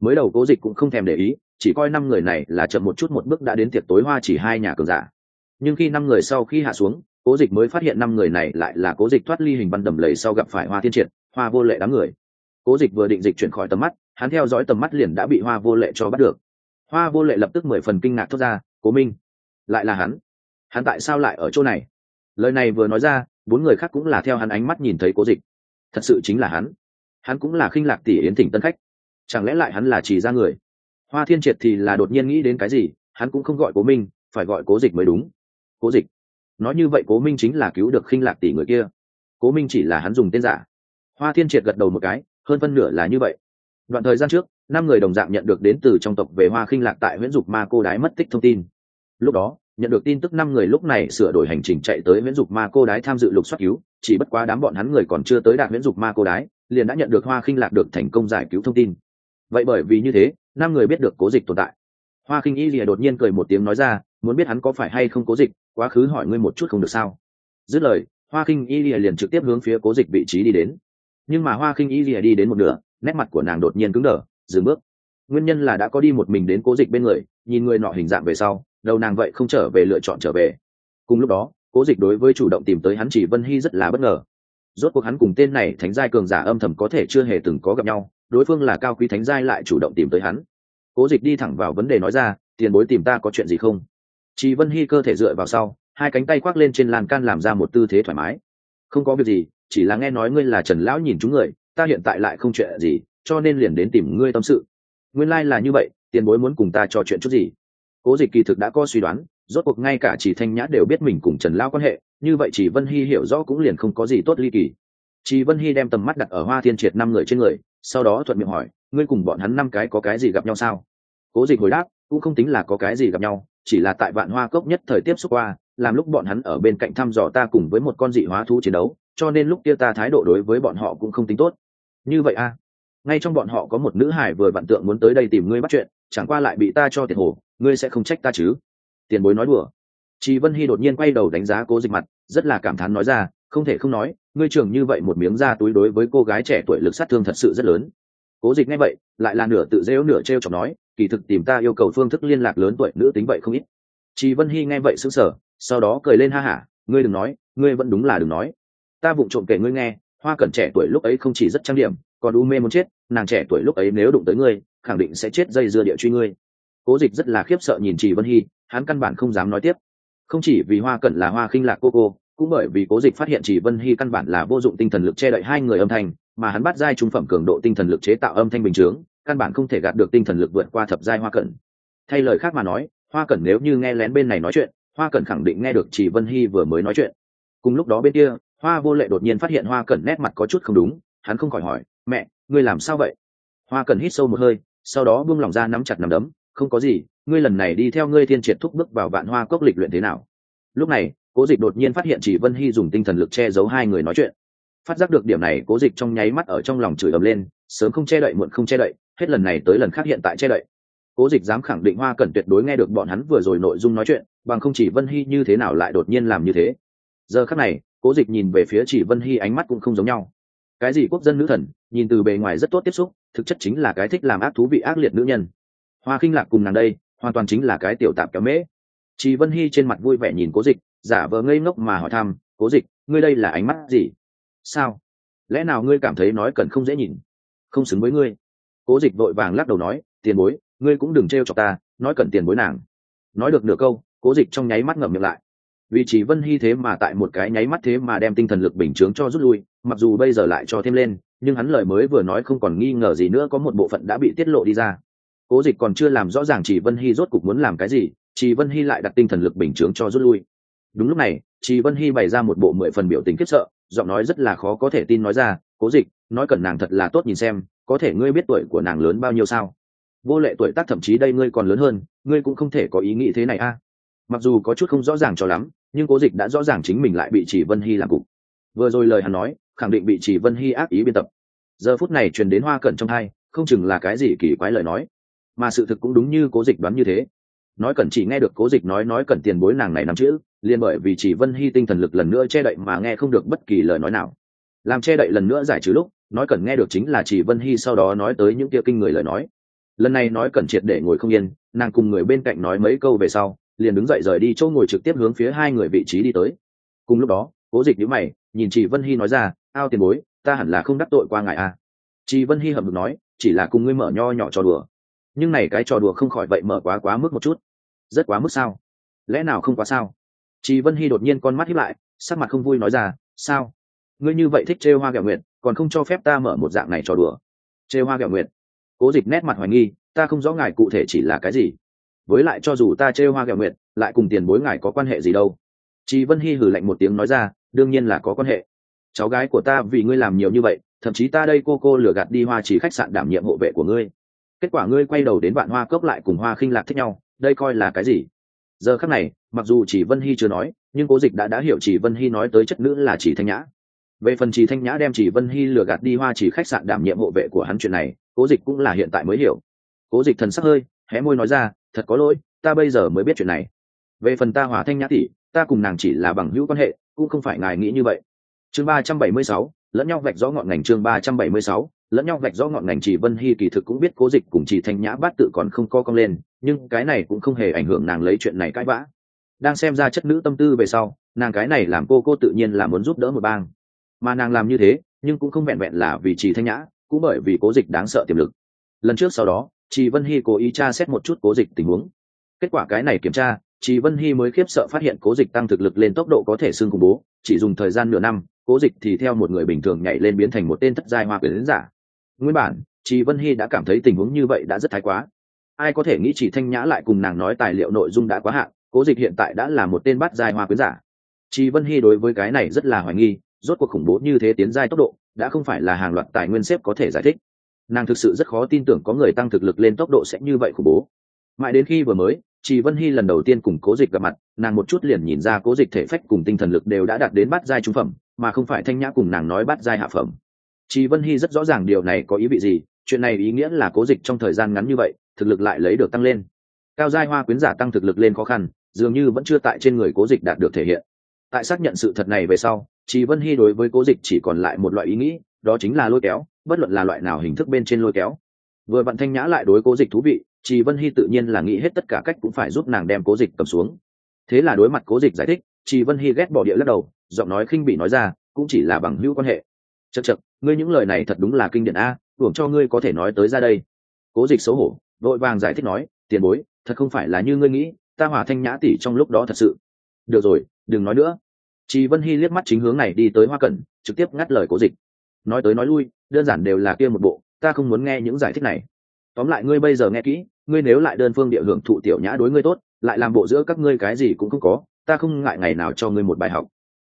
Mới đầu cố dịch cũng không thèm để ý, chỉ coi năm người này là chậm một chút một bước đã đến tiệc tối hoa chỉ hai nhà cường giả. Nhưng khi năm người sau khi hạ xuống, cố dịch mới phát hiện năm người này lại là cố dịch thoát ly hình văn đầm lầy sau gặp phải hoa thiên triệt, hoa vô lệ đám người. Cố dịch vừa định dịch chuyển khỏi tầm mắt, hắn theo dõi tầm mắt liền đã bị hoa vô lệ cho bắt được. Hoa vô lệ lập tức mười phần kinh ngạc thốt ra, cố minh, lại là hắn? Hắn tại sao lại ở chỗ này? Lời này vừa nói ra, bốn người khác cũng là theo hắn ánh mắt nhìn thấy cố dịch. Thật sự chính là hắn. Hắn cũng là khinh lạc tỷ yến thỉnh tân khách. Chẳng lẽ lại hắn là chỉ ra người? Hoa thiên triệt thì là đột nhiên nghĩ đến cái gì, hắn cũng không gọi cố minh, phải gọi cố dịch mới đúng. Cố dịch. Nói như vậy cố minh chính là cứu được khinh lạc tỷ người kia. Cố minh chỉ là hắn dùng tên giả. Hoa thiên triệt gật đầu một cái, hơn phân nửa là như vậy. Đoạn thời gian trước, năm người đồng dạng nhận được đến từ trong tộc về hoa khinh lạc tại nguyễn dục ma cô đái mất tích thông tin. Lúc đó nhận được tin tức năm người lúc này sửa đổi hành trình chạy tới miễn dục ma cô đái tham dự lục soát cứu, chỉ bất quá đám bọn hắn người còn chưa tới đạt miễn dục ma cô đái, liền đã nhận được hoa khinh lạc được thành công giải cứu thông tin. Vậy bởi vì như thế, năm người biết được cố dịch tồn tại. Hoa khinh y lìa đột nhiên cười một tiếng nói ra, muốn biết hắn có phải hay không cố dịch, quá khứ hỏi ngươi một chút không được sao? Dứt lời, hoa khinh y lìa liền trực tiếp hướng phía cố dịch vị trí đi đến. Nhưng mà hoa khinh y lìa đi đến một nửa, nét mặt của nàng đột nhiên cứng đờ, dừng bước. Nguyên nhân là đã có đi một mình đến cố dịch bên người, nhìn người nọ hình dạng về sau đầu nàng vậy không trở về lựa chọn trở về. Cùng lúc đó, cố dịch đối với chủ động tìm tới hắn chỉ vân hy rất là bất ngờ. Rốt cuộc hắn cùng tên này thánh giai cường giả âm thầm có thể chưa hề từng có gặp nhau, đối phương là cao quý thánh giai lại chủ động tìm tới hắn. Cố dịch đi thẳng vào vấn đề nói ra, tiền bối tìm ta có chuyện gì không? Chị vân hy cơ thể dựa vào sau, hai cánh tay khoác lên trên lan can làm ra một tư thế thoải mái. Không có việc gì, chỉ là nghe nói ngươi là trần lão nhìn chúng người, ta hiện tại lại không chuyện gì, cho nên liền đến tìm ngươi tâm sự. Nguyên lai、like、là như vậy, tiền bối muốn cùng ta trò chuyện chút gì? Cố dịch kỳ thực đã có suy đoán, rốt cuộc ngay cả chỉ thanh nhã đều biết mình cùng trần lao quan hệ, như vậy chỉ vân hy hiểu rõ cũng liền không có gì tốt ly kỳ. Chị vân hy đem tầm mắt đặt ở hoa thiên triệt năm người trên người, sau đó thuận miệng hỏi, ngươi cùng bọn hắn năm cái có cái gì gặp nhau sao? Cố dịch hồi đáp, cũng không tính là có cái gì gặp nhau, chỉ là tại vạn hoa cốc nhất thời tiếp xúc qua, làm lúc bọn hắn ở bên cạnh thăm dò ta cùng với một con dị hóa thú chiến đấu, cho nên lúc kia ta thái độ đối với bọn họ cũng không tính tốt. Như vậy a à? Ngay trong bọn họ có một nữ hải vừa vặn tượng muốn tới đây tìm ngươi bắt chuyện, chẳng qua lại bị ta cho tiền hồ, ngươi sẽ không trách ta chứ? Tiền bối nói đùa. Chị vân hy đột nhiên quay đầu đánh giá cố dịch mặt, rất là cảm thán nói ra, không thể không nói, ngươi trưởng như vậy một miếng da túi đối với cô gái trẻ tuổi lực sát thương thật sự rất lớn. Cố dịch nghe vậy, lại là nửa tự dễu nửa t r e o chọc nói, kỳ thực tìm ta yêu cầu phương thức liên lạc lớn tuổi nữ tính vậy không ít. Chị vân hy nghe vậy sững sờ, sau đó cười lên ha hả, ngươi đừng nói, ngươi vẫn đúng là đừng nói. Ta vụng trộm kể ngươi nghe, hoa cẩn trẻ tuổi lúc ấy không chỉ rất trang điểm, còn u mê muốn chết nàng trẻ tuổi lúc ấy nếu đụng tới ngươi, khẳng định sẽ chết dây dưa địa truy ngươi. Cố dịch rất là khiếp sợ nhìn chị vân hy, hắn căn bản không dám nói tiếp. Không chỉ vì hoa cẩn là hoa khinh lạc cô cô, cũng bởi vì cố dịch phát hiện chỉ vân hy căn bản là vô dụng tinh thần lực che đậy hai người âm thanh, mà hắn bắt giai trung phẩm cường độ tinh thần lực chế tạo âm thanh bình chướng, căn bản không thể gạt được tinh thần lực vượt qua thập giai hoa cẩn. Thay lời khác mà nói, hoa cẩn nếu như nghe lén bên này nói chuyện, hoa cẩn khẳng định nghe được chỉ vân hy vừa mới nói chuyện. Cùng lúc đó bên kia, hoa vô lệ đột nhiên phát hiện hoa cẩn nét mặt có chút không đúng, hắn không khỏi hỏi, mẹ ngươi làm sao vậy? Hoa Cần hít sâu một hơi, sau đó buông lỏng ra nắm chặt nắm đấm, không có gì, ngươi lần này đi theo ngươi thiên triệt thúc bước vào vạn hoa cốc lịch luyện thế nào? Lúc này, cố dịch đột nhiên phát hiện chỉ vân hy dùng tinh thần lực che giấu hai người nói chuyện. Phát giác được điểm này, cố dịch trong nháy mắt ở trong lòng chửi ầm lên, sớm không che đậy, muộn không che đậy, hết lần này tới lần khác hiện tại che đậy. Cố dịch dám khẳng định hoa Cần tuyệt đối nghe được bọn hắn vừa rồi nội dung nói chuyện, bằng không chỉ vân hy như thế nào lại đột nhiên làm như thế? Giờ khắc này, cố dịch nhìn về phía chỉ vân hy ánh mắt cũng không giống nhau cái gì quốc dân nữ thần, nhìn từ bề ngoài rất tốt tiếp xúc, thực chất chính là cái thích làm ác thú vị ác liệt nữ nhân. Hoa khinh lạc cùng nàng đây, hoàn toàn chính là cái tiểu tạp kéo mễ. Chị vân hy trên mặt vui vẻ nhìn cố dịch, giả vờ ngây ngốc mà hỏi thăm, cố dịch, ngươi đây là ánh mắt gì? Sao? Lẽ nào ngươi cảm thấy nói cần không dễ nhìn? Không xứng với ngươi. Cố dịch vội vàng lắc đầu nói, tiền bối, ngươi cũng đừng t r e o cho ta, nói cần tiền bối nàng. Nói được nửa câu, cố dịch trong nháy mắt ngậm miệng lại. Vì chỉ vân hy thế mà tại một cái nháy mắt thế mà đem tinh thần lực bình chướng cho rút lui mặc dù bây giờ lại cho thêm lên, nhưng hắn lời mới vừa nói không còn nghi ngờ gì nữa, có một bộ phận đã bị tiết lộ đi ra. Cố dịch còn chưa làm rõ ràng chỉ vân hy rốt cục muốn làm cái gì chỉ vân hy lại đặt tinh thần lực bình chướng cho rút lui. Đúng lúc này chị vân hy bày ra một bộ mười phần biểu tình khiếp sợ, giọng nói rất là khó có thể tin nói ra, cố dịch, nói cần nàng thật là tốt nhìn xem, có thể ngươi biết tuổi của nàng lớn bao nhiêu sao? Vô lệ tuổi tác thậm chí đây ngươi còn lớn hơn, ngươi cũng không thể có ý nghĩ thế này a. Mặc dù có chút không rõ ràng cho lắm, nhưng cố dịch đã rõ ràng chính mình lại bị chỉ vân hy làm cục vừa rồi lời hắn nói, khẳng định bị chỉ vân hy ác ý biên tập. Giờ phút này truyền đến hoa cẩn trong hai không chừng là cái gì kỳ quái lời nói. Mà sự thực cũng đúng như cố dịch đoán như thế. Nói cẩn chỉ nghe được cố dịch nói nói cẩn tiền bối nàng này nắm chữ, liền bởi vì chỉ vân hy tinh thần lực lần nữa che đậy mà nghe không được bất kỳ lời nói nào. Làm che đậy lần nữa giải trừ lúc, nói Cẩn nghe được chính là chỉ vân hy sau đó nói tới những kia kinh người lời nói. Lần này nói Cẩn triệt để ngồi không yên, nàng cùng người bên cạnh nói mấy câu về sau, liền đứng dậy rời đi chỗ ngồi trực tiếp hướng phía hai người vị trí đi tới. Cùng lúc đó, cố dịch nhữ mày nhìn chị vân hy nói ra, ao tiền bối, ta hẳn là không đắc tội qua ngài a. À. chị vân hy hậm được nói, chỉ là cùng ngươi mở nho nhỏ trò đùa. Nhưng này cái trò đùa không khỏi vậy mở quá quá mức một chút. Rất quá mức sao? Lẽ nào không quá sao? Chị vân hy đột nhiên con mắt hiếp lại, sắc mặt không vui nói ra, sao? Ngươi như vậy thích trêu hoa gạo nguyện còn không cho phép ta mở một dạng này trò đùa? Trêu hoa gạo nguyện cố dịch nét mặt hoài nghi, ta không rõ ngài cụ thể chỉ là cái gì. Với lại cho dù ta trêu hoa gạo nguyện lại cùng tiền bối ngài có quan hệ gì đâu? Chị vân hy hử lạnh một tiếng nói ra, đương nhiên là có quan hệ. Cháu gái của ta vì ngươi làm nhiều như vậy, thậm chí ta đây cô cô lừa gạt đi hoa chỉ khách sạn đảm nhiệm hộ vệ của ngươi. Kết quả ngươi quay đầu đến vạn hoa cốc lại cùng hoa khinh lạc thích nhau, đây coi là cái gì? Giờ khắc này, mặc dù chỉ vân hy chưa nói, nhưng cố dịch đã đã hiểu chỉ vân hy nói tới chất nữ là chỉ thanh nhã. Về phần chỉ thanh nhã đem chỉ vân hy lừa gạt đi hoa chỉ khách sạn đảm nhiệm hộ vệ của hắn chuyện này, cố dịch cũng là hiện tại mới hiểu. Cố dịch thần sắc hơi, hé môi nói ra, thật có lỗi, ta bây giờ mới biết chuyện này. Về phần ta hòa thanh nhã tỷ ta cùng nàng chỉ là bằng hữu quan hệ, cũng không phải ngài nghĩ như vậy. Chương ba trăm bảy mươi sáu, lẫn nhau vạch rõ ngọn ngành chương ba trăm bảy mươi sáu, lẫn nhau vạch rõ ngọn ngành chỉ vân hy kỳ thực cũng biết cố dịch cùng chỉ thanh nhã bát tự còn không co cong lên, nhưng cái này cũng không hề ảnh hưởng nàng lấy chuyện này cãi vã. Đang xem ra chất nữ tâm tư về sau, nàng cái này làm cô cô tự nhiên là muốn giúp đỡ một bang. Mà nàng làm như thế, nhưng cũng không vẹn vẹn là vì chỉ thanh nhã, cũng bởi vì cố dịch đáng sợ tiềm lực. Lần trước sau đó chị vân hy cố ý tra xét một chút cố dịch tình huống. Kết quả cái này kiểm tra chỉ vân hy mới khiếp sợ phát hiện cố dịch tăng thực lực lên tốc độ có thể xưng khủng bố, chỉ dùng thời gian nửa năm, cố dịch thì theo một người bình thường nhảy lên biến thành một tên thất giai hoa quyền giả. Nguyên bản Chỉ vân hy đã cảm thấy tình huống như vậy đã rất thái quá. Ai có thể nghĩ chỉ thanh nhã lại cùng nàng nói tài liệu nội dung đã quá hạn, cố dịch hiện tại đã là một tên bát giai hoa quyến giả. Chỉ vân hy đối với cái này rất là hoài nghi, rốt cuộc khủng bố như thế tiến giai tốc độ, đã không phải là hàng loạt tài nguyên xếp có thể giải thích. Nàng thực sự rất khó tin tưởng có người tăng thực lực lên tốc độ sẽ như vậy khủng bố. Mãi đến khi vừa mới chị vân hy lần đầu tiên cùng cố dịch gặp mặt, nàng một chút liền nhìn ra cố dịch thể phách cùng tinh thần lực đều đã đạt đến bát giai trung phẩm, mà không phải thanh nhã cùng nàng nói bát giai hạ phẩm. Chị vân hy rất rõ ràng điều này có ý vị gì, chuyện này ý nghĩa là cố dịch trong thời gian ngắn như vậy, thực lực lại lấy được tăng lên. Cao giai hoa quyến giả tăng thực lực lên khó khăn, dường như vẫn chưa tại trên người cố dịch đạt được thể hiện. Tại xác nhận sự thật này về sau chị vân hy đối với cố dịch chỉ còn lại một loại ý nghĩ, đó chính là lôi kéo, bất luận là loại nào hình thức bên trên lôi kéo. Vừa vặn thanh nhã lại đối cố dịch thú vị chị vân hy tự nhiên là nghĩ hết tất cả cách cũng phải giúp nàng đem cố dịch cầm xuống. Thế là đối mặt cố dịch giải thích chị vân hy ghét bỏ địa lắc đầu, giọng nói khinh bị nói ra, cũng chỉ là bằng hữu quan hệ. Chật chật ngươi những lời này thật đúng là kinh điển a tưởng cho ngươi có thể nói tới ra đây. Cố dịch xấu hổ, vội vàng giải thích nói, tiền bối, thật không phải là như ngươi nghĩ, ta hỏa thanh nhã tỷ trong lúc đó thật sự. Được rồi, đừng nói nữa. Chị vân hy liếc mắt chính hướng này đi tới hoa cẩn, trực tiếp ngắt lời cố dịch. Nói tới nói lui, đơn giản đều là kia một bộ, ta không muốn nghe những giải thích này tóm lại ngươi bây giờ nghe kỹ, ngươi nếu lại đơn phương địa hưởng thụ tiểu nhã đối ngươi tốt, lại làm bộ giữa các ngươi cái gì cũng không có, ta không ngại ngày nào cho ngươi một bài học.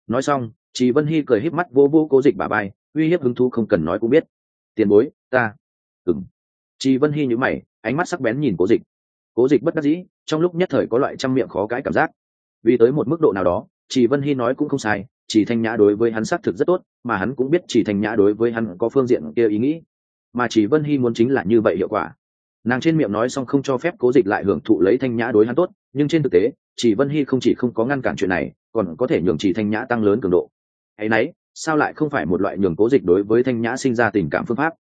Nói xong chị vân hy cười híp mắt vô vô cố dịch bà bay, uy hiếp hứng thú không cần nói cũng biết. Tiền bối, ta. Ừng chị vân hy nhữ mày, ánh mắt sắc bén nhìn cố dịch. Cố dịch bất đắc dĩ, trong lúc nhất thời có loại trăm miệng khó cãi cảm giác. Vì tới một mức độ nào đó chị vân hy nói cũng không sai chỉ thanh nhã đối với hắn xác thực rất tốt, mà hắn cũng biết chỉ thanh nhã đối với hắn có phương diện kia ý nghĩ mà chỉ vân hy muốn chính là như vậy hiệu quả. Nàng trên miệng nói xong không cho phép cố dịch lại hưởng thụ lấy thanh nhã đối hắn tốt, nhưng trên thực tế, chỉ vân hy không chỉ không có ngăn cản chuyện này, còn có thể nhường chỉ thanh nhã tăng lớn cường độ. Hay nấy, sao lại không phải một loại nhường cố dịch đối với thanh nhã sinh ra tình cảm phương pháp?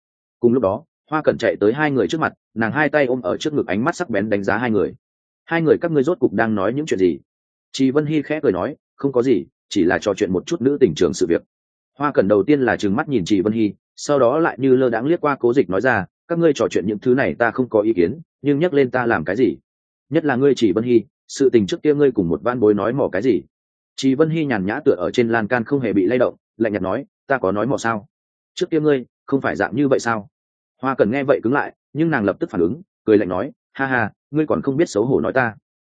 Cùng lúc đó, hoa cẩn chạy tới hai người trước mặt, nàng hai tay ôm ở trước ngực ánh mắt sắc bén đánh giá hai người. Hai người các ngươi rốt cục đang nói những chuyện gì? Chị vân hy khẽ cười nói, không có gì, chỉ là trò chuyện một chút nữ tình trường sự việc hoa Cần đầu tiên là trừng mắt nhìn chị vân hy, sau đó lại như lơ đãng liếc qua cố dịch nói ra, các ngươi trò chuyện những thứ này ta không có ý kiến, nhưng nhắc lên ta làm cái gì? Nhất là ngươi chỉ vân hy, sự tình trước kia ngươi cùng một van bối nói mỏ cái gì? Chị vân hy nhàn nhã tựa ở trên lan can không hề bị lay động, lạnh nhạt nói, ta có nói mỏ sao? Trước kia ngươi, không phải dạng như vậy sao? Hoa cần nghe vậy cứng lại, nhưng nàng lập tức phản ứng, cười lạnh nói, ha ha, ngươi còn không biết xấu hổ nói ta.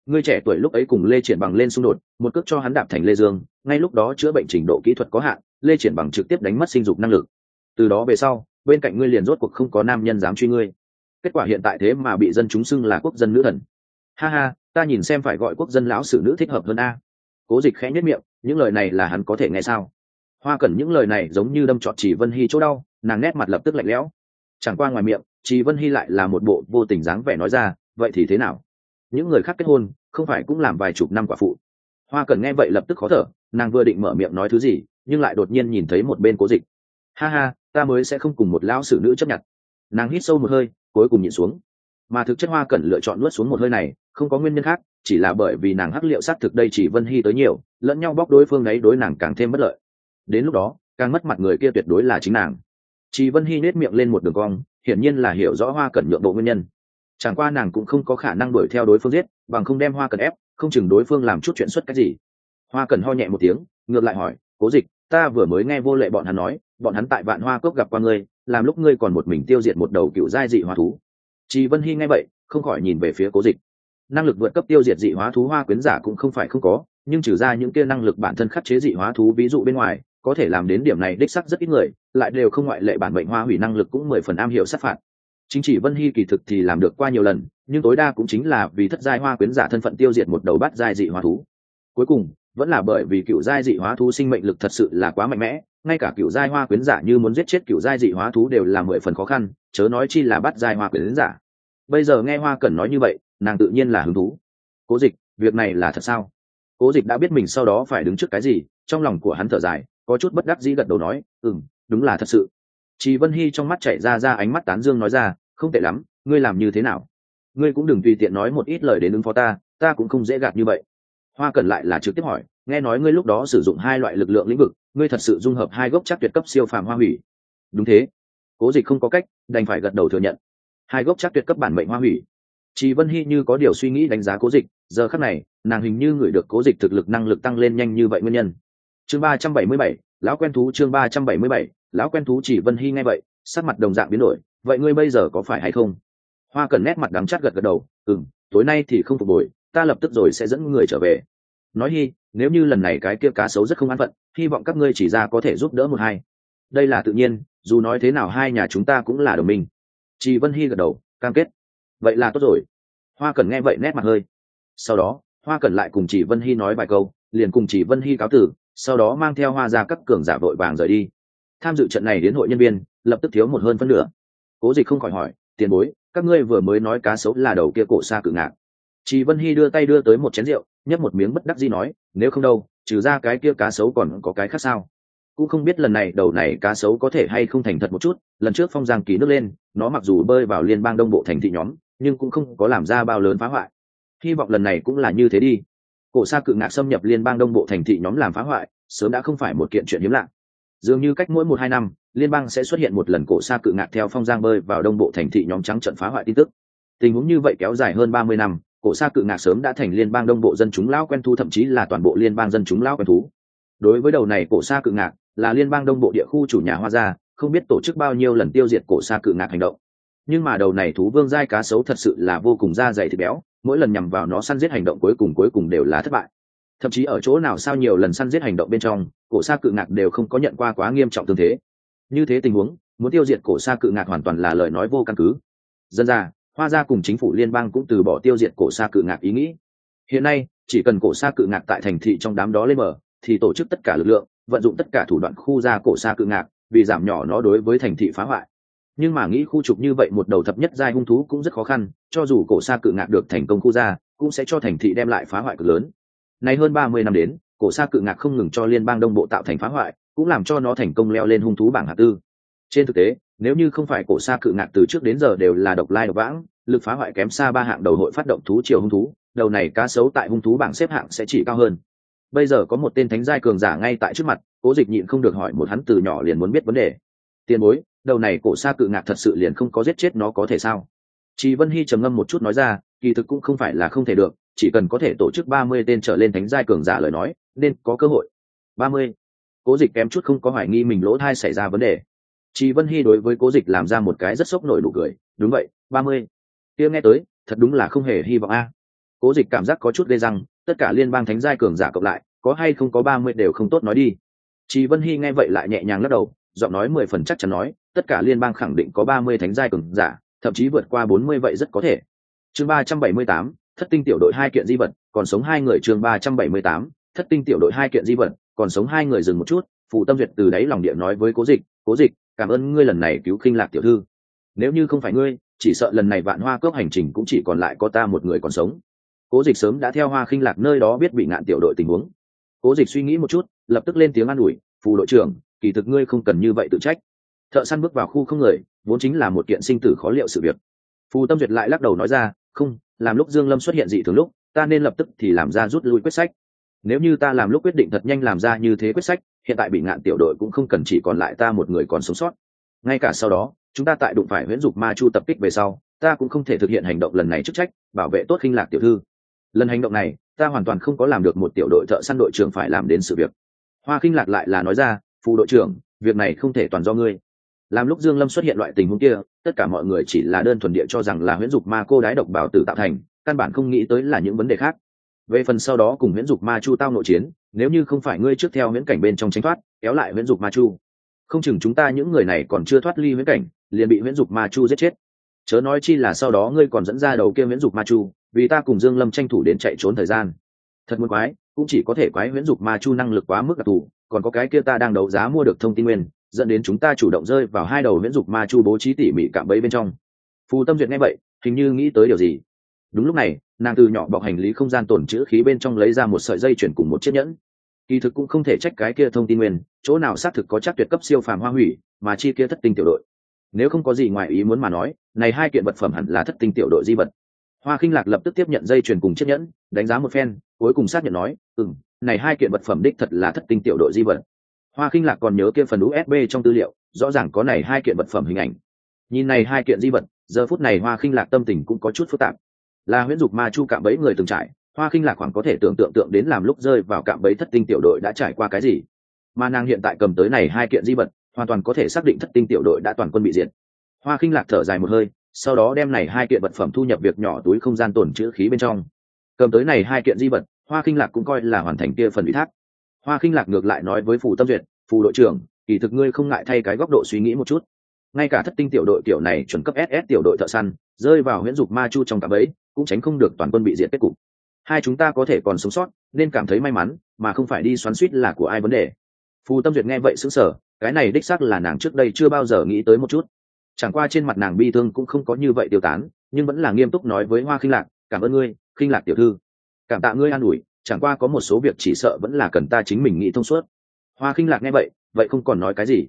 Ngươi trẻ tuổi lúc ấy cùng lê triển bằng lên xung đột, một cước cho hắn đạp thành lê dương, ngay lúc đó chữa bệnh trình độ kỹ thuật có hạn lê triển bằng trực tiếp đánh mất sinh dục năng lực. Từ đó về sau, bên cạnh ngươi liền rốt cuộc không có nam nhân dám truy ngươi. Kết quả hiện tại thế mà bị dân chúng xưng là quốc dân nữ thần. Ha ha, ta nhìn xem phải gọi quốc dân lão sử nữ thích hợp hơn a. Cố dịch khẽ nhất miệng, những lời này là hắn có thể nghe sao? Hoa cần những lời này giống như đâm trọt chỉ vân hy chỗ đau, nàng nét mặt lập tức lạnh lẽo. Chẳng qua ngoài miệng chị vân hy lại là một bộ vô tình dáng vẻ nói ra, vậy thì thế nào? Những người khác kết hôn, không phải cũng làm vài chục năm quả phụ. Hoa cần nghe vậy lập tức khó thở, nàng vừa định mở miệng nói thứ gì nhưng lại đột nhiên nhìn thấy một bên cố dịch. Ha ha, ta mới sẽ không cùng một lão sử nữ chấp nhận. Nàng hít sâu một hơi, cuối cùng nhịn xuống. Mà thực chất hoa cần lựa chọn nuốt xuống một hơi này, không có nguyên nhân khác, chỉ là bởi vì nàng hắc liệu xác thực đây chỉ vân hy tới nhiều, lẫn nhau bóc đối phương ấy đối nàng càng thêm bất lợi. Đến lúc đó, càng mất mặt người kia tuyệt đối là chính nàng. Chị vân hy nết miệng lên một đường cong, hiển nhiên là hiểu rõ hoa cần nhượng bộ nguyên nhân. Chẳng qua nàng cũng không có khả năng đuổi theo đối phương giết, bằng không đem hoa cần ép, không chừng đối phương làm chút chuyện xuất cái gì. Hoa cần ho nhẹ một tiếng, ngược lại hỏi cố dịch, ta vừa mới nghe vô lệ bọn hắn nói, bọn hắn tại vạn hoa cốc gặp qua ngươi, làm lúc ngươi còn một mình tiêu diệt một đầu cựu giai dị hóa thú. Chị vân hy nghe vậy, không khỏi nhìn về phía cố dịch. Năng lực vượt cấp tiêu diệt dị hóa thú hoa quyến giả cũng không phải không có, nhưng trừ ra những kia năng lực bản thân khắc chế dị hóa thú ví dụ bên ngoài, có thể làm đến điểm này đích sắc rất ít người, lại đều không ngoại lệ bản bệnh hoa hủy năng lực cũng mười phần am hiểu sát phạt. Chính chỉ vân hy kỳ thực thì làm được qua nhiều lần, nhưng tối đa cũng chính là vì thất giai hoa quyến giả thân phận tiêu diệt một đầu bát giai dị hóa thú. Cuối cùng vẫn là bởi vì cựu giai dị hóa thú sinh mệnh lực thật sự là quá mạnh mẽ, ngay cả cựu giai hoa quyến giả như muốn giết chết cựu giai dị hóa thú đều là mười phần khó khăn, chớ nói chi là bắt giai hoa quyến giả. Bây giờ nghe hoa cần nói như vậy, nàng tự nhiên là hứng thú. Cố dịch, việc này là thật sao? Cố dịch đã biết mình sau đó phải đứng trước cái gì, trong lòng của hắn thở dài, có chút bất đắc dĩ gật đầu nói ừ m đúng là thật sự. Chị vân hy trong mắt chạy ra ra ánh mắt tán dương nói ra, không tệ lắm, ngươi làm như thế nào? Ngươi cũng đừng tùy tiện nói một ít lời đến ứng phó ta ta cũng không dễ gạt như vậy hoa cần lại là trực tiếp hỏi, nghe nói ngươi lúc đó sử dụng hai loại lực lượng lĩnh vực, ngươi thật sự dung hợp hai gốc chắc tuyệt cấp siêu phàm hoa hủy? Đúng thế. Cố dịch không có cách, đành phải gật đầu thừa nhận. Hai gốc chắc tuyệt cấp bản mệnh hoa hủy. Chị vân hy như có điều suy nghĩ đánh giá cố dịch, giờ khắc này, nàng hình như ngửi được cố dịch thực lực năng lực tăng lên nhanh như vậy nguyên nhân. Chương ba trăm bảy mươi bảy, lão quen thú chương ba trăm bảy mươi bảy, lão quen thú chỉ vân hy nghe vậy, sắc mặt đồng dạng biến đổi, vậy ngươi bây giờ có phải hay không? Hoa cần nét mặt đắng chát gật gật đầu ừ m tối nay thì không phục hồi ta lập tức rồi sẽ dẫn người trở về. Nói hy nếu như lần này cái kia cá sấu rất không an phận, hy vọng các ngươi chỉ ra có thể giúp đỡ một hai. Đây là tự nhiên, dù nói thế nào hai nhà chúng ta cũng là đồng minh. Chị vân hy gật đầu, cam kết. Vậy là tốt rồi. Hoa cần nghe vậy nét mặt hơi. Sau đó, hoa cần lại cùng chị vân hy nói vài câu, liền cùng chị vân hy cáo tử sau đó mang theo hoa ra các cường giả vội vàng rời đi. Tham dự trận này đến hội nhân viên, lập tức thiếu một hơn phân nửa. Cố dịch không khỏi hỏi, tiền bối, các ngươi vừa mới nói cá sấu là đầu kia cổ xa cự ngạc chị vân hy đưa tay đưa tới một chén rượu, nhấp một miếng bất đắc gì nói, nếu không đâu, trừ ra cái kia cá sấu còn có cái khác sao? Cũng không biết lần này đầu này cá sấu có thể hay không thành thật một chút, lần trước phong giang ký nước lên, nó mặc dù bơi vào liên bang đông bộ thành thị nhóm, nhưng cũng không có làm ra bao lớn phá hoại. Hy vọng lần này cũng là như thế đi. Cổ sa cự ngạc xâm nhập liên bang đông bộ thành thị nhóm làm phá hoại, sớm đã không phải một kiện chuyện hiếm lạ. Dường như cách mỗi một hai năm, liên bang sẽ xuất hiện một lần cổ sa cự ngạc theo phong giang bơi vào đông bộ thành thị nhóm trắng trận phá hoại tin tức. Tình huống như vậy kéo dài hơn ba mươi năm cổ sa cự ngạc sớm đã thành liên bang đông bộ dân chúng lão quen thu, thậm chí là toàn bộ liên bang dân chúng lão quen thú đối với đầu này cổ sa cự ngạc, là liên bang đông bộ địa khu chủ nhà hoa gia, không biết tổ chức bao nhiêu lần tiêu diệt cổ sa cự ngạc hành động. Nhưng mà đầu này thú vương giai cá sấu thật sự là vô cùng da dày thịt béo, mỗi lần nhằm vào nó săn giết hành động cuối cùng cuối cùng đều là thất bại. Thậm chí ở chỗ nào sao nhiều lần săn giết hành động bên trong, cổ sa cự ngạc đều không có nhận qua quá nghiêm trọng tương thế. Như thế tình huống, muốn tiêu diệt cổ sa cự ngạc hoàn toàn là lời nói vô căn cứ. Dân ra hoa gia cùng chính phủ liên bang cũng từ bỏ tiêu diệt cổ xa cự ngạc ý nghĩ. Hiện nay, chỉ cần cổ xa cự ngạc tại thành thị trong đám đó lên mở thì tổ chức tất cả lực lượng, vận dụng tất cả thủ đoạn khu ra cổ xa cự ngạc, vì giảm nhỏ nó đối với thành thị phá hoại. Nhưng mà nghĩ khu trục như vậy một đầu thập nhất giai hung thú cũng rất khó khăn, cho dù cổ xa cự ngạc được thành công khu ra, cũng sẽ cho thành thị đem lại phá hoại cực lớn. Này hơn ba mươi năm đến, cổ xa cự ngạc không ngừng cho liên bang đông bộ tạo thành phá hoại, cũng làm cho nó thành công leo lên hung thú bảng hạ tư trên thực tế, nếu như không phải cổ xa cự ngạc từ trước đến giờ đều là độc lai độc vãng, lực phá hoại kém xa ba hạng đầu hội phát động thú triều hung thú, đầu này cá sấu tại hung thú bảng xếp hạng sẽ chỉ cao hơn. Bây giờ có một tên thánh giai cường giả ngay tại trước mặt, cố dịch nhịn không được hỏi một hắn từ nhỏ liền muốn biết vấn đề. Tiền bối, đầu này cổ xa cự ngạc thật sự liền không có giết chết nó có thể sao? Chị vân hy trầm ngâm một chút nói ra, kỳ thực cũng không phải là không thể được, chỉ cần có thể tổ chức ba mươi tên trở lên thánh giai cường giả lời nói, nên có cơ hội. Ba mươi. Cố dịch kém chút không có hoài nghi mình lỗ thai xảy ra vấn đề chị vân hy đối với cố dịch làm ra một cái rất sốc nổi đủ cười, đúng vậy, ba mươi. Kia nghe tới, thật đúng là không hề hy vọng a. Cố dịch cảm giác có chút gây răng, tất cả liên bang thánh giai cường giả cộng lại, có hay không có ba mươi đều không tốt nói đi. Chị vân hy nghe vậy lại nhẹ nhàng lắc đầu, giọng nói mười phần chắc chắn nói, tất cả liên bang khẳng định có ba mươi thánh giai cường giả, thậm chí vượt qua bốn mươi vậy rất có thể. Chương ba trăm bảy mươi tám, thất tinh tiểu đội hai kiện di vật, còn sống hai người chương ba trăm bảy mươi tám, thất tinh tiểu đội hai kiện di vật, còn sống hai người dừng một chút phụ tâm duyệt từ đáy lòng địa nói với cố dịch cố dịch cảm ơn ngươi lần này cứu khinh lạc tiểu thư. Nếu như không phải ngươi, chỉ sợ lần này vạn hoa cướp hành trình cũng chỉ còn lại có ta một người còn sống. Cố dịch sớm đã theo hoa khinh lạc nơi đó biết bị ngạn tiểu đội tình huống. Cố dịch suy nghĩ một chút, lập tức lên tiếng an ủi, phù đội trưởng, kỳ thực ngươi không cần như vậy tự trách. Thợ săn bước vào khu không người, vốn chính là một kiện sinh tử khó liệu sự việc. Phù tâm duyệt lại lắc đầu nói ra, không, làm lúc dương lâm xuất hiện dị thường lúc, ta nên lập tức thì làm ra rút lui quyết sách. Nếu như ta làm lúc quyết định thật nhanh làm ra như thế quyết sách hiện tại bị ngạn tiểu đội cũng không cần chỉ còn lại ta một người còn sống sót. Ngay cả sau đó, chúng ta tại đụng phải huyễn dục ma chu tập kích về sau, ta cũng không thể thực hiện hành động lần này chức trách, bảo vệ tốt khinh lạc tiểu thư. Lần hành động này, ta hoàn toàn không có làm được một tiểu đội thợ săn đội trưởng phải làm đến sự việc. Hoa khinh lạc lại là nói ra phụ đội trưởng, việc này không thể toàn do ngươi. Làm lúc dương lâm xuất hiện loại tình huống kia, tất cả mọi người chỉ là đơn thuần địa cho rằng là huyễn dục ma cô đái độc bảo tử tạo thành, căn bản không nghĩ tới là những vấn đề khác về phần sau đó cùng nguyễn dục ma chu tao nội chiến, nếu như không phải ngươi trước theo nguyễn cảnh bên trong tranh thoát, kéo lại nguyễn dục ma chu. Không chừng chúng ta những người này còn chưa thoát ly nguyễn cảnh, liền bị nguyễn dục ma chu giết chết. Chớ nói chi là sau đó ngươi còn dẫn ra đầu kia nguyễn dục ma chu, vì ta cùng dương lâm tranh thủ đến chạy trốn thời gian. Thật muốn quái, cũng chỉ có thể quái nguyễn dục ma chu năng lực quá mức đặc thù, còn có cái kia ta đang đấu giá mua được thông tin nguyên, dẫn đến chúng ta chủ động rơi vào hai đầu nguyễn dục ma chu bố trí tỉ mỉ cạm bẫy bên trong. Phù tâm duyệt nghe vậy, hình như nghĩ tới điều gì. Đúng lúc này nàng từ nhỏ bọc hành lý không gian tổn chữ khí bên trong lấy ra một sợi dây chuyển cùng một chiếc nhẫn. Kỳ thực cũng không thể trách cái kia thông tin nguyên, chỗ nào xác thực có chắc tuyệt cấp siêu phàm hoa hủy, mà chi kia thất tinh tiểu đội. Nếu không có gì ngoài ý muốn mà nói, này hai kiện vật phẩm hẳn là thất tinh tiểu đội di vật. Hoa khinh lạc lập tức tiếp nhận dây chuyền cùng chiếc nhẫn, đánh giá một phen, cuối cùng xác nhận nói ừ m này hai kiện vật phẩm đích thật là thất tinh tiểu đội di vật. Hoa khinh lạc còn nhớ kia phần usb trong tư liệu, rõ ràng có này hai kiện vật phẩm hình ảnh. Nhìn này hai kiện di vật, giờ phút này hoa khinh lạc tâm tình cũng có chút phức tạp là huyễn dục ma chu cạm bẫy người từng trải, hoa khinh lạc khoảng có thể tưởng tượng tượng đến làm lúc rơi vào cạm bẫy thất tinh tiểu đội đã trải qua cái gì. Mà nàng hiện tại cầm tới này hai kiện di vật, hoàn toàn có thể xác định thất tinh tiểu đội đã toàn quân bị diệt. Hoa khinh lạc thở dài một hơi, sau đó đem này hai kiện vật phẩm thu nhập việc nhỏ túi không gian tồn chữ khí bên trong. Cầm tới này hai kiện di vật, hoa khinh lạc cũng coi là hoàn thành kia phần ủy thác. Hoa khinh lạc ngược lại nói với phù tâm duyệt, phù đội trưởng, kỳ thực ngươi không ngại thay cái góc độ suy nghĩ một chút. Ngay cả thất tinh tiểu đội kiểu này chuẩn cấp ss tiểu đội thợ săn, rơi vào huyễn dục ma chu trong cạm bẫy cũng tránh không được toàn quân bị diệt kết cục. Hai chúng ta có thể còn sống sót, nên cảm thấy may mắn, mà không phải đi xoắn suýt là của ai vấn đề. Phù tâm duyệt nghe vậy xứng sở cái này đích xác là nàng trước đây chưa bao giờ nghĩ tới một chút. Chẳng qua trên mặt nàng bi thương cũng không có như vậy tiêu tán, nhưng vẫn là nghiêm túc nói với hoa khinh lạc, cảm ơn ngươi, khinh lạc tiểu thư. Cảm tạ ngươi an ủi, chẳng qua có một số việc chỉ sợ vẫn là cần ta chính mình nghĩ thông suốt. Hoa khinh lạc nghe vậy vậy không còn nói cái gì.